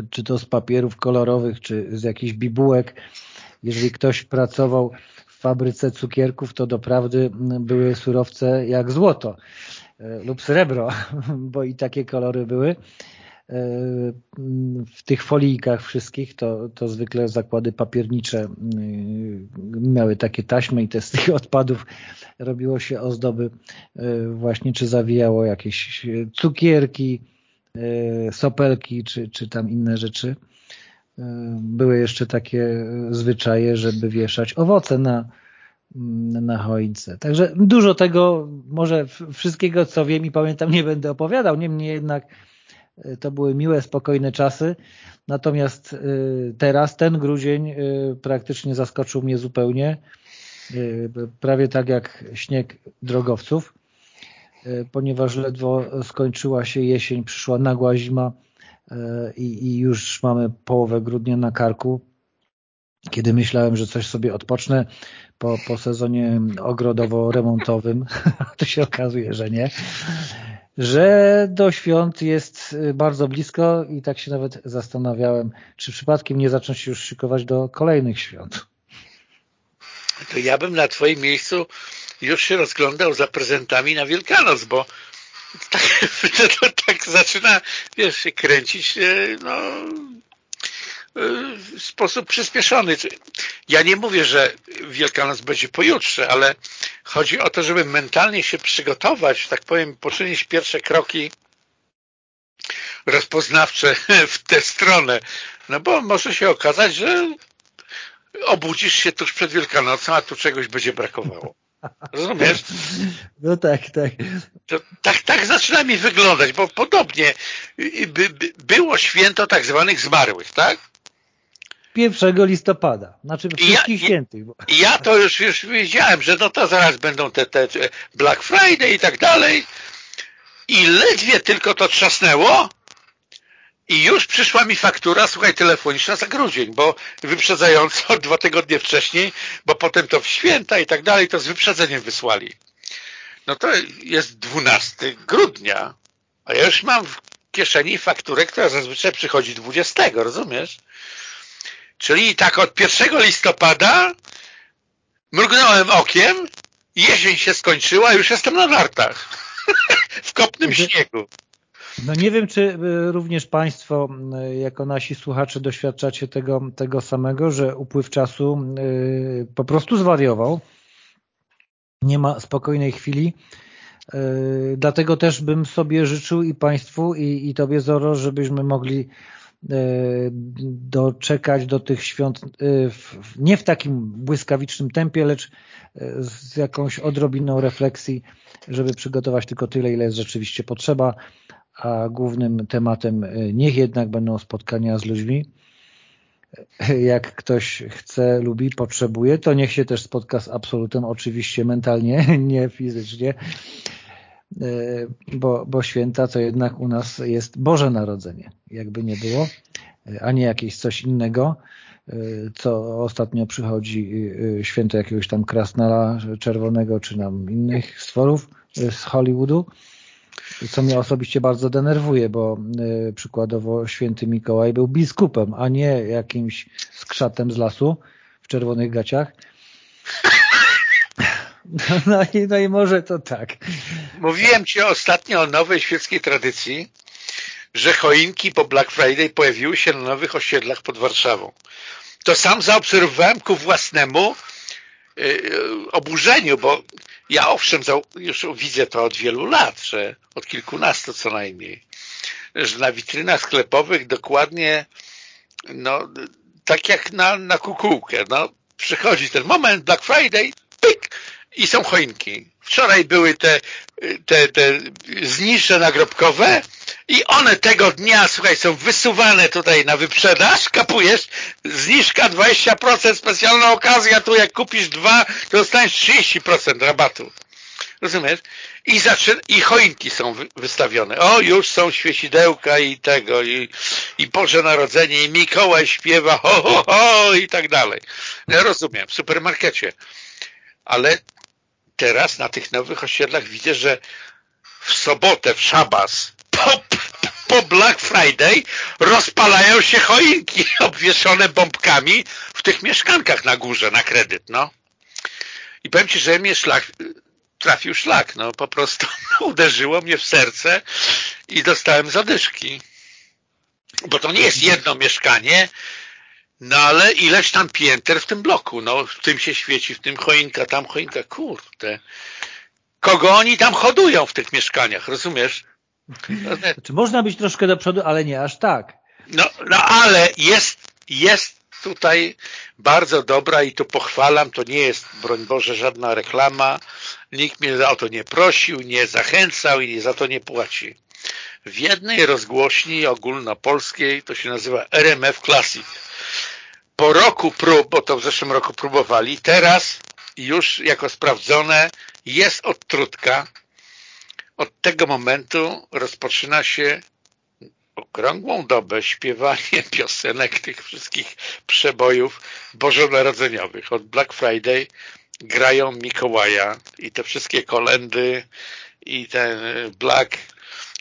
Speaker 1: Czy to z papierów kolorowych, czy z jakichś bibułek. Jeżeli ktoś pracował fabryce cukierków to doprawdy były surowce jak złoto e, lub srebro, bo i takie kolory były. W tych folijkach wszystkich to, to zwykle zakłady papiernicze miały takie taśmy i te z tych odpadów robiło się ozdoby e, właśnie, czy zawijało jakieś cukierki, sopelki, czy, czy tam inne rzeczy były jeszcze takie zwyczaje, żeby wieszać owoce na, na choince. Także dużo tego, może wszystkiego, co wiem i pamiętam, nie będę opowiadał. Niemniej jednak to były miłe, spokojne czasy. Natomiast e, teraz ten grudzień e, praktycznie zaskoczył mnie zupełnie. Prawie tak jak śnieg drogowców, ponieważ ledwo skończyła się jesień, przyszła nagła zima, i, i już mamy połowę grudnia na karku. Kiedy myślałem, że coś sobie odpocznę po, po sezonie ogrodowo-remontowym, to się okazuje, że nie, że do świąt jest bardzo blisko i tak się nawet zastanawiałem, czy przypadkiem nie zacząć już szykować do kolejnych świąt.
Speaker 2: To ja bym na twoim miejscu już się rozglądał za prezentami na Wielkanoc, bo tak, to, to, tak zaczyna, wiesz, kręcić, e, no, w sposób przyspieszony. Ja nie mówię, że Wielkanoc będzie pojutrze, ale chodzi o to, żeby mentalnie się przygotować, tak powiem, poczynić pierwsze kroki rozpoznawcze w tę stronę. No bo może się okazać, że obudzisz się tuż przed Wielkanocą, a tu czegoś będzie brakowało. Rozumiesz?
Speaker 1: No tak, tak.
Speaker 2: To, tak, tak zaczyna mi wyglądać, bo podobnie by, by, było święto tak zwanych zmarłych, tak?
Speaker 1: 1 listopada, znaczy wszystkich ja, świętych. Bo...
Speaker 2: Ja to już, już wiedziałem, że no to zaraz będą te, te Black Friday i tak dalej i ledwie tylko to trzasnęło, i już przyszła mi faktura, słuchaj, telefoniczna za grudzień, bo wyprzedzająco dwa tygodnie wcześniej, bo potem to w święta i tak dalej, to z wyprzedzeniem wysłali. no to jest 12 grudnia, a ja już mam w kieszeni fakturę, która zazwyczaj przychodzi 20, rozumiesz? Czyli tak od 1 listopada mrugnąłem okiem, jesień się skończyła, już jestem na nartach w kopnym śniegu.
Speaker 1: No nie wiem, czy y, również Państwo, y, jako nasi słuchacze, doświadczacie tego, tego samego, że upływ czasu y, po prostu zwariował. Nie ma spokojnej chwili. Dlatego też bym sobie życzył i Państwu, i, i Tobie, Zoro, żebyśmy mogli doczekać do tych świąt nie w takim błyskawicznym tempie, lecz z jakąś odrobiną refleksji, żeby przygotować tylko tyle, ile jest rzeczywiście potrzeba, a głównym tematem e, niech jednak będą spotkania z ludźmi. E, jak ktoś chce, lubi, potrzebuje, to niech się też spotka z absolutem, oczywiście mentalnie, nie fizycznie, e, bo, bo święta to jednak u nas jest Boże Narodzenie, jakby nie było, a nie jakieś coś innego, co ostatnio przychodzi święto jakiegoś tam krasnala czerwonego, czy nam innych stworów z Hollywoodu, co mnie osobiście bardzo denerwuje, bo y, przykładowo święty Mikołaj był biskupem, a nie jakimś skrzatem z lasu w czerwonych gaciach. No, i, no i może to tak.
Speaker 2: Mówiłem Ci ostatnio o nowej świeckiej tradycji, że choinki po Black Friday pojawiły się na nowych osiedlach pod Warszawą. To sam zaobserwowałem ku własnemu yy, oburzeniu, bo ja owszem, już widzę to od wielu lat, że od kilkunastu co najmniej, że na witrynach sklepowych dokładnie no, tak jak na, na kukułkę, no, przychodzi ten moment Black Friday, pyk, i są choinki. Wczoraj były te, te, te znicze nagrobkowe i one tego dnia, słuchaj, są wysuwane tutaj na wyprzedaż, kapujesz, zniżka 20%, specjalna okazja, tu jak kupisz dwa, to dostaniesz 30% rabatu. Rozumiesz? I, I choinki są wystawione. O, już są świecidełka i tego, i, i Boże Narodzenie, i Mikołaj śpiewa, ho, ho, ho, i tak dalej. Ja rozumiem, w supermarkecie. Ale teraz na tych nowych osiedlach widzę, że w sobotę, w szabas, po, po Black Friday rozpalają się choinki obwieszone bombkami w tych mieszkankach na górze, na kredyt, no. I powiem Ci, że mnie szlak, trafił szlak, no po prostu uderzyło mnie w serce i dostałem zadyszki. Bo to nie jest jedno mieszkanie, no ale ileś tam pięter w tym bloku, no w tym się świeci, w tym choinka, tam choinka, kurde. Kogo oni tam hodują w tych mieszkaniach, rozumiesz?
Speaker 1: Znaczy, można być troszkę do przodu, ale nie aż tak.
Speaker 2: No, no ale jest, jest tutaj bardzo dobra i to pochwalam, to nie jest, broń Boże, żadna reklama, nikt mnie o to nie prosił, nie zachęcał i za to nie płaci. W jednej rozgłośni ogólnopolskiej, to się nazywa RMF Classic, po roku prób, bo to w zeszłym roku próbowali, teraz już jako sprawdzone jest odtrutka. Od tego momentu rozpoczyna się okrągłą dobę śpiewanie piosenek tych wszystkich przebojów bożonarodzeniowych. Od Black Friday grają Mikołaja i te wszystkie kolendy i ten Black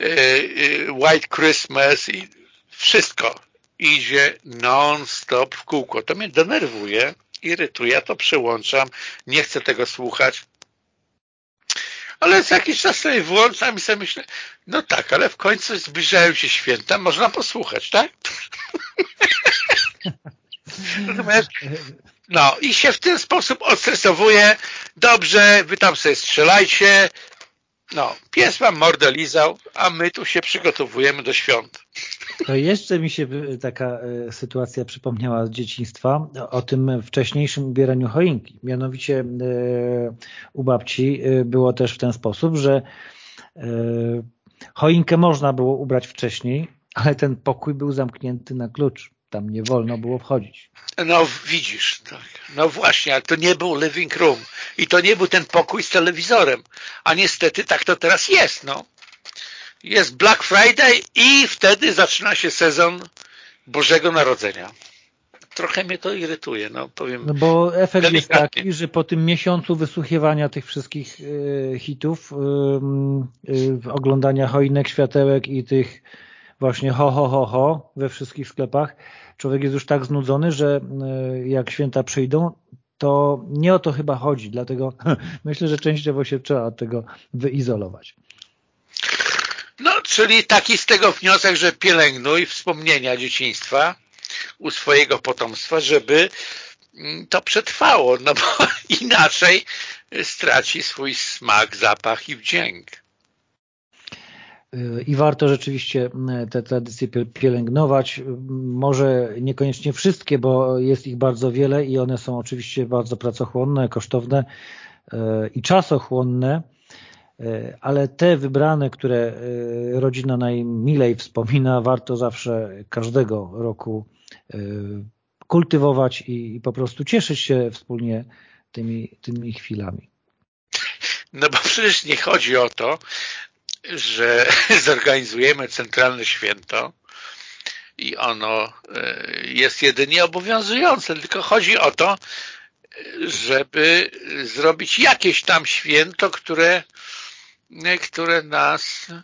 Speaker 2: e, e, White Christmas i wszystko idzie non-stop w kółko. To mnie denerwuje, irytuje, ja to przełączam, nie chcę tego słuchać. Ale za jakiś czas sobie włączam i sobie myślę, no tak, ale w końcu zbliżają się święta, można posłuchać, tak? Natomiast, no i się w ten sposób odstresowuje, dobrze, wy tam sobie strzelajcie, no, pies wam mordę lizał, a my tu się przygotowujemy do świąt.
Speaker 1: To jeszcze mi się taka e, sytuacja przypomniała z dzieciństwa o tym wcześniejszym ubieraniu choinki. Mianowicie e, u babci e, było też w ten sposób, że choinkę można było ubrać wcześniej, ale ten pokój był zamknięty na klucz. Tam nie wolno było wchodzić.
Speaker 2: No widzisz, tak. no właśnie, ale to nie był living room i to nie był ten pokój z telewizorem, a niestety tak to teraz jest, no. Jest Black Friday i wtedy zaczyna się sezon Bożego Narodzenia. trochę mnie to irytuje, no powiem.
Speaker 1: No bo efekt jest taki, że po tym miesiącu wysłuchiwania tych wszystkich y, hitów, y, oglądania choinek, światełek i tych właśnie ho, ho, ho, ho we wszystkich sklepach, człowiek jest już tak znudzony, że jak święta przyjdą, to nie o to chyba chodzi, dlatego myślę, że częściowo się trzeba od tego wyizolować.
Speaker 2: No, czyli taki z tego wniosek, że pielęgnuj wspomnienia dzieciństwa u swojego potomstwa, żeby mm, to przetrwało, no bo inaczej straci swój smak, zapach i wdzięk.
Speaker 1: I warto rzeczywiście mm, te tradycje pielęgnować. Może niekoniecznie wszystkie, bo jest ich bardzo wiele i one są oczywiście bardzo pracochłonne, kosztowne e, i czasochłonne, e, ale te wybrane, które e, rodzina najmilej wspomina, warto zawsze każdego roku kultywować i po prostu cieszyć się wspólnie tymi, tymi chwilami.
Speaker 2: No bo przecież nie chodzi o to, że zorganizujemy centralne święto i ono e, jest jedynie obowiązujące, tylko chodzi o to, żeby zrobić jakieś tam święto, które, które nas e,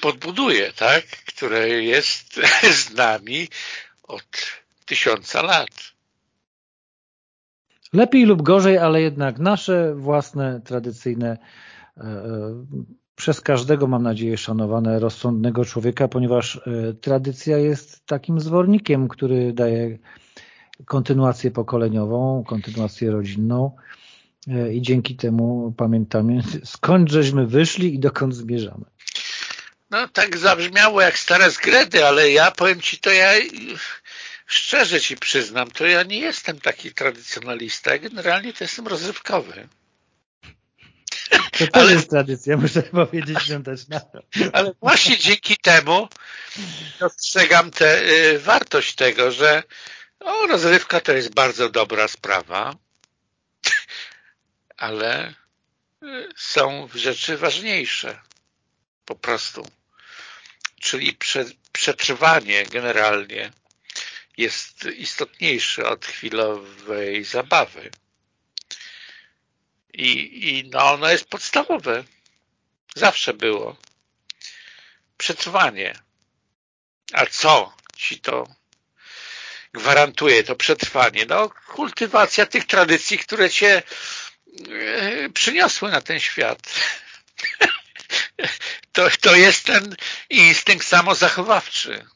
Speaker 2: podbuduje, tak? które jest z nami od tysiąca lat.
Speaker 1: Lepiej lub gorzej, ale jednak nasze własne, tradycyjne e, przez każdego, mam nadzieję, szanowane, rozsądnego człowieka, ponieważ e, tradycja jest takim zwornikiem, który daje kontynuację pokoleniową, kontynuację rodzinną e, i dzięki temu pamiętamy, skąd żeśmy wyszli i dokąd zmierzamy.
Speaker 2: No tak zabrzmiało jak stare zgredy, ale ja powiem Ci, to ja szczerze Ci przyznam, to ja nie jestem taki tradycjonalista, generalnie to jestem rozrywkowy.
Speaker 1: To też ale, jest tradycja, muszę powiedzieć świąteczna.
Speaker 2: Ale właśnie dzięki temu dostrzegam tę y, wartość tego, że o, rozrywka to jest bardzo dobra sprawa, ale y, są rzeczy ważniejsze po prostu. Czyli prze, przetrwanie generalnie jest istotniejsze od chwilowej zabawy. I, i no ono jest podstawowe. Zawsze było. Przetrwanie. A co ci to gwarantuje, to przetrwanie? No kultywacja tych tradycji, które cię e, przyniosły na ten świat. To, to jest ten instynkt samozachowawczy.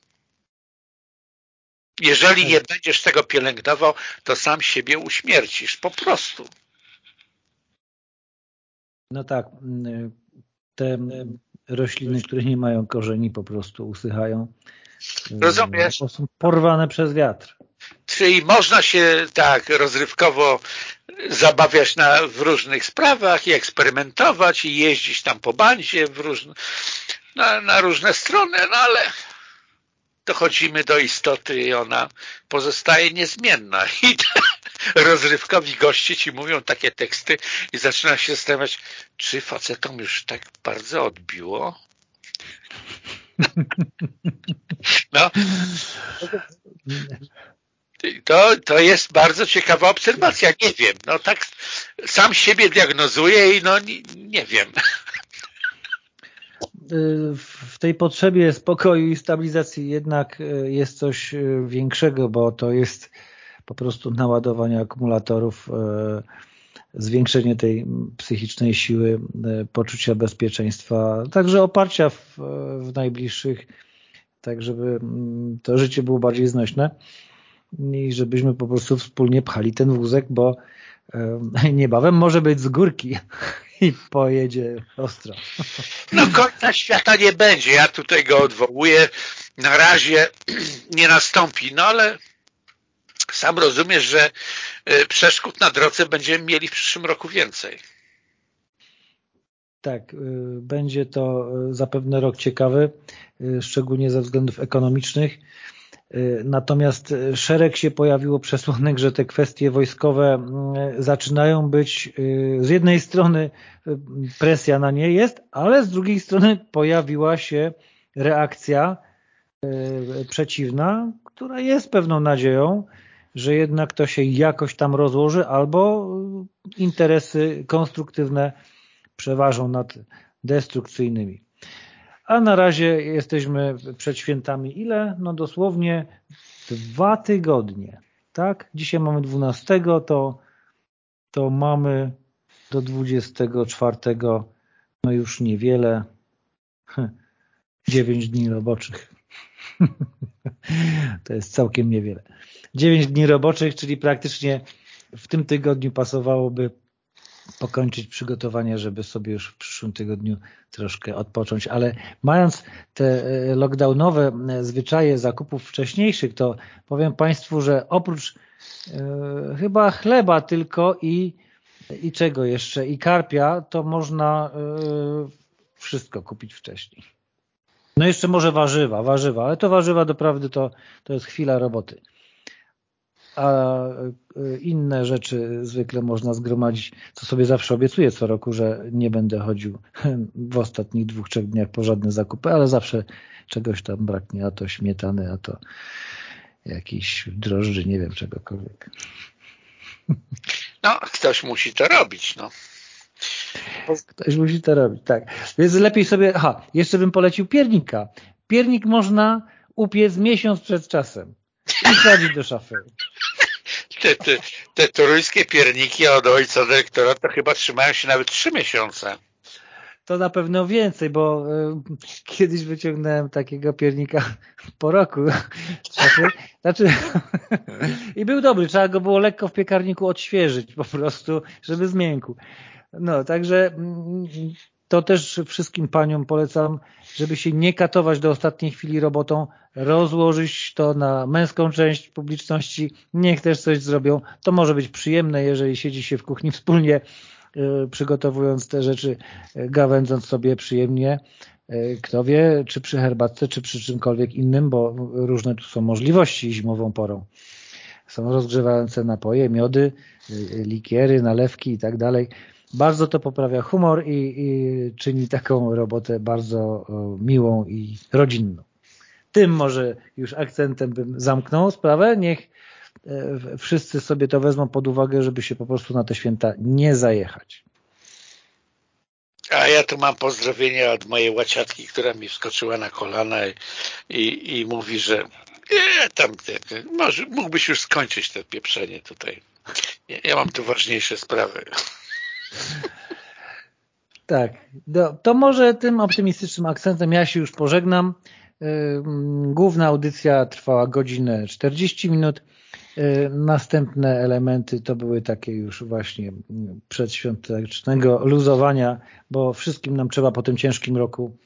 Speaker 2: Jeżeli nie będziesz tego pielęgnował, to sam siebie uśmiercisz. Po prostu.
Speaker 1: No tak, te rośliny, które nie mają korzeni po prostu usychają.
Speaker 2: Rozumiesz?
Speaker 1: Są porwane przez wiatr.
Speaker 2: Czyli można się tak rozrywkowo zabawiać na, w różnych sprawach i eksperymentować i jeździć tam po bandzie w różne, na, na różne strony, no ale dochodzimy do istoty i ona pozostaje niezmienna. I rozrywkowi goście ci mówią takie teksty i zaczyna się zastanawiać, czy facetom już tak bardzo odbiło? No. To, to jest bardzo ciekawa obserwacja. Nie wiem. No tak sam siebie diagnozuję i no nie, nie wiem.
Speaker 1: W tej potrzebie spokoju i stabilizacji jednak jest coś większego, bo to jest po prostu naładowanie akumulatorów, e, zwiększenie tej psychicznej siły, e, poczucia bezpieczeństwa, także oparcia w, w najbliższych, tak żeby mm, to życie było bardziej znośne i żebyśmy po prostu wspólnie pchali ten wózek, bo e, niebawem może być z górki i pojedzie ostro.
Speaker 2: No końca świata nie będzie, ja tutaj go odwołuję, na razie nie nastąpi, no ale sam rozumiesz, że e, przeszkód na drodze będziemy mieli w przyszłym roku więcej.
Speaker 1: Tak, e, będzie to e, zapewne rok ciekawy, szczególnie ze względów ekonomicznych. Natomiast szereg się pojawiło przesłanek, że te kwestie wojskowe zaczynają być z jednej strony presja na nie jest, ale z drugiej strony pojawiła się reakcja przeciwna, która jest pewną nadzieją, że jednak to się jakoś tam rozłoży albo interesy konstruktywne przeważą nad destrukcyjnymi. A na razie jesteśmy przed świętami ile? No dosłownie dwa tygodnie. Tak? Dzisiaj mamy 12, to, to mamy do 24 no już niewiele. 9 dni roboczych. to jest całkiem niewiele. 9 dni roboczych, czyli praktycznie w tym tygodniu pasowałoby pokończyć przygotowania, żeby sobie już w przyszłym tygodniu troszkę odpocząć. Ale mając te e, lockdownowe e, zwyczaje zakupów wcześniejszych, to powiem Państwu, że oprócz e, chyba chleba tylko i, i czego jeszcze, i karpia, to można e, wszystko kupić wcześniej. No jeszcze może warzywa, warzywa, ale to warzywa doprawdy to, to jest chwila roboty a e, inne rzeczy zwykle można zgromadzić, co sobie zawsze obiecuję co roku, że nie będę chodził w ostatnich dwóch, trzech dniach po żadne zakupy, ale zawsze czegoś tam braknie, a to śmietany, a to jakiś drożdży, nie wiem, czegokolwiek.
Speaker 2: No, ktoś musi to robić, no.
Speaker 1: Ktoś musi to robić, tak. Więc lepiej sobie, aha, jeszcze bym polecił piernika. Piernik można upiec miesiąc przed czasem i wsadzić do szafy
Speaker 2: te, te, te toruńskie pierniki od ojca dyrektora to chyba trzymają się nawet trzy miesiące.
Speaker 1: To na pewno więcej, bo y, kiedyś wyciągnąłem takiego piernika po roku. Znaczy, I był dobry, trzeba go było lekko w piekarniku odświeżyć po prostu, żeby zmiękł. No, także mm, to też wszystkim paniom polecam, żeby się nie katować do ostatniej chwili robotą, rozłożyć to na męską część publiczności, niech też coś zrobią. To może być przyjemne, jeżeli siedzi się w kuchni wspólnie, e, przygotowując te rzeczy, e, gawędząc sobie przyjemnie. E, kto wie, czy przy herbatce, czy przy czymkolwiek innym, bo różne tu są możliwości zimową porą. Są rozgrzewające napoje, miody, likiery, nalewki i tak dalej. Bardzo to poprawia humor i, i czyni taką robotę bardzo miłą i rodzinną. Tym może już akcentem bym zamknął sprawę. Niech e, wszyscy sobie to wezmą pod uwagę, żeby się po prostu na te święta nie zajechać.
Speaker 2: A ja tu mam pozdrowienia od mojej łaciatki, która mi wskoczyła na kolana i, i, i mówi, że nie, tam, może, mógłbyś już skończyć to pieprzenie tutaj. Ja, ja mam tu ważniejsze sprawy.
Speaker 1: Tak, to może tym optymistycznym akcentem ja się już pożegnam. Główna audycja trwała godzinę 40 minut. Następne elementy to były takie już właśnie przedświątecznego luzowania, bo wszystkim nam trzeba po tym ciężkim roku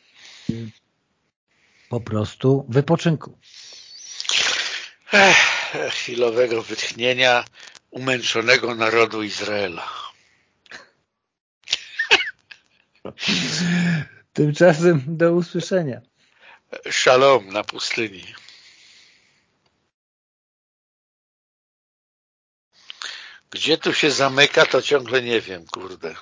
Speaker 1: po prostu wypoczynku.
Speaker 2: Ech, chwilowego wytchnienia umęczonego narodu Izraela.
Speaker 1: Tymczasem do usłyszenia.
Speaker 2: Shalom na pustyni. Gdzie tu się zamyka, to ciągle nie wiem, kurde.